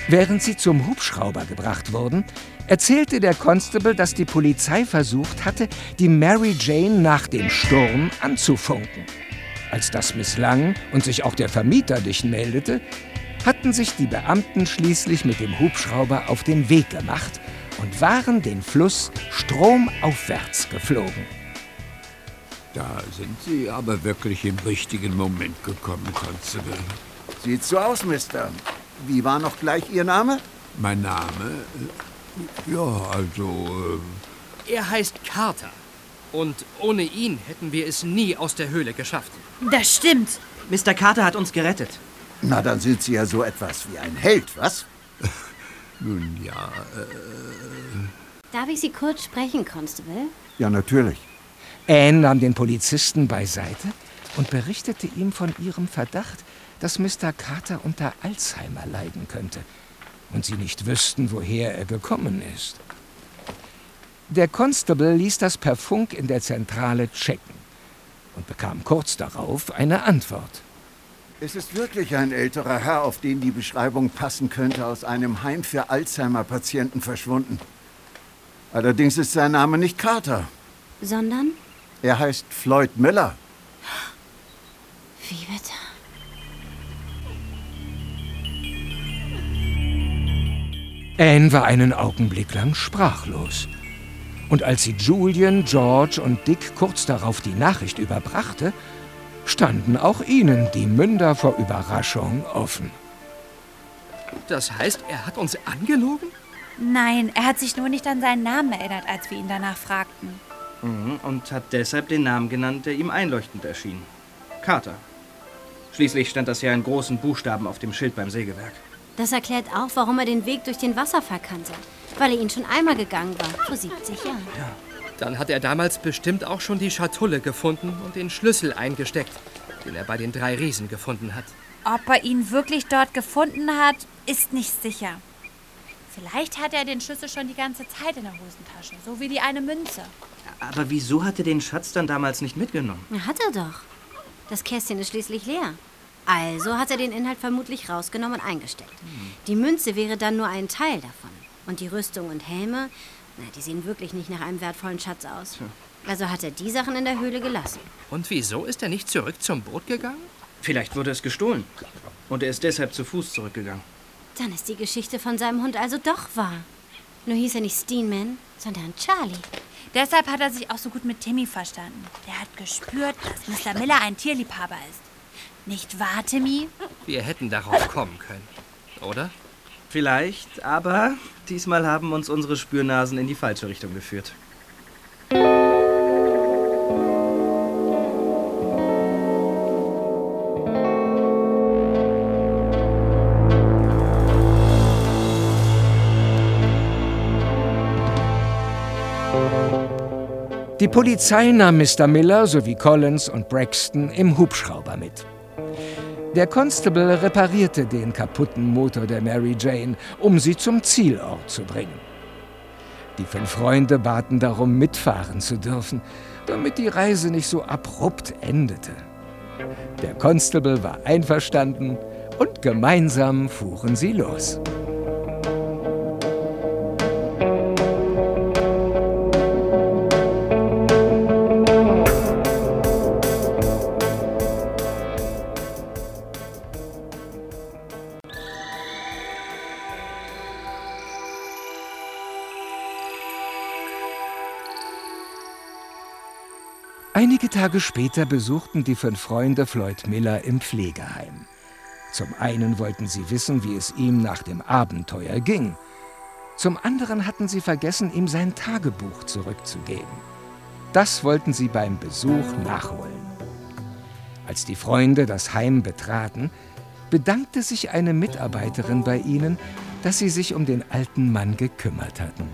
Während sie zum Hubschrauber gebracht wurden, erzählte der Constable, dass die Polizei versucht hatte, die Mary Jane nach dem Sturm anzufunken. Als das misslang und sich auch der Vermieter nicht meldete, hatten sich die Beamten schließlich mit dem Hubschrauber auf den Weg gemacht und waren den Fluss stromaufwärts geflogen. Da sind Sie aber wirklich im richtigen Moment gekommen, Constable. Sieht so aus, Mister. Wie war noch gleich Ihr Name? Mein Name? Ja, also. Äh er heißt Carter. Und ohne ihn hätten wir es nie aus der Höhle geschafft. Das stimmt. Mr. Carter hat uns gerettet. Na, dann sind Sie ja so etwas wie ein Held, was? [LAUGHS] Nun ja, äh. Darf ich Sie kurz sprechen, Constable? Ja, natürlich. Anne nahm den Polizisten beiseite und berichtete ihm von ihrem Verdacht, dass Mr. Carter unter Alzheimer leiden könnte und sie nicht wüssten, woher er gekommen ist. Der Constable ließ das per Funk in der Zentrale checken und bekam kurz darauf eine Antwort. Es ist wirklich ein älterer Herr, auf den die Beschreibung passen könnte, aus einem Heim für Alzheimer-Patienten verschwunden. Allerdings ist sein Name nicht Carter. Sondern? Er heißt Floyd Miller. Wie bitte? Anne war einen Augenblick lang sprachlos. Und als sie Julian, George und Dick kurz darauf die Nachricht überbrachte, standen auch ihnen die Münder vor Überraschung offen. Das heißt, er hat uns angelogen? Nein, er hat sich nur nicht an seinen Namen erinnert, als wir ihn danach fragten. Mhm, und hat deshalb den Namen genannt, der ihm einleuchtend erschien. Carter. Schließlich stand das ja in großen Buchstaben auf dem Schild beim Sägewerk. Das erklärt auch, warum er den Weg durch den Wasserfall kannte. Weil er ihn schon einmal gegangen war, vor 70 Jahren. Ja. Dann hat er damals bestimmt auch schon die Schatulle gefunden und den Schlüssel eingesteckt, den er bei den drei Riesen gefunden hat. Ob er ihn wirklich dort gefunden hat, ist nicht sicher. Vielleicht hat er den Schlüssel schon die ganze Zeit in der Hosentasche, so wie die eine Münze. Aber wieso hat er den Schatz dann damals nicht mitgenommen? Hat er doch. Das Kästchen ist schließlich leer. Also hat er den Inhalt vermutlich rausgenommen und eingesteckt. Die Münze wäre dann nur ein Teil davon. Und die Rüstung und Helme, na, die sehen wirklich nicht nach einem wertvollen Schatz aus. Also hat er die Sachen in der Höhle gelassen. Und wieso ist er nicht zurück zum Boot gegangen? Vielleicht wurde es gestohlen. Und er ist deshalb zu Fuß zurückgegangen. Dann ist die Geschichte von seinem Hund also doch wahr. Nur hieß er nicht Steenman, sondern Charlie. Deshalb hat er sich auch so gut mit Timmy verstanden. Der hat gespürt, dass Mr. Miller ein Tierliebhaber ist. Nicht wahr, Timmy? Wir hätten darauf kommen können, oder? Vielleicht, aber diesmal haben uns unsere Spürnasen in die falsche Richtung geführt. Die Polizei nahm Mr. Miller sowie Collins und Braxton im Hubschrauber mit. Der Constable reparierte den kaputten Motor der Mary Jane, um sie zum Zielort zu bringen. Die fünf Freunde baten darum, mitfahren zu dürfen, damit die Reise nicht so abrupt endete. Der Constable war einverstanden und gemeinsam fuhren sie los. Tage später besuchten die fünf Freunde Floyd Miller im Pflegeheim. Zum einen wollten sie wissen, wie es ihm nach dem Abenteuer ging. Zum anderen hatten sie vergessen, ihm sein Tagebuch zurückzugeben. Das wollten sie beim Besuch nachholen. Als die Freunde das Heim betraten, bedankte sich eine Mitarbeiterin bei ihnen, dass sie sich um den alten Mann gekümmert hatten.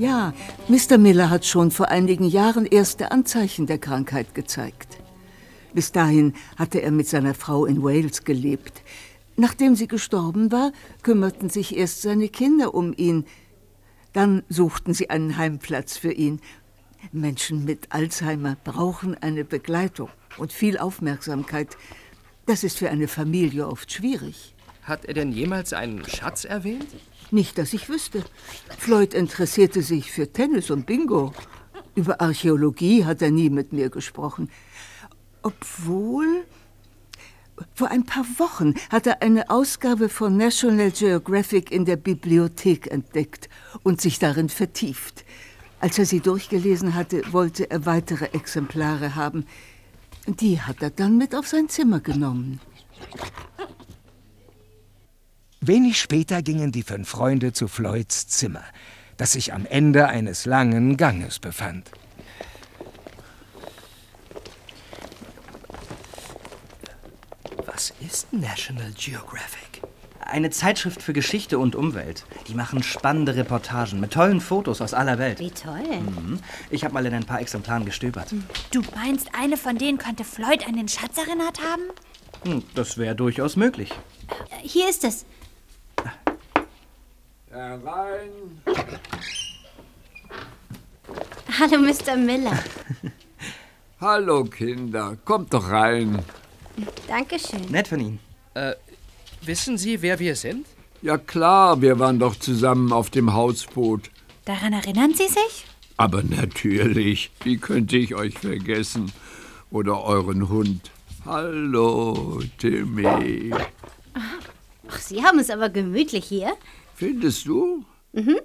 Ja, Mr. Miller hat schon vor einigen Jahren erste Anzeichen der Krankheit gezeigt. Bis dahin hatte er mit seiner Frau in Wales gelebt. Nachdem sie gestorben war, kümmerten sich erst seine Kinder um ihn. Dann suchten sie einen Heimplatz für ihn. Menschen mit Alzheimer brauchen eine Begleitung und viel Aufmerksamkeit. Das ist für eine Familie oft schwierig. Hat er denn jemals einen Schatz erwähnt? Nicht, dass ich wüsste. Floyd interessierte sich für Tennis und Bingo. Über Archäologie hat er nie mit mir gesprochen. Obwohl, vor ein paar Wochen hat er eine Ausgabe von National Geographic in der Bibliothek entdeckt und sich darin vertieft. Als er sie durchgelesen hatte, wollte er weitere Exemplare haben. Die hat er dann mit auf sein Zimmer genommen. Wenig später gingen die fünf Freunde zu Floyds Zimmer, das sich am Ende eines langen Ganges befand. Was ist National Geographic? Eine Zeitschrift für Geschichte und Umwelt. Die machen spannende Reportagen mit tollen Fotos aus aller Welt. Wie toll. Mhm. Ich habe mal in ein paar Exemplaren gestöbert. Du meinst, eine von denen könnte Floyd einen Schatz erinnert haben? Hm, Das wäre durchaus möglich. Hier ist es. Herein. Hallo, Mr. Miller. Hallo Kinder, kommt doch rein. Dankeschön. Nett von Ihnen. Äh, wissen Sie, wer wir sind? Ja klar, wir waren doch zusammen auf dem Hausboot. Daran erinnern Sie sich? Aber natürlich, wie könnte ich euch vergessen? Oder euren Hund. Hallo, Timmy. Ach, Sie haben es aber gemütlich hier. Findest du? Mhm.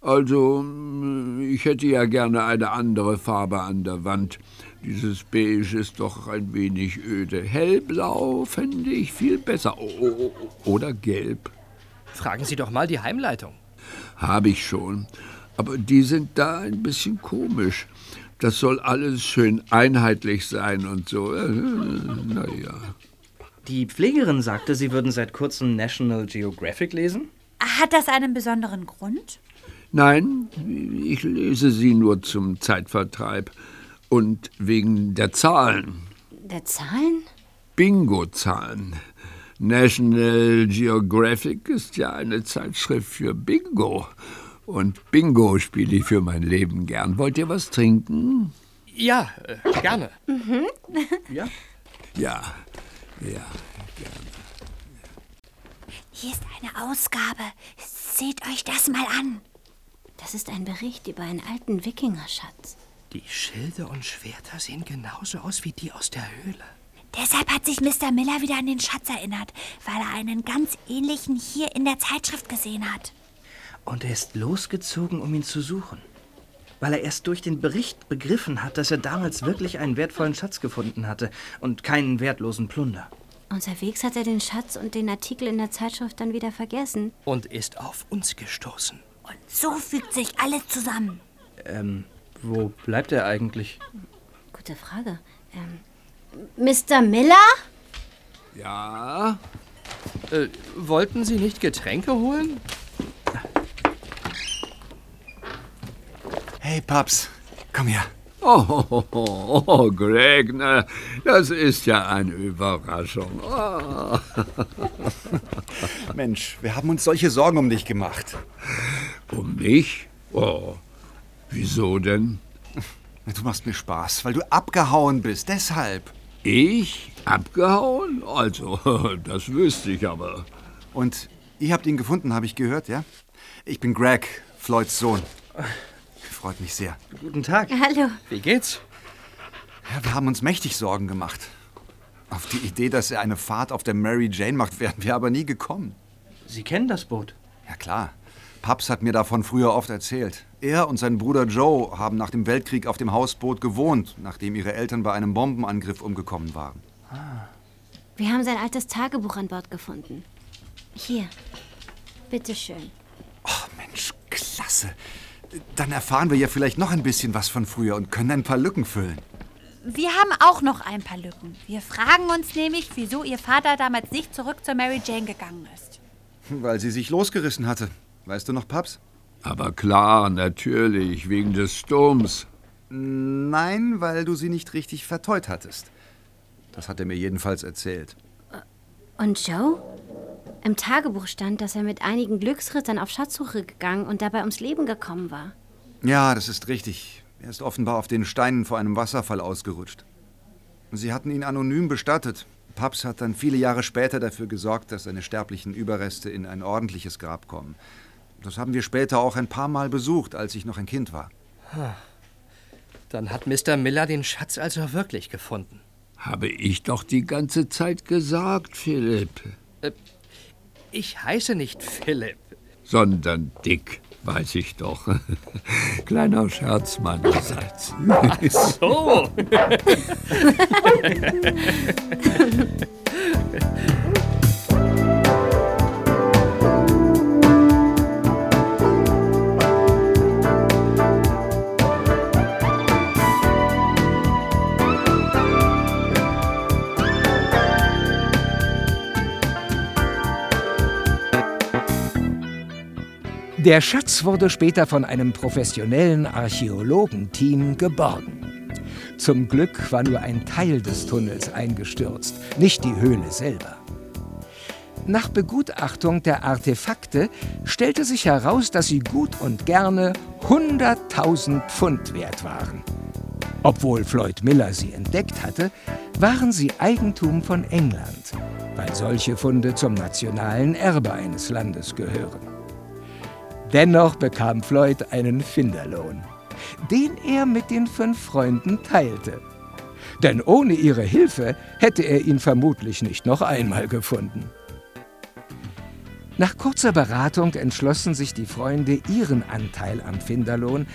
Also, mm, ich hätte ja gerne eine andere Farbe an der Wand. Dieses Beige ist doch ein wenig öde. Hellblau fände ich viel besser. O- Oder gelb. Fragen Sie doch mal die Heimleitung. Habe ich schon. Aber die sind da ein bisschen komisch. Das soll alles schön einheitlich sein und so. Äh, Naja. Die Pflegerin sagte, Sie würden seit kurzem National Geographic lesen. Hat das einen besonderen Grund? Nein, ich lese sie nur zum Zeitvertreib. Und wegen der Zahlen. Der Zahlen? Bingo-Zahlen. National Geographic ist ja eine Zeitschrift für Bingo. Und Bingo spiele ich für mein Leben gern. Wollt ihr was trinken? Ja, äh, gerne. Mhm. Ja? Ja, ja. Hier ist eine Ausgabe. Seht euch das mal an. Das ist ein Bericht über einen alten Wikingerschatz. Die Schilde und Schwerter sehen genauso aus wie die aus der Höhle. Deshalb hat sich Mr. Miller wieder an den Schatz erinnert, weil er einen ganz ähnlichen hier in der Zeitschrift gesehen hat. Und er ist losgezogen, um ihn zu suchen. Weil er erst durch den Bericht begriffen hat, dass er damals wirklich einen wertvollen Schatz gefunden hatte und keinen wertlosen Plunder. Unterwegs hat er den Schatz und den Artikel in der Zeitschrift dann wieder vergessen. Und ist auf uns gestoßen. So fügt sich alles zusammen. Ähm, wo bleibt er eigentlich? Gute Frage. Ähm, Mr. Miller? Ja? Äh, wollten Sie nicht Getränke holen? Hey, Paps, komm her. Oh, oh, oh, oh, Greg, na, das ist ja eine Überraschung. Oh. Mensch, wir haben uns solche Sorgen um dich gemacht. Um mich? Oh, wieso denn? Du machst mir Spaß, weil du abgehauen bist, deshalb. Ich? Abgehauen? Also, [LAUGHS] das wüsste ich aber. Und ihr habt ihn gefunden, habe ich gehört, ja? Ich bin Greg, Floyds Sohn. Freut mich sehr. Guten Tag. Hallo. Wie geht's? Ja, wir haben uns mächtig Sorgen gemacht. Auf die Idee, dass er eine Fahrt auf der Mary Jane macht, wären wir aber nie gekommen. Sie kennen das Boot? Ja, klar. Paps hat mir davon früher oft erzählt. Er und sein Bruder Joe haben nach dem Weltkrieg auf dem Hausboot gewohnt, nachdem ihre Eltern bei einem Bombenangriff umgekommen waren. Wir haben sein altes Tagebuch an Bord gefunden. Hier. Bitteschön. Mensch, klasse. Dann erfahren wir ja vielleicht noch ein bisschen was von früher und können ein paar Lücken füllen. Wir haben auch noch ein paar Lücken. Wir fragen uns nämlich, wieso Ihr Vater damals nicht zurück zur Mary Jane gegangen ist. Weil sie sich losgerissen hatte. Weißt du noch, Paps? Aber klar, natürlich, wegen des Sturms. Nein, weil du sie nicht richtig verteut hattest. Das hat er mir jedenfalls erzählt. Und Joe? Im Tagebuch stand, dass er mit einigen Glücksrittern auf Schatzsuche gegangen und dabei ums Leben gekommen war. Ja, das ist richtig. Er ist offenbar auf den Steinen vor einem Wasserfall ausgerutscht. Sie hatten ihn anonym bestattet. Paps hat dann viele Jahre später dafür gesorgt, dass seine sterblichen Überreste in ein ordentliches Grab kommen. Das haben wir später auch ein paar Mal besucht, als ich noch ein Kind war. Dann hat Mr. Miller den Schatz also wirklich gefunden. Habe ich doch die ganze Zeit gesagt, Philipp. Äh, ich heiße nicht Philipp. Sondern Dick, weiß ich doch. [LAUGHS] Kleiner Scherz meinerseits. so. [LAUGHS] [LAUGHS] Der Schatz wurde später von einem professionellen Archäologenteam geborgen. Zum Glück war nur ein Teil des Tunnels eingestürzt, nicht die Höhle selber. Nach Begutachtung der Artefakte stellte sich heraus, dass sie gut und gerne 100.000 Pfund wert waren. Obwohl Floyd Miller sie entdeckt hatte, waren sie Eigentum von England, weil solche Funde zum nationalen Erbe eines Landes gehören. Dennoch bekam Floyd einen Finderlohn, den er mit den fünf Freunden teilte. Denn ohne ihre Hilfe hätte er ihn vermutlich nicht noch einmal gefunden. Nach kurzer Beratung entschlossen sich die Freunde, ihren Anteil am Finderlohn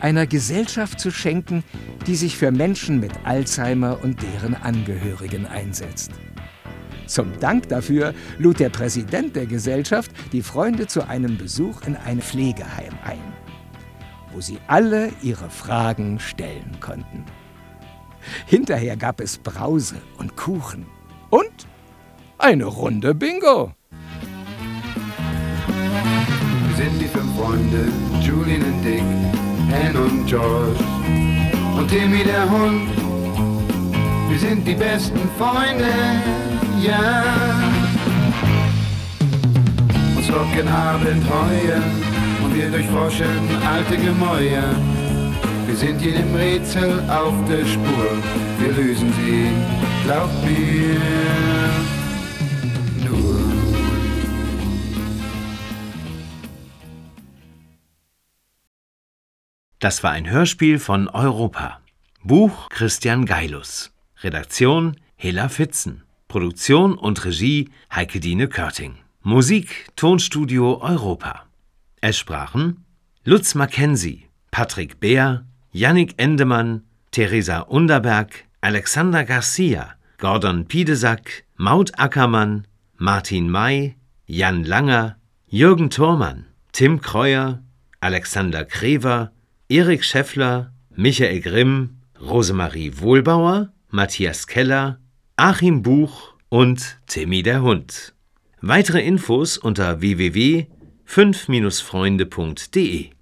einer Gesellschaft zu schenken, die sich für Menschen mit Alzheimer und deren Angehörigen einsetzt. Zum Dank dafür lud der Präsident der Gesellschaft die Freunde zu einem Besuch in ein Pflegeheim ein, wo sie alle ihre Fragen stellen konnten. Hinterher gab es Brause und Kuchen und eine Runde Bingo. Wir sind die fünf Freunde, Julian und Dick, Anne und George und Timmy der Hund. Wir sind die besten Freunde, ja. Uns locken Abenteuer und wir durchforschen alte Gemäuer. Wir sind jedem Rätsel auf der Spur, wir lösen sie, glaub mir. Das war ein Hörspiel von Europa. Buch Christian Geilus. Redaktion Hilla Fitzen. Produktion und Regie Heike-Dine Körting. Musik Tonstudio Europa. Es sprachen Lutz Mackenzie, Patrick Beer, Yannick Endemann, Theresa Underberg, Alexander Garcia, Gordon Piedesack, Maud Ackermann, Martin May, Jan Langer, Jürgen Thormann, Tim Kreuer, Alexander Krever, Erik Scheffler, Michael Grimm, Rosemarie Wohlbauer, Matthias Keller, Achim Buch und Timmy der Hund. Weitere Infos unter www.5-freunde.de